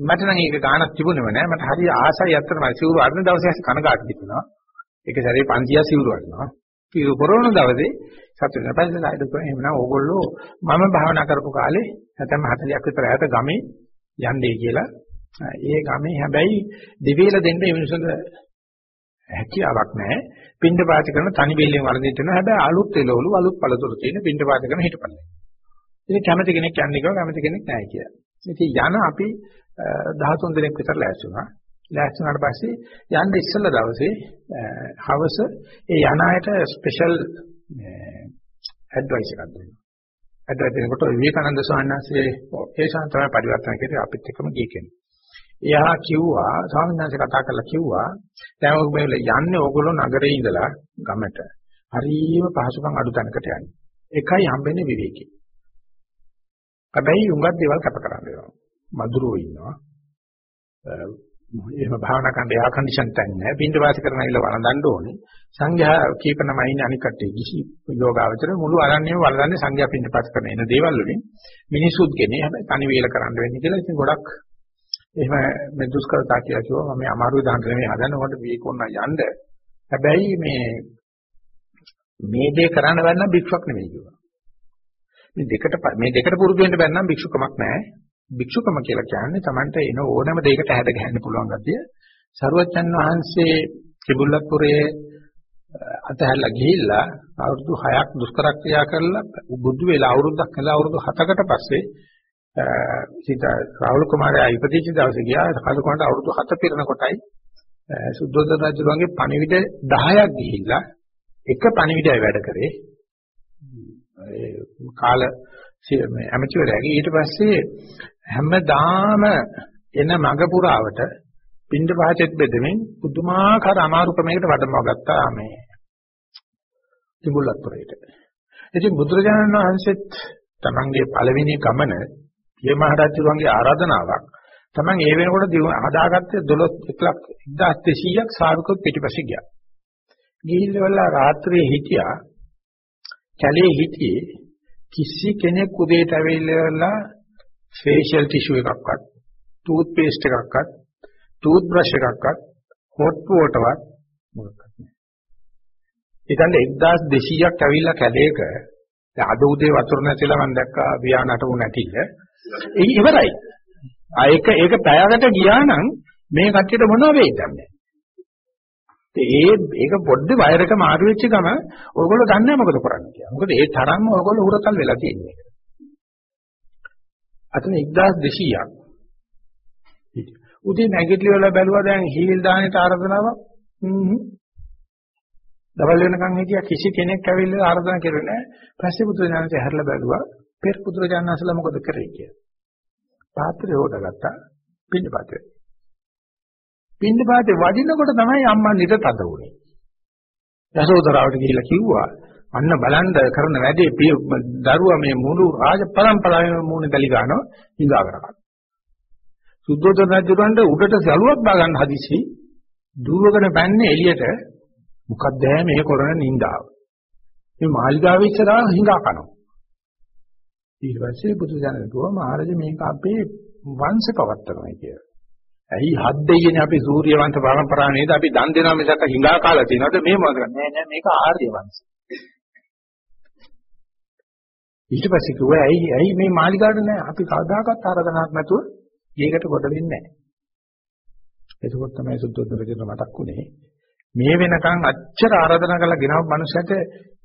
මට නම් ඒක ගානක් තිබුණේම නෑ. මට හරි ආසයි අත්‍තරම සිවුරු අරන දවසේ කනගාටු තිබුණා ඒක සැරේ 500 සිවුරු අරනවා සිවුරු පොරවන දවසේ සතුටු වෙන පස්සේ සායද කරා එහෙනම් ඕගොල්ලෝ මම භාවනා කරපු කාලේ නැත්නම් 40ක් විතර ඈත ගමේ යන්නේ කියලා ඒ ගමේ හැබැයි දෙවිල දෙන්න ඒ මිනිස්සුන්ට හැකියාවක් නැහැ පින්ඩ පාත කරන තනි බෙල්ලෙන් වරදින්න වෙනවා හැබැයි අලුත් එළවලු අලුත් පළතුරු තියෙන පින්ඩ පාත කරන හිටපල්ලේ ඉතින් කැමති කෙනෙක් යන්නේ කියලා කැමති කෙනෙක් නැහැ කියලා ඉතින් යන අපි 13 දිනක් විතර ලෑස්ති වුණා. ලෑස්ති වුණාට පස්සේ යන්න ඉස්සෙල්ලා දවසේ හවස ඒ යන අයට ස්පෙෂල් ඇඩ්වයිස් එකක් දුන්නා. ඇඩ්වයිස් දෙනකොට විවේකානන්ද ස්වාමීන් වහන්සේ ඒ ශාන්තරය පරිවර්තන කරේ අපිත් එක්කම ගිය කෙනෙක්. එයා කිව්වා ස්වාමීන් වහන්සේ කතා කරලා කිව්වා දැන් ඔය යන්නේ ඕගොල්ලෝ නගරේ ඉඳලා ගමට හරිම පහසුකම් අඩු තැනකට යන්නේ. එකයි හම්බෙන්නේ විවේකී. හැබැයි උඟක් දේවල් කැප කරන්න වෙනවා. මధుරෝ ඉන්නවා. එහෙම භාවනා කරන්න එයා කන්ඩිෂන් තැන් නැහැ. බින්ද වාස කරන අයල වළඳන්න ඕනේ. සංඝයා කීප නමයි ඉන්නේ අනික් කට්ටිය කිසි යෝගාවචර මුළු අරණ්‍යම වළඳන්නේ සංඝයා පින්ද පත් කරන එන දේවල් වලින් මිනිසුත් ගෙනේ හැබැයි තනි වේල කරන්න වෙන්නේ කියලා ඉතින් ගොඩක් එහෙම මේ දුෂ්කරතා කියලා කිව්වා මම අමාරුයි දාන්න නෙමෙයි හදනකොට වීකොන්න යන්න. හැබැයි මේ මේ දේ කරන්න බැන්න භික්ෂුවක් නෙමෙයි කිව්වා. මේ දෙකට මේ දෙකට පුරුදු වෙන්න බැන්නම් භික්ෂුකමක් නැහැ. භික්ෂුකම කියලා කියන්නේ Tamanට එන ඕනම දෙයකට හැද ගහන්න පුළුවන් ගතිය. සරුවච්චන් වහන්සේ කිඹුල්ලපුරේ අතහැරලා ගිහිල්ලා අවුරුදු 6ක් දුෂ්කර ක්‍රියා කරලා බුදු වෙලා අවුරුද්දක් කළා අවුරුදු 7කට පස්සේ සිත රාහුල කුමාරයා ඉපදිච්ච දවසේ ගියා. කලකොණ්ඩ අවුරුදු 7 පිරෙන කොටයි. සුද්ධෝදන රජුගේ පණිවිඩ 10ක් ගිහිල්ලා එක පණිවිඩය වැඩ කරේ. කාල ඇමතිවරයාගේ. ඊට පස්සේ හැමදාම එන මග පුරාවට පින්ඩ පහචෙත් බෙදෙමින් පුදුමාකාර අමාරු ක්‍රමයකට වඩමව ගත්තා මේ තිබුල්ලත්පුරේට. ඉතින් බුදුරජාණන් වහන්සේත් තමන්ගේ පළවෙනි ගමන මේ මහරජුරුවන්ගේ ආරාධනාවක් තමන් ඒ වෙනකොට හදාගත්තේ 12 ලක්ෂ 1200ක් සාවිකුත් පිටිපස්සේ ගියා. ගිහිල්ලා රාත්‍රියේ හිටියා. කැලේ හිටියේ කිසි කෙනෙක් උදේට ඇවිල්ලා ෆේෂියල් ටිෂු එකක්වත් ටූත් පේස්ට් එකක්වත් ටූත් බ්‍රෂ් එකක්වත් හොට් වෝටර්වත් මොකක්වත් නැහැ. ඉතින් 1200ක් ඇවිල්ලා කැලේක දැන් අද උදේ වතුර නැතිලා මම දැක්කා වියානට උ නැතිල. ඒ ඉවරයි. ආ ඒක ඒක පැයකට ගියා නම් මේ කට්ටියට මොනව වෙයිද නැහැ. ඒ ඒක පොඩ්ඩ වයර් එක මාරු වෙච්ච ගම ඔයගොල්ලෝ දන්නේ මොකද කරන්නේ කියලා. මොකද ඒ තරම්ම ඔයගොල්ලෝ උරතල් වෙලා තියෙන්නේ. අතන 1200ක්. උදේ නැගිටලි වල බැලුවා දැන් හීල් දාන්නට ආරාධනාවක්. හ්ම්. දවල් වෙනකන් හිටියා කිසි කෙනෙක් ඇවිල්ලා ආරාධනා කරුවේ නැහැ. පස්සේ බුදුරජාණන්සේ හැරලා බැලුවා පෙර බුදුරජාණන්සලා මොකද කරේ කියලා. පාත්‍රය හොදගත්තා පින්න පාත්‍රය. පින්න පාත්‍රය වදිනකොට තමයි අම්මා නිත තද වුනේ. යසෝදරාවට ගිහිල්ලා කිව්වා අන්න බලන්න කරන වැඩේ දරුවා මේ මුළු රාජ පරම්පරාවේම මූණ දලි ගන්නවා හිඟා කරගන්න. සුද්ධෝදන රජුරන්ට උඩට සලුවක් දාගන්න හදිසි දුවගෙන පැන්නේ එළියට මොකක්ද මේ කරන නින්දාව. මේ මාලිගාවේ ඉස්සරහා හිඟා කනවා. ඊට පස්සේ බුදු දහම කිව්වා මහරජ මේක අපේ වංශ පවත්තරමයි කියලා. ඇයි හත් දෙයියනේ අපි සූර්ය වංශ පරම්පරාව නේද අපි දන් දෙනවා මිසක් හිඟා කාලා තියනවද මේ මොකද නෑ නෑ මේක ආර්ය වංශ. ඊට පස්සේ කිව්වා ඇයි ඇයි මේ මාලිගාවට නෑ අපි කවදාකවත් ආරාධනාවක් නැතුව ඒකට කොට වෙන්නේ නෑ. එතකොට තමයි සුද්ධෝදන රජුට මතක් වුණේ මේ වෙනකන් අච්චර ආරාධනා කරලා ගෙනව මනුස්සයට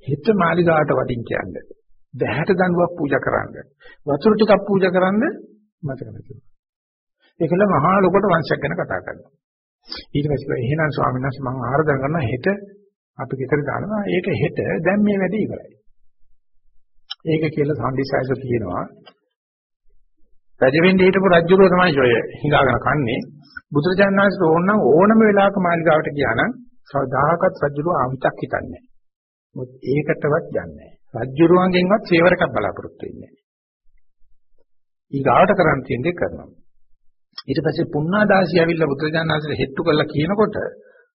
හිත මාලිගාවට වටින් කියන්නේ. දැහැට දඬුවම් පූජා කරන්න. වතුර ටිකක් පූජා කරන්න මතක නැතුව. ඒකල මහා ලොකට වංශයක් ගැන කතා කරනවා. ඊට පස්සේ එහෙනම් ස්වාමීන් වහන්සේ මම ආරාධනා කරනවා හෙට අපි ගෙදර දානවා. ඒක හෙට දැන් මේ වැඩේ ඉවරයි. ඒක කියලා සම්දිසයිස කියනවා. රජවෙන්නේ හිටපු රජුරෝ තමයි ඔය හිඟාගෙන කන්නේ. බුදුරජාණන් වහන්සේ ඕනනම් ඕනම වෙලාවක මාලිගාවට ගියා නම් සදාකත් රජුරෝ ආවිතක් හිතන්නේ නැහැ. මොකද ඒකටවත් යන්නේ නැහැ. රජුරුවන්ගෙන්වත් සේවරකක් බලාපොරොත්තු වෙන්නේ නැහැ. ඊගාවට කරන් තියෙන දේ කරනවා. ඊට පස්සේ පුණ්ණාදාසි ඇවිල්ලා බුදුරජාණන් වහන්සේ හෙට්ටු කරලා කියනකොට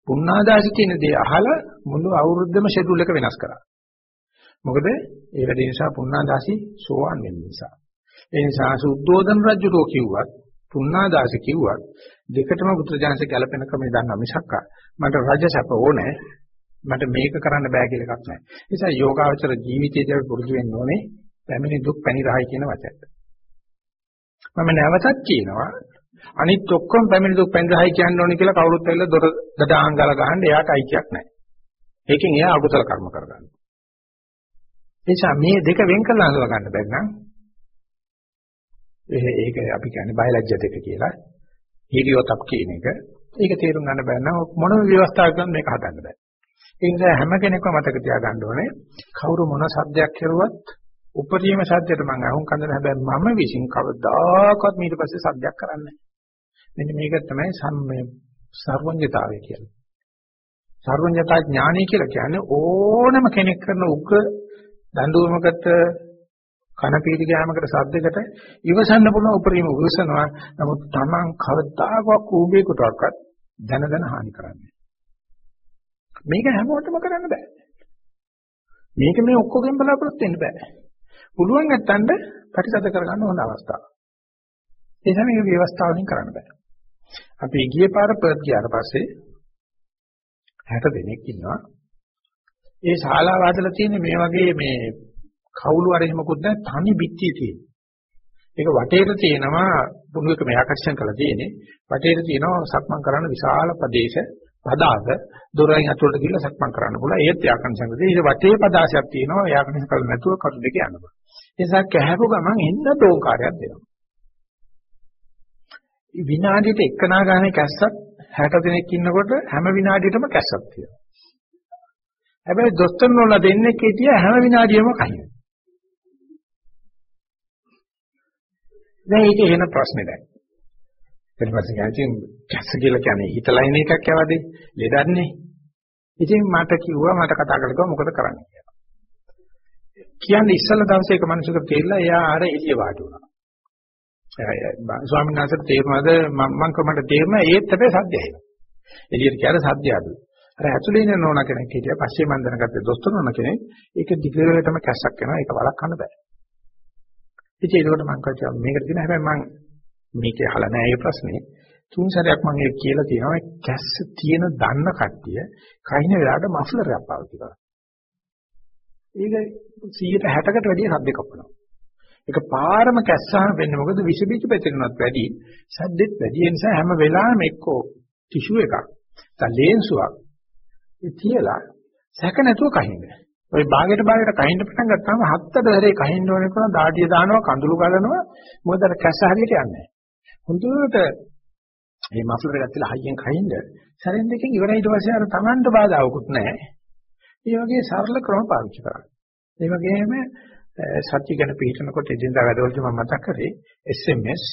පුණ්ණාදාසි කියන දේ අහලා මුළු අවුරුද්දම ෂෙඩියුල් එක වෙනස් කරා. මොකද ඒ වැඩ නිසා පුණ්ණාදාසි සෝවන් වෙන නිසා. ඒ නිසා සුද්ධෝදන රජුරෝ කිව්වත් පුණ්ණාදාසි කිව්වත් දෙකටම බුදුරජාණන්සේ ගැලපෙන ක්‍රමය දන්නා මිසක් මට රජසැප ඕනේ මට මේක කරන්න බෑ කියලා එකක් නැහැ. ඒ නිසා යෝගාවචර ජීවිතයේදී පුරුදු වෙන්න ඕනේ පැමිණි දුක් පැනිරහයි කියන වචනට. මම නැවතත් කියනවා අනිත් ඔක්කොම පැමිණි දුක් පැනිරහයි කියන්න ඕනේ කියලා කවුරුත් ඇවිල්ලා දොර දඩාංගල ගහන්න එයාට අයිතියක් නැහැ. ඒකෙන් එයා අකුසල කර්ම කරගන්නවා. නිසා මේ දෙක වෙන් කරලා අඳුර ගන්න බැරි නම් ඒක අපි කියන්නේ බයලජ්‍ය දෙක කියලා. හීරියොතප් කියන එක. ඒක තේරුම් ගන්න බැරි නම් මොනම ව්‍යවස්ථාවකින් මේක හදන්න බෑ. ඒ නිසා හැම කෙනෙක්ම මතක තියාගන්න ඕනේ කවුරු මොන සද්දයක් කරුවත් උපරිම සද්දයට මම අහුන් කන්දන හැබැයි මම විසින් කවදාකවත් ඊට පස්සේ සද්දයක් කරන්නේ මෙන්න මේක තමයි සම්මේ සර්වඥතාවය කියන්නේ. සර්වඥතා ඥානය කියලා කියන්නේ ඕනම කෙනෙක් කරන උග්‍ර දඬුවමකට කන පීඩි ගෑමකට සද්දයකට ඉවසන්න පුළුවන් උපරිම ඉවසනවා. නමුත් Taman කවදාකවත් කූඹේකටවත් දන දන හානි කරන්නේ. මේක හැමෝටම කරන්න බෑ. මේක මේ ඔක්කොගෙන් බලාපොරොත්තු වෙන්න බෑ. පුළුවන් නැත්තඳ ප්‍රතිසද කරගන්න හොඳ අවස්ථාවක්. ඒ නිසා මේක ව්‍යවස්ථාවකින් කරන්න බෑ. අපි ගියේ පාර පර්ත් ගියාට පස්සේ 60 දෙනෙක් ඉන්නවා. ඒ ශාලාව හදලා තියෙන්නේ මේ වගේ මේ කවුළු අරෙහි මොකුත් නැහැ තනි පිටියේ තියෙන. ඒක වටේට තියෙනවා පුණුවක මේ ආකර්ෂණ කරලා තියෙන්නේ. වටේට තියෙනවා සක්මන් කරන්න විශාල ප්‍රදේශ පදාක දොරෙන් අතුලට ගිහලා සක්මන් කරන්න පුළුවන්. ඒත් ආකර්ෂණ කරලා ඊට වටේ පදාසයක් තියෙනවා. ඒ ආකර්ෂණ කරලා නැතුව කටු දෙක යන්න පුළුවන්. ඒ නිසා කැහැපු ගමන් එන්න දෝංකාරයක් දෙනවා. විනාඩියට එකනා ගානේ කැස්සත් 60 දෙනෙක් ඉන්නකොට හැම විනාඩියටම කැස්සක් තියෙනවා. හැබැයි දොස්තර නෝලා දෙන්නේ කීතිය හැම විනාඩියෙම කහින. දැන් ඒක එන ප්‍රශ්නේ දැන්. ඊට පස්සේ ගැටින් කැස්ස කියලා කියන්නේ හිතලා ඉන්න එකක් යවදී ලෙඩන්නේ. ඉතින් මට කිව්වා මට කතා කරලා මොකද කරන්නේ කියලා. කියන්නේ ඉස්සල දවසේ එක මිනිසෙකුට තේරිලා එයා ආර එළිය වාඩි වුණා. ස්වාමීන් වහන්සේට තේරුණාද මම මම කමට තේරුණා ඒත් හැබැයි සද්දය එනවා. එළියට කියන්නේ සද්දය අඩුයි. අර ඇතුලේ ඉන්න නෝනා කෙනෙක් හිටියා පස්සේ මම දැනගත්තේ දොස්තර නෝනා කෙනෙක් ඒක දිගටම කැස්සක් වෙනවා ඒක වළක්වන්න බෑ. ඉතින් ඒකට මම කිව්වා මේකට කියන හැබැයි මම මේක අහලා නෑ මේ ප්‍රශ්නේ. තුන් සැරයක් මම ඒක කියලා තියෙනවා කැස්ස තියෙන දන්න කට්ටිය කයින් වෙලාවට මෆ්ලරයක් පාවිච්චි කරනවා. ඒක 160කට වැඩිය ශබ්ද කපනවා. ඒක පාරම කැස්සහම වෙන්නේ මොකද විස බීජ පැතිරෙනවත් වැඩි සද්දෙත් වැඩි ඒ නිසා හැම වෙලාවෙම එක්කෝ ටිෂු එකක් නැත්නම් ලේන්සුවක් ඒ තියලා සැක නැතුව කහින්න. ওই භාගයට භාගයට කහින්න පටන් ගත්තාම හත්තට හැරේ කහින්න ඕනේ කරන දාඩිය දානවා කඳුළු ගලනවා මොකද අර කැස හරියට යන්නේ හොඳට මේ මෆ්ලර් එකක් තියලා හයියෙන් කහින්න සැරෙන් දෙකෙන් ඉවරයි ඊට පස්සේ අර Tamanට බාධාවකුත් නැහැ. ඒ වගේ සරල ක්‍රම පාවිච්චි කරා. ඒ වගේම සත්‍ය ගැන පිළිතනකොට එදිනදා වැඩවලදී මම මතක් කරේ SMS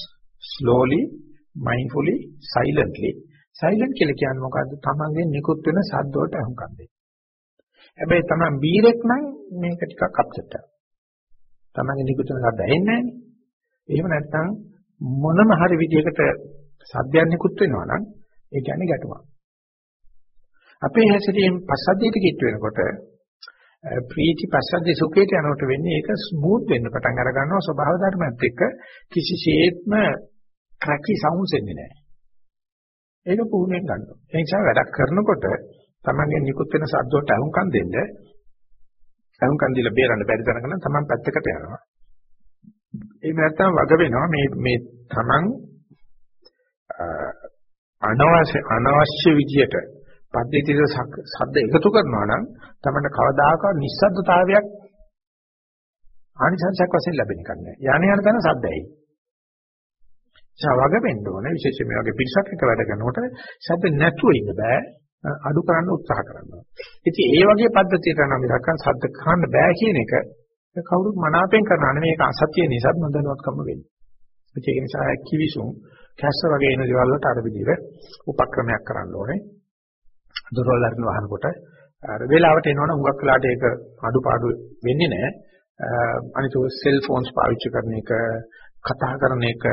slowly mindfully silently silent කියලා කියන්නේ මොකද්ද? තමන්ගෙන් නිකුත් වෙන ශබ්ද වලට අහුම්කම් දෙන්න. හැබැයි තමන් බීරෙක් නම් මේක ටිකක් අප්සෙට් කරනවා. තමන්ගෙන් නිකුත් වෙන ශබ්ද ඇහෙන්නේ නැහැ. එහෙම නැත්නම් මොනම හරි විදියකට සද්දයක් නිකුත් වෙනවා නම් ඒ කියන්නේ ගැටුමක්. අපේ හැසිරීම පස්සද්ධියට කිට් වෙනකොට ප්‍රීති පස්සද්ධි සුඛයට යනකොට වෙන්නේ ඒක ස්මූත් වෙන්න පටන් අර ගන්නවා ස්වභාව ධර්මයත් එක්ක කිසිසේත්ම ක්‍රැකි සවුන්ඩ්ස් එන්නේ නැහැ. ඒක පුහුණුවෙන් ගන්නවා. ඒ නිසා වැඩක් කරනකොට තමන්ගේ නිකුත් වෙන සද්දවලට අහුම්කම් දෙන්න අහුම්කම් දීලා බේරන්න බැරි තරක නම් තමන් පැත්තකට යනවා. එහෙම නැත්නම් වග වෙනවා මේ මේ Taman අනවශ්‍ය අනවශ්‍ය විදියට පද්ධතික ශබ්ද එකතු කරනවා නම් Taman කවදාකවත් නිස්සද්දතාවයක් ආනිසංසයක් වශයෙන් ලැබෙන එකක් නෑ. යانے යන තැන ශබ්දයි. ශාවග වෙන්න ඕනේ විශේෂයෙන් මේ වගේ පිරිසක් එක වැඩ කරනකොට ශබ්ද නැතුව ඉන්න බෑ. අඩු කරන්න උත්සාහ කරනවා. ඉතින් ඒ වගේ පද්ධතියට නම් ඉලක්ක ශබ්ද කරන්න බෑ කියන එක කවුරුත් මනාපෙන් කරනා නෙමෙයි ඒක අසත්‍ය නිසා නොදැනුවත්කම වෙන්නේ. ඒක නිසා කිවිසුම් කැස්ස වගේ එන දේවල් වලට අර විදිහට උපක්‍රමයක් කරන්න ඕනේ. දොරවල් අරින වහනකොට අර වෙලාවට එනවනම් හුඟක් වෙලාට ඒක අඩුපාඩු වෙන්නේ නැහැ. අනිත් සෙල් ෆෝන්ස් පාවිච්චි කරන එක කතා කරන එක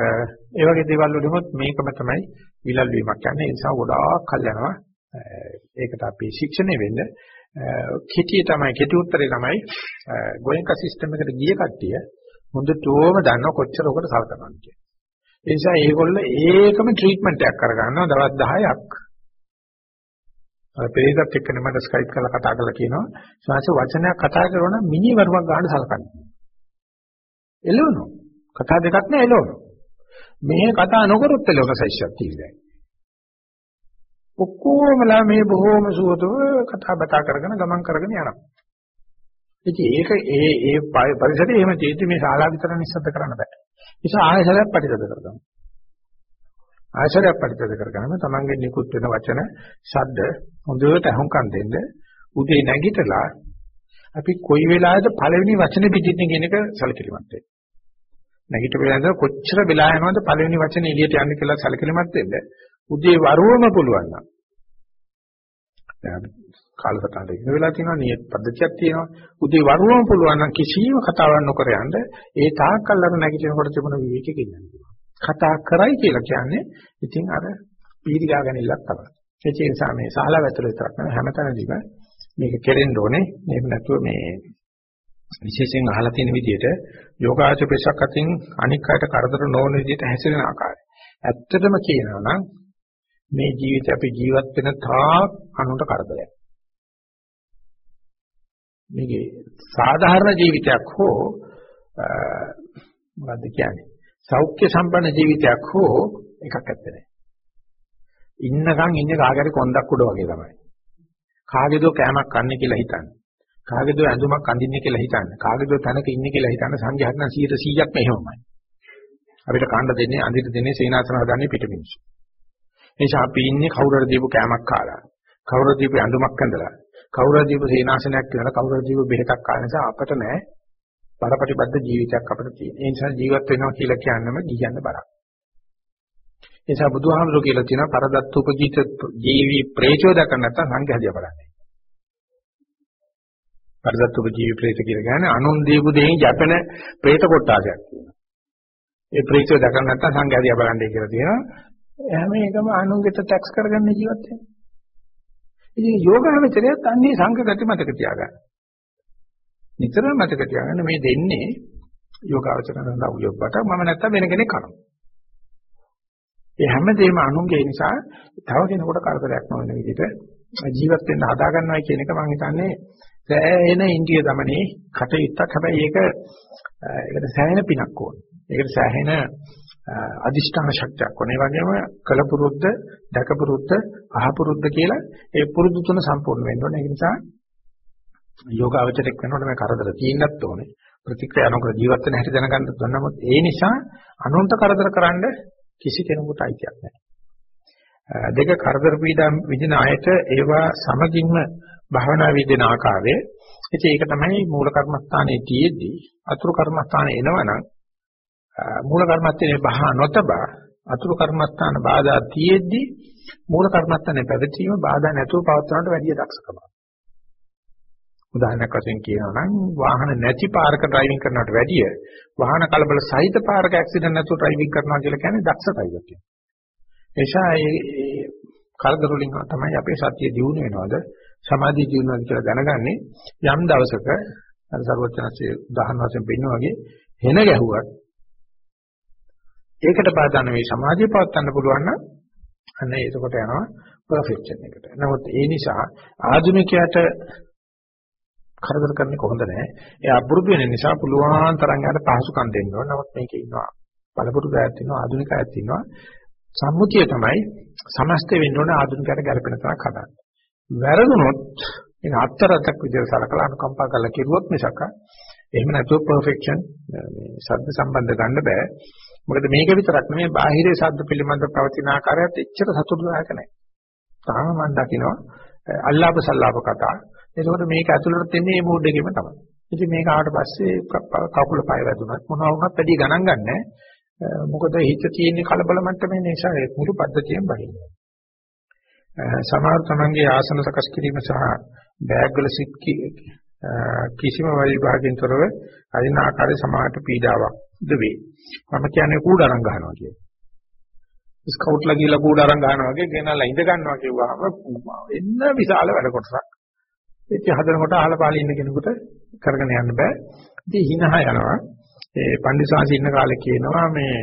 ඒ වගේ දේවල් වලදීමත් මේකම තමයි විලල් වීමක් යන්නේ ඒ නිසා ගොඩාක් කල් යනවා ඒකට අපි ශික්ෂණය වෙන්න කෙටිය තමයි කෙටි උත්තරේ තමයි ගෝයන්ක සිස්ටම් එකට ගිය කට්ටිය හොඳටම දන්න කොච්චර ඔකට සලකනවා කියන්නේ. ඒ නිසා ඒගොල්ලෝ ඒකම ට්‍රීට්මන්ට් එකක් කරගන්නවා දවස් 10ක්. අර පෙරේදත් එක්ක මට ස්කයිප් කරලා කතා කරලා කියනවා ශාස්ත්‍ර වචනයක් කතා කරනවා මිනි වරුවක් ගන්න සලකන්නේ. එළවනවා. කතා දෙකක් නෑ එළවනවා. මේ කතා නොකරොත් එළවන සයිස්යක් තියෙනවා. ඔක්කොමලා මේ බොහෝම සුවතව කතා බතා කරගෙන ගමන් කරගෙන යනවා. ඉතින් ඒක ඒ ඒ පරිසරයේ එහෙම තියෙද්දි මේ ශාලා විතර නිස්සද්ද කරන්න බෑ. නිසා ආයසරයක් ප්‍රතිසද කරගන්න. ආයසරයක් ප්‍රතිසද කරගන්න තමන්ගේ නිකුත් වෙන වචන, ශබ්ද හොඳට අහුම්කම් දෙන්න. උදේ නැගිටලා අපි කොයි වෙලාවද පළවෙනි වචනේ පිටින් කියන එක සැලකිලිමත් වෙන්නේ. නැගිට වෙලාද කොච්චර වෙලා යනවද පළවෙනි වචනේ එළියට යන්න කියලා සැලකිලිමත් වෙන්න. උදේ වරුවම පුළුවන් නම්. කාලසටහනට ඉන්න වෙලා තියෙනවා නියත පද්ධතියක් තියෙනවා. උදේ වරුවම පුළුවන් නම් කිසිම කතාවක් නොකර යන්න. ඒ තාක්කල් අර නැගිටිනකොට තිබුණ විවේකෙක ඉන්න කතා කරයි කියලා කියන්නේ ඉතින් අර පීඩිකා ගැනීමක් තමයි. ඒ නිසා මේ සාහල වැතුල විතරක් නෙවෙයි හැමතැනදීම මේක කෙරෙන්න ඕනේ. එහෙම නැතුව මේ විශේෂයෙන් අහලා තියෙන විදිහට යෝගාචර ප්‍රසක් අතින් අනික් අයට කරදර නොවන විදිහට හැසිරෙන ආකාරය. ඇත්තටම කියනවා නම් මේ ජීවිතේ අපි ජීවත් වෙන තාක් අනුන්ට කරදරයක්. මේකේ සාධාරණ ජීවිතයක් හෝ මොකද්ද කියන්නේ? සෞඛ්‍ය සම්පන්න ජීවිතයක් හෝ එකක් ඇත්තේ නැහැ. ඉන්නකම් ඉන්නේ කාගේරි කොන්දක් උඩ වගේ තමයි. කාගේදෝ කෑමක් කන්නේ කියලා හිතන්නේ. කාගේදෝ ඇඳුමක් අඳින්නේ කියලා හිතන්නේ. කාගේදෝ තැනක ඉන්නේ කියලා හිතන්නේ සංඝයාත්න 100%ක්ම එහෙමමයි. අපිට කාණ්ඩ දෙන්නේ අඳිට දෙන්නේ සේනාසන හදන්නේ පිටමිනිස්සු. එනිසා අපි ඉන්නේ කවුරුහරි දීපු කෑමක් කාලා. කවුරුහරි දීපු ඇඳුමක් ඇඳලා. කවුරුහරි දීපු සේනාසනයක් කියලා කවුරුහරි දීපු බෙහෙතක් කාලා නිසා අපට නෑ බරපටිබද්ධ ජීවිතයක් අපිට තියෙන. ඒ නිසා ජීවත් වෙනවා කියලා කියන්නම ගියන්න බරක්. ඒ නිසා බුදුහාමුදුරුවෝ කියලා තියෙනවා පරදත්ත උපජීත ජීවි ප්‍රේතෝ දක නැත්නම් සංඝහදියා බලන්නේ. පරදත්ත උපජීවි ප්‍රේත කියලා කියන්නේ අනුන් දීපු දෙයින් යැපෙන ප්‍රේත කොටාසයක් කියනවා. ඒ ප්‍රේතෝ දක නැත්නම් සංඝහදියා බලන්නේ කියලා තියෙනවා. හැම එකම අනුන්ගෙත ටැක්ස් කරගන්න ජීවත් වෙනවා. ඉතින් යෝගාවචරයත් අන්නේ සංඝගති මතක තියාගන්න. නිතරම මතක තියාගන්න මේ දෙන්නේ යෝගාවචරණ සඳහා උයොබ්බට මම නැත්තම් වෙන කෙනෙක් කරනවා. ඒ හැමදේම අනුන්ගේ නිසා තව කෙනෙකුට කරදරයක් නොවන විදිහට ජීවත් වෙන්න හදා ගන්නවා කියන එක මම හිතන්නේ සෑහෙන ඉන්දිය දමනේ කටයුත්තක්. හැබැයි ඒක ඒකට සෑහෙන පිනක් ඕනේ. ඒකට සෑහෙන අදිෂ්ඨාන ශක්තියක් ඕනේ. ඒ වගේම කලපුරුද්ද, දැකපුරුද්ද, අහපුරුද්ද කියලා ඒ පුරුදු තුන සම්පූර්ණ වෙන්න ඕනේ. ඒ නිසා යෝගාවචරයක් වෙනකොට මේ කරදර තියෙන්නත් ඕනේ. ප්‍රතික්‍රියා නොකර ජීවත් වෙන හැටි දැනගන්න ඕන. නමුත් ඒ නිසා අනුන්ට කරදර කරන්න කිසි කෙනෙකුට අයිතියක් නැහැ. දෙක කරදර පීඩා විදින අයට ඒවා සමගින්ම භාවනා විදින ආකාරයේ ඉතින් ඒක තමයි මූල කර්මස්ථානයේ තියේදී අතුරු කර්මස්ථානේ එනවනම් මූල කර්මස්ථානේ බහ නොතබා අතුරු කර්මස්ථාන බාධා තියේදී මූල කර්මස්ථානේ පැවතීම බාධා නැතුව පවත්වනට වැඩි දක්ෂකමක්. උදාහරණයක් වශයෙන් කියනවා නම් වාහන නැති පාරක ඩ්‍රයිවිං කරනවට වැඩිය වාහන කලබල සහිත පාරක ඇක්සිඩන්ට් නැතුව ඩ්‍රයිවිං කරනවා කියලා කියන්නේ දක්ෂතයි කියන්නේ. එනිසා මේ කරදර වලින් තමයි අපේ සතිය දියුණු වෙනවද සමාධිය දියුණු වෙනවද කියලා දැනගන්නේ යම් දවසක අර සර්වඥාන්සේ උදාහරණ වශයෙන් පෙන්නන වගේ හෙන ගැහුවත් ඒකට බාධා නෙවෙයි සමාධිය පවත්වන්න පුළුවන් නම් අන්න එතකොට යනවා පර්ෆෙක්ෂන් එකට. නමුත් ඒ නිසා ආධුනිකයට කරදර කරන්නේ කොහොඳ නැහැ. එයා පුරුදු වෙන නිසා පුළුවන් තරම් යාට පහසුකම් දෙන්න ඕන. නමුත් මේකේ ඉන්නවා බලපුරුදු අයත් ඉන්නවා ආධුනික අයත් ඉන්නවා. සම්මුතිය තමයි සමස්ත වෙන්න ඕන ආධුනිකයට ගැලපෙන තරක් හදන්න. වැරදුනොත් ඒක අත්තරක් විදිහට සලකලා අනුකම්පා කරලා කෙරුවොත් මිසක එහෙම නැතුව පර්ෆෙක්ෂන් මේ ශබ්ද සම්බන්ධ ගන්න බෑ. මොකද මේක විතරක් නෙමෙයි බාහිර ශබ්ද පිළිබඳ පවතින ආකාරයත් එච්චර සතුටුදායක නැහැ. තාම මම දකිනවා අල්ලාප සල්ලාප කතා එතකොට මේක ඇතුළට එන්නේ මේ මූඩ් එකෙම තමයි. ඉතින් මේක ආවට පස්සේ කකුල පය වැදුනත් මොනවා වුණත් වැඩි ගණන් ගන්නෑ. මොකද හිත තියෙන කලබල මට්ටමේ නිසා ඒ මුළු පද්ධතියම බහිනවා. සමහර තමන්ගේ ආසන සකස් කිරීම සහ බෑග් වල සිත් කිසිම වෛභාගයෙන් තොරව අදින ආකාරයේ සමාහට පීඩාවක් ද වේ. මම කියන්නේ කූඩාරම් ගන්නවා කියන්නේ. ස්කවුට්ලා කියලා කූඩාරම් ගන්නවා වගේ ගෙනල්ලා ඉඳ ගන්නවා කිව්වහම එන්න විශාල වැඩ කොටසක්. ඉතින් හදනකොට අහලා පාලි ඉන්න කෙනෙකුට කරගෙන යන්න බෑ. ඉතින් හිනහ යනවා. ඒ පන්දිසාසි ඉන්න කාලේ කියනවා මේ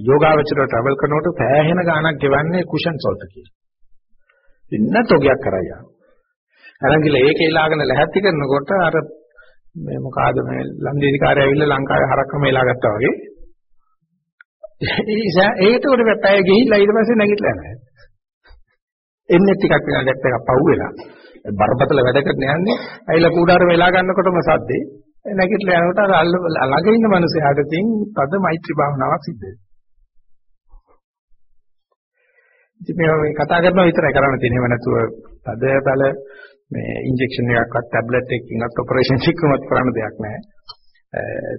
යෝගාවචර ට්‍රැවල් කරනකොට පෑහෙන ගාණක් ගෙවන්නේ කුෂන් සොල්ට කියලා. ඉන්න තෝගයක් කරaya. අරන් ගිහලා ඒකේ ලාගෙන ලැහැත්ති කරනකොට අර මේ මොකಾದ මේ ලන්දේසිකාරය ඇවිල්ලා ලංකාවේ හරක්කම එලා ගත්තා වගේ. ඒ ඒකට උඩ පැය ගිහිල්ලා ඊට පස්සේ නැගිටලා යනවා. එන්නේ ටිකක් වෙලා ගැට් එකක් පහු වෙලා. බරපතල වැඩකට යන්නේ ඇයිලා කූඩාර වෙලා ගන්නකොටම සද්දේ නැගිටලා යනකොට අර ළඟ ඉන්න මිනිහයාට තින් තද මෛත්‍රී භාවනාවක් සිද්ධ වෙනවා. ඉතින් මේ කතා කරනවා විතරයි කරන්න තියෙන්නේ. එහෙම නැතුව තද බල මේ ඉන්ජෙක්ෂන් එකක්වත් ටැබ්ලට් එකකින්වත් ඔපරේෂන් එකක්වත් කරන්න දෙයක් නැහැ.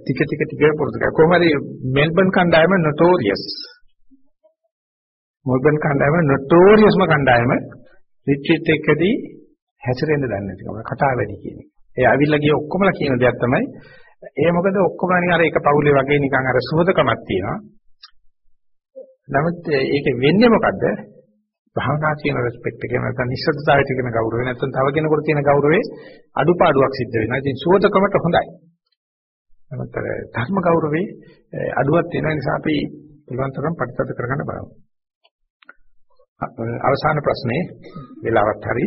ටික ටික ටික පුරුදු කරලා කොහොමද මෙල්බන් කණ්ඩායම නොටෝරියස් මෙල්බන් කණ්ඩායම නොටෝරියස්ම කණ්ඩායම රිට්‍රීට් එකදී හැසිරෙන්න දන්නේ නැතිකම කතා වැඩි කියන එක. ඒ අවිල්ල ගිය ඔක්කොමලා කියන දෙයක් තමයි ඒ මොකද ඔක්කොම නිකන් අර එක පවුලේ වගේ නිකන් අර සුහදකමක් තියෙනවා. නමුත් ඒක වෙන්නේ මොකද්ද? භාවනා කියන රෙස්පෙක්ට් එක නැත්නම් නිස්සද්දතාවයට කියන ගෞරවය නැත්නම් තව කෙනෙකුට තියෙන ගෞරවේ අඩුපාඩුවක් සිද්ධ වෙනවා. ඉතින් සුවදකමට හොඳයි. නමුත් ධර්ම ගෞරවේ අඩුවක් තියෙන නිසා අපි පුළුවන් තරම් ප්‍රතිපද කරගන්න බලමු. අවසාන ප්‍රශ්නේ වෙලාවත් හරි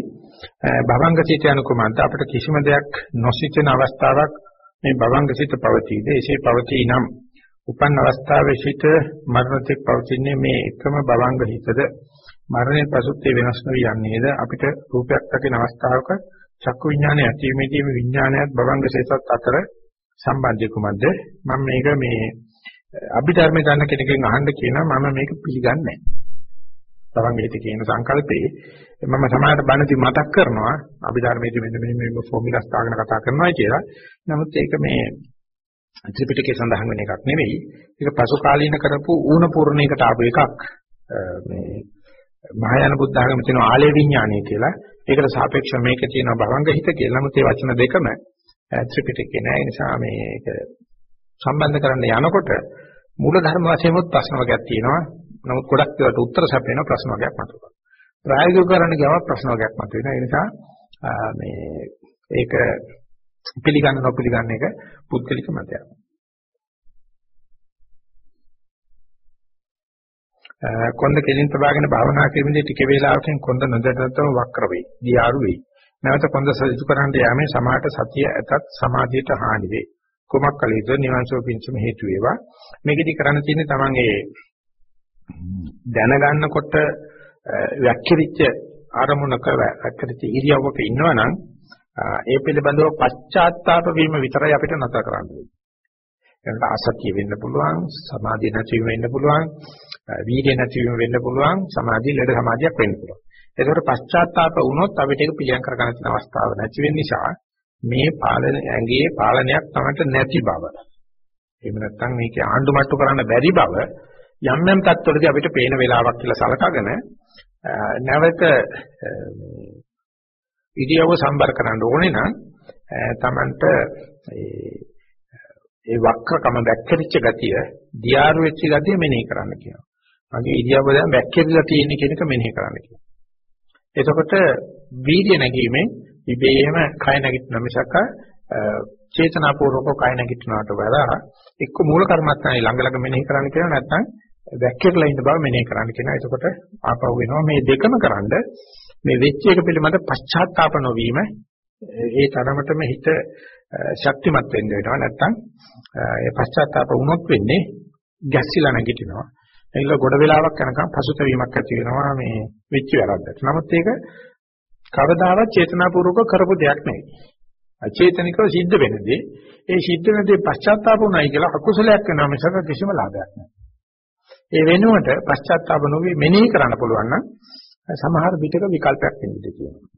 භවංග සිත යන කුමන්ත අපිට කිසිම දෙයක් නොසිතන අවස්ථාවක් මේ භවංග සිත පවතීද එසේ පවතී නම් උපන් අවස්ථාවේ සිට මරණතෙක් පවතින්නේ මේ එකම භවංග හිතද? මරණයෙන් පසුත් ඒ වෙනස් නොවි යන්නේද? අපිට රූපයක් දකින අවස්ථාවක චක්කු විඥානය ඇතිවීමේදී මේ විඥානයත් භවංග සිතත් අතර සම්බන්ධය කුමක්ද? මම මේක මේ අභිධර්මයේ දන්න කෙනකින් අහන්න කියනවා. මම මේක පිළිගන්නේ නැහැ. භවංග හිත කියන සංකල්පේ. මම සමාජයට බණදී මතක් කරනවා. අභිධර්මයේදී මෙන්න මෙන්න මේ ෆෝමියුලාස් දාගෙන කතා කරනවා කියලා. නමුත් ඒක මේ ත්‍රිපිටකයේ සඳහන් වෙන එකක් නෙවෙයි. ඒක පසු කාලීන කරපු ඌණ පූර්ණයකට ආපු එකක්. මේ මහායාන බුද්ධ ආගමේ තියෙන ආලේ විඥානය කියලා. ඒකට සාපේක්ෂව මේකේ තියෙන භවංග හිත කියලා. නමුත් මේ වචන දෙකම ත්‍රිපිටකේ නෑ. ඒ නිසා මේක සම්බන්ධ කරන්න යනකොට මූල ධර්ම වශයෙන්ම ප්‍රශ්න වර්ගයක් තියෙනවා. නමුත් ගොඩක් ඒවාට උත්තර සැපේන ප්‍රශ්න වර්ගයක් මතුවෙනවා. ප්‍රායෝගික කරන්න ගියම ප්‍රශ්න වර්ගයක් මතුවෙනවා. ඒ නිසා මේ ඒක පිළිගන්න නොපිළිගන්න එක පුද්ගලික මතයක්. කොන්ද කෙලින් තබාගෙන භාවනා කිරීමේදී ටික වේලාවකින් කොන්ද නොදැනතම වක්‍ර වෙයි. දියාරු වෙයි. නැවත කොන්ද සජිතු කරන්න යාමේ සමාහට සතිය ඇතත් සමාධියට හානි වේ. කුමක් කළ යුතුද නිවන්සෝ පිංසම හේතු වේවා. මේකෙදි කරන්න තියෙන්නේ Taman ඒ දැනගන්නකොට වැක්කිරිච්ච ආරමුණක වැක්කිරිච්ච ඉරියව්වක ඉන්නවනම් ඒ පිළිබඳව පශ්චාත්තාප වීම විතරයි අපිට නැතර කරන්න වෙන්නේ. එතකොට අසතිය වෙන්න පුළුවන්, සමාධිය නැතිවීම වෙන්න පුළුවන්, වීර්ය නැතිවීම වෙන්න පුළුවන්, සමාධිය ලෙඩ සමාධියක් වෙන්න පුළුවන්. ඒකට පශ්චාත්තාප වුණොත් අපිට ඒක පිළියම් කර ගන්න තියෙන අවස්ථාව නැති වෙන නිසා මේ පාලන ඇඟේ පාලනයක් තමයි නැති බව. එහෙම නැත්නම් මේක ආණ්ඩු මට්ටු කරන්න බැරි බව යම් යම් තත්ත්වවලදී අපිට පේන වෙලාවක් කියලා සලකගෙන නැවත ඉරියව්ව සම්බර කරන්න ඕනේ නම් තමන්ට ඒ වක්‍රකම වැක්කිරිච්ච ගතිය, දියාරු වෙච්ච ගතිය මෙනෙහි කරන්න කියනවා. මගේ ඉරියව්ව දැන් වැක්කිරිලා තියෙන කෙනක මෙනෙහි කරන්න කියනවා. එතකොට වීර්ය නැගීමෙන් ඉබේම කය නැගිටින මිසක චේතනාපූර්වක කය නැගිටිනවට වඩා එක්ක මූල කර්මස්ථානේ ළඟ ළඟ මෙනෙහි කරන්න කියනවා නැත්නම් වැක්කිරලා ඉන්න බව මෙනෙහි කරන්න කියනවා. එතකොට ආපහු වෙනවා මේ දෙකම කරන්ඩ මේ වෙච්ච එක පිළිබඳ පශ්චාත්තාප නොවීම ඒ තරමටම හිත ශක්තිමත් වෙන්න වෙනවා නැත්නම් ඒ පශ්චාත්තාප වුණොත් වෙන්නේ ගැස්සිලා නැගිටිනවා ඒක ගොඩ වෙලාවක් යනකම් පසුතැවීමක් ඇති වෙනවා මේ වෙච්ච වැරද්දට. නමුත් ඒක කවදාවත් චේතනාපූර්වක කරපු දෙයක් නෙවෙයි. අචේතනිකව සිද්ධ වෙනදී ඒ සිද්ධ වෙන දේ පශ්චාත්තාප වුණයි කියලා අකුසලයක් වෙනවා මිසක කිසිම ලාභයක් නැහැ. ඒ වෙනුවට පශ්චාත්තාප නොවි මෙනෙහි කරන්න පුළුවන් නම් සමහර විටක විකල්පයක් වෙන්න ඉඩ තියෙනවා.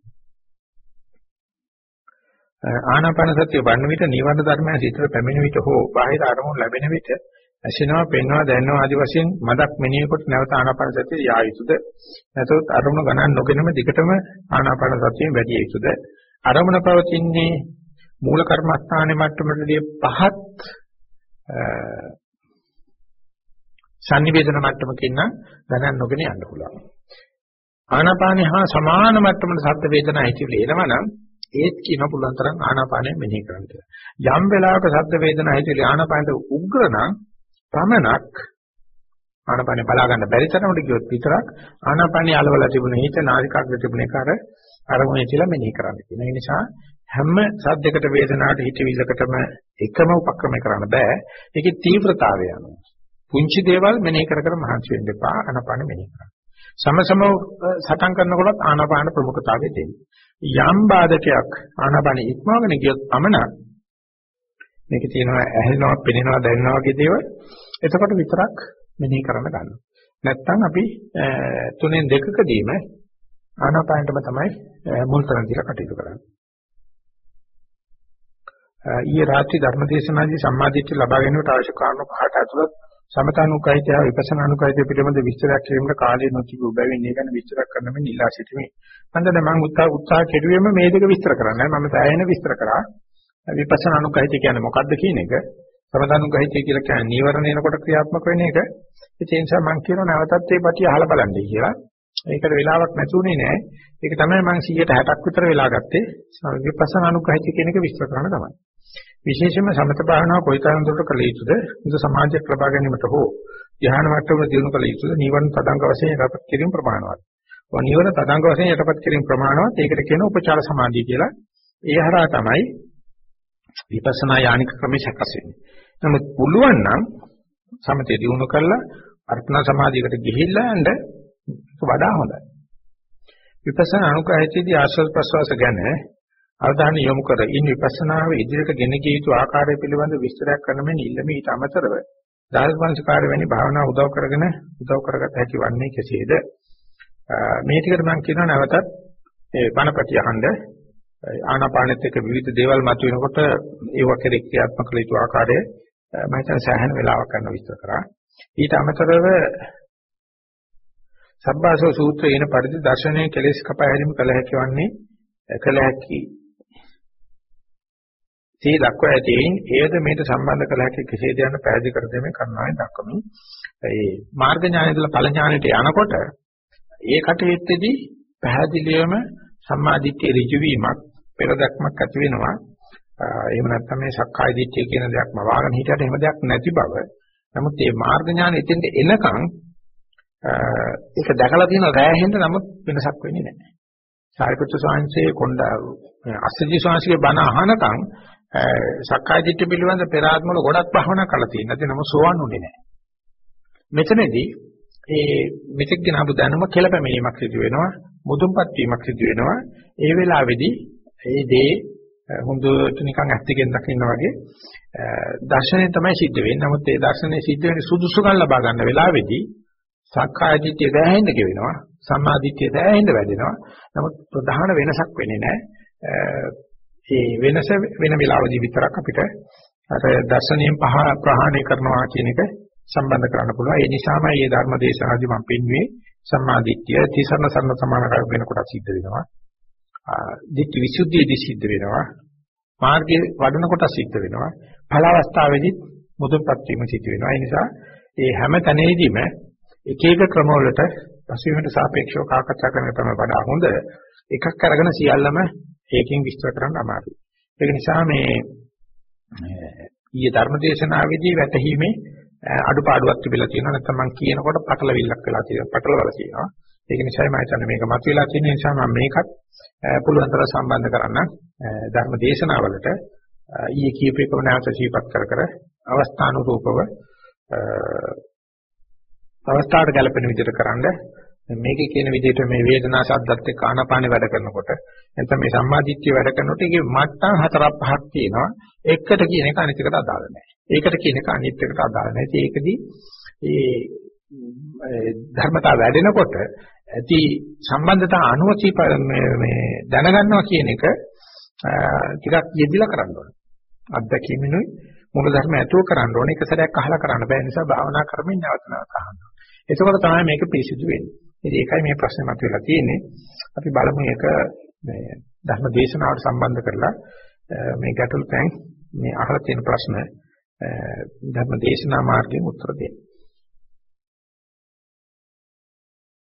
ආනාපාන සතිය වඩන විට නිවන ධර්මයන් සිතට පැමිණ විට හෝ බාහිර අරමුණු ලැබෙන විට ඇසෙනවා, පෙන්නවා, දැනනවා ආදි වශයෙන් මදක් මෙනෙහි කොට නැවත ආනාපාන සතිය යා යුතුද? නැතොත් අරමුණු ගණන් නොගෙනම දිගටම ආනාපාන සතියෙන් වැඩි යුතුද? අරමුණ පවතින්නේ මූල කර්මස්ථානයේ මට්ටමටදී පහත් සංනිවේදන මට්ටමකින් නම් ගණන් නොගෙන යන්න පුළුවන්. ආනාපානේ හා සමාන මට්ටමක සද්ද වේදනා ඇතිවෙලා එනවා නම් ඒත් කියන පුළුවන් තරම් ආනාපානය මෙනෙහි කරන්න කියලා. යම් වෙලාවක සද්ද වේදනා ඇතිවෙලා ආනාපානට උග්‍ර නම් පමණක් ආනාපානේ බලා ගන්න බැරි තරමට ගියොත් විතරක් ආනාපානේ අලවලා තිබුණ හිත නාසිකාග්‍රේ තිබුණ එක අර අරමුණේ කියලා මෙනෙහි කරන්න කියන. ඒ නිසා හැම සද්දයකට වේදනාවට හිතවිල්ලකටම එකම උපක්‍රම කරන්න බෑ. ඒකේ තීව්‍රතාවය අනුව. පුංචි දේවල් මෙනෙහි කර කර මහන්සි වෙන්න එපා ආනාපාන මෙනෙහි කරන්න. සමසම සටන් කරනකොට ආනාපාන ප්‍රමුඛතාවය දෙන්නේ. යම් බාධකයක් ආනාපාන ඉක්මවගෙන ගියොත් පමණක් මේකේ තියෙනවා ඇහෙනවා, පෙනෙනවා, දැනෙනවා වගේ දේවල් එතකොට විතරක් මෙනෙහි කරන්න ගන්නවා. නැත්තම් අපි තුනෙන් දෙකකදීම ආනාපානටම තමයි මුල් තැන දීලා කටයුතු කරන්නේ. ඊයේ රාත්‍රී ධර්මදේශනාදී සම්මාදිට්ඨිය ලබා ගැනීමට අවශ්‍ය කාරණා පහට ඇතුළත් සමතනුකයිතය විපස්සනානුකයිතය පිළිබඳ විස්තරයක් කිරීමට කාලය නොතිබු බැවින් මේ ගැන විස්තර කරන්න මෙන්න ඉල්ලා සිටිමි. හන්දන මම උත්සාහ උත්සාහ කෙරුවේම මේ දෙක විස්තර කරන්නයි. මම සෑහෙන විස්තර කරා. විපස්සනානුකයිතය කියන්නේ මොකක්ද කියන එක. සමතනුකයිතය කියලා කියන්නේ නීවරණ එනකොට ක්‍රියාත්මක වෙන එක. ඒ නිසා මම කියනවා නැවතත් මේ පැටි අහලා බලන්නයි කියලා. ඒකට වෙලාවක් නැතුනේ නෑ. ඒක තමයි මම 160ක් විතර වෙලා ගත්තේ. විපස්සනානුකයිතය කියන එක විස්තර කරන්න තමයි. විශේෂයෙන්ම සමත භාවනාව කොයිතරම් දුරට කළ යුතුද? මුද සමාජයක් ලබා ගැනීමට හෝ ධ්‍යාන මට්ටමට දියුණු කළ යුතුද? නිවන තදංග වශයෙන් යටපත් කිරීම ප්‍රමාණවත්. ඔය නිවන තදංග වශයෙන් යටපත් කිරීම ප්‍රමාණවත්. ඒකට කියන උපචාර සමාධිය කියලා. ඒ හරහා තමයි විපස්සනා යානික ක්‍රමයේ සකස් වෙන්නේ. නමුත් පුළුවන් නම් සමතේ දියුණු කරලා අර්ථනා සමාධියකට ගිහිල්ලා යන්න වඩා හොඳයි. විපස්සනා අනුකහිතේදී ආශ්‍රද ප්‍රසවාස ගැන අවධානය යොමු කර ඉන් විපස්සනාව ඉදිරියට ගෙන ගිය යුතු ආකාරය පිළිබඳ විස්තරයක් කරන මෙන් ඉල්ලම. ඊට අමතරව දාර්ශනිකාර වැනි භාවනා උදව් කරගෙන උදව් කරගත හැකි වන්නේ කෙසේද? මේ ටිකට මම කියනවා නැවතත් ඒ බණපටි අහන්න. ආනාපානෙත් එක්ක විවිධ දේවල් මතුවෙනකොට ඒව කෙරෙහි ක්‍රියාත්මක කළ යුතු ආකාරය මම හිතන සෑහෙන වෙලාවක් ගන්න විස්තර කරා. ඊට අමතරව සබ්බාසෝ සූත්‍රයේ එන පරිදි දර්ශනයේ කෙලෙස් කපා හැරීම කළ හැකි වන්නේ කළ හැකි තී දක්වා ඇතේයින්. ඒද මේට සම්බන්ධ කළ හැකි කෙසේද යන පැහැදිලි කර දෙමින් කරනවායි දක්වමින් ඒ මාර්ග ඥානයේදලා ඵල ඥානයට යනකොට ඒ කටයුත්තේදී පැහැදිලිවම සම්මාදිට්ඨිය ඍජු වීමක් පෙරදක්මක් ඇති වෙනවා. එහෙම නැත්නම් මේ සක්කාය දිට්ඨිය කියන දෙයක්ම වාගෙන හිටියට එහෙම දෙයක් නැති බව. නමුත් මේ මාර්ග ඥාන එතෙන්ට එනකන් ඒක දැකලා තියෙන රෑහෙන්න නමුත් වෙනසක් වෙන්නේ නැහැ. සාරිපුත්‍ර ස්වාමීන්සේ කොණ්ඩ අස්සජි ස්වාමීන්ගේ බණ අහනකම් සක්කාය දිට්ඨිය පිළිබඳ පෙර ආත්ම වල ගොඩක් භවනා කරලා තියෙනවා. ඒ නම සෝවන් උනේ නැහැ. මෙතනදී ඒ මෙතෙක් ගෙන ආපු දැනුම කෙලපැමිණීමක් සිදු වෙනවා. මුදුන්පත් වීමක් සිදු වෙනවා. ඒ වෙලාවේදී ඒ දේ හොඳට නිකන් ඇත්තකින් දකින්න වගේ දර්ශනය තමයි සිද්ධ වෙන්නේ. නමුත් ඒ දර්ශනය සිද්ධ වෙන්නේ සුදුසුකම් ලබා ගන්න වෙලාවේදී සක්කාය දිට්ඨිය දැහැෙන්න ගෙවෙනවා. සම්මා දිට්ඨිය දැහැෙන්න වැඩෙනවා. නමුත් ප්‍රධාන වෙනසක් වෙන්නේ නැහැ. ඒ වෙනස වෙන වෙලාවදී විතරක් අපිට අර දර්ශනීය පහ ප්‍රහාණය කරනවා කියන එක සම්බන්ධ කරන්න පුළුවන්. ඒ නිසාමයි මේ ධර්ම දේශනාදී මම පෙන්වුවේ සම්මාදිට්ඨිය තිසරණ සරණ සමාන කර වෙනකොට සිද්ධ වෙනවා. දිට්ඨි විසුද්ධියදී සිද්ධ වෙනවා. මාර්ගයේ වඩන කොට සිද්ධ වෙනවා. ඵල අවස්ථාවේදී මුදුන්පත් වීම සිද්ධ වෙනවා. ඒ නිසා මේ හැම තැනෙදීම එක එක ක්‍රමවලට පසුවීමට සාපේක්ෂව කාකච්ඡා කරන තමයි වඩා හොඳ. එකක් අරගෙන සියල්ලම ඒකෙන් විස්තර කරන්න අමාරුයි. ඒක නිසා මේ ඊයේ ධර්මදේශනාවේදී වැටහීමේ අඩුපාඩුවක් තිබිලා තියෙනවා නැත්නම් මම කියනකොට පටලවිල්ලක් වෙලා තියෙනවා පටලවල තියෙනවා. ඒක නිසා මම හිතන්නේ මේක මතුවලා තියෙන නිසා මම මේකත් පුළුවන් තරම් සම්බන්ධ කරන්න ධර්ම දේශනාවලට ඊයේ කියපු එකම නැවත සිහිපත් කර කර අවස්ථානුරූපව අවස්ථාවට ගැලපෙන විදිහට කරන්න මේකේ කියන විදිහට මේ වේදනා ශබ්දත් එක්ක ආනාපානෙ වැඩ කරනකොට නැත්නම් මේ සම්මාදිට්ඨිය වැඩ කරනකොට ඒකේ මට්ටම් හතරක් පහක් තියෙනවා. එකට කියන එක අනිත් එකට අදාළ නැහැ. ඒකට කියන එක අනිත් එකට අදාළ නැහැ. ඒකදී ඒ ධර්මතාව වැඩෙනකොට ඇති සම්බන්ධතා අනුවචී මේ දැනගන්නවා කියන එක ටිකක් යෙදිලා කරන්න ඕනේ. අත්දැකීමිනුයි මූල ධර්ම ඇතුව කරන්න ඕනේ. එක සැරයක් අහලා කරන්න බෑ. නිසා භාවනා කරමින් නැවත නැවත අහන්න. එතකොට තමයි මේක පිරිසිදු වෙන්නේ. ඉතින් ඒකයි මේ ප්‍රශ්නේ මතුවලා තියෙන්නේ. අපි බලමු මේක මේ ධර්ම දේශනාවට සම්බන්ධ කරලා මේ ගැටළු තැන් මේ අහලා තියෙන ප්‍රශ්න ධර්ම දේශනා මාර්ගයෙන් උත්තර දෙන්න.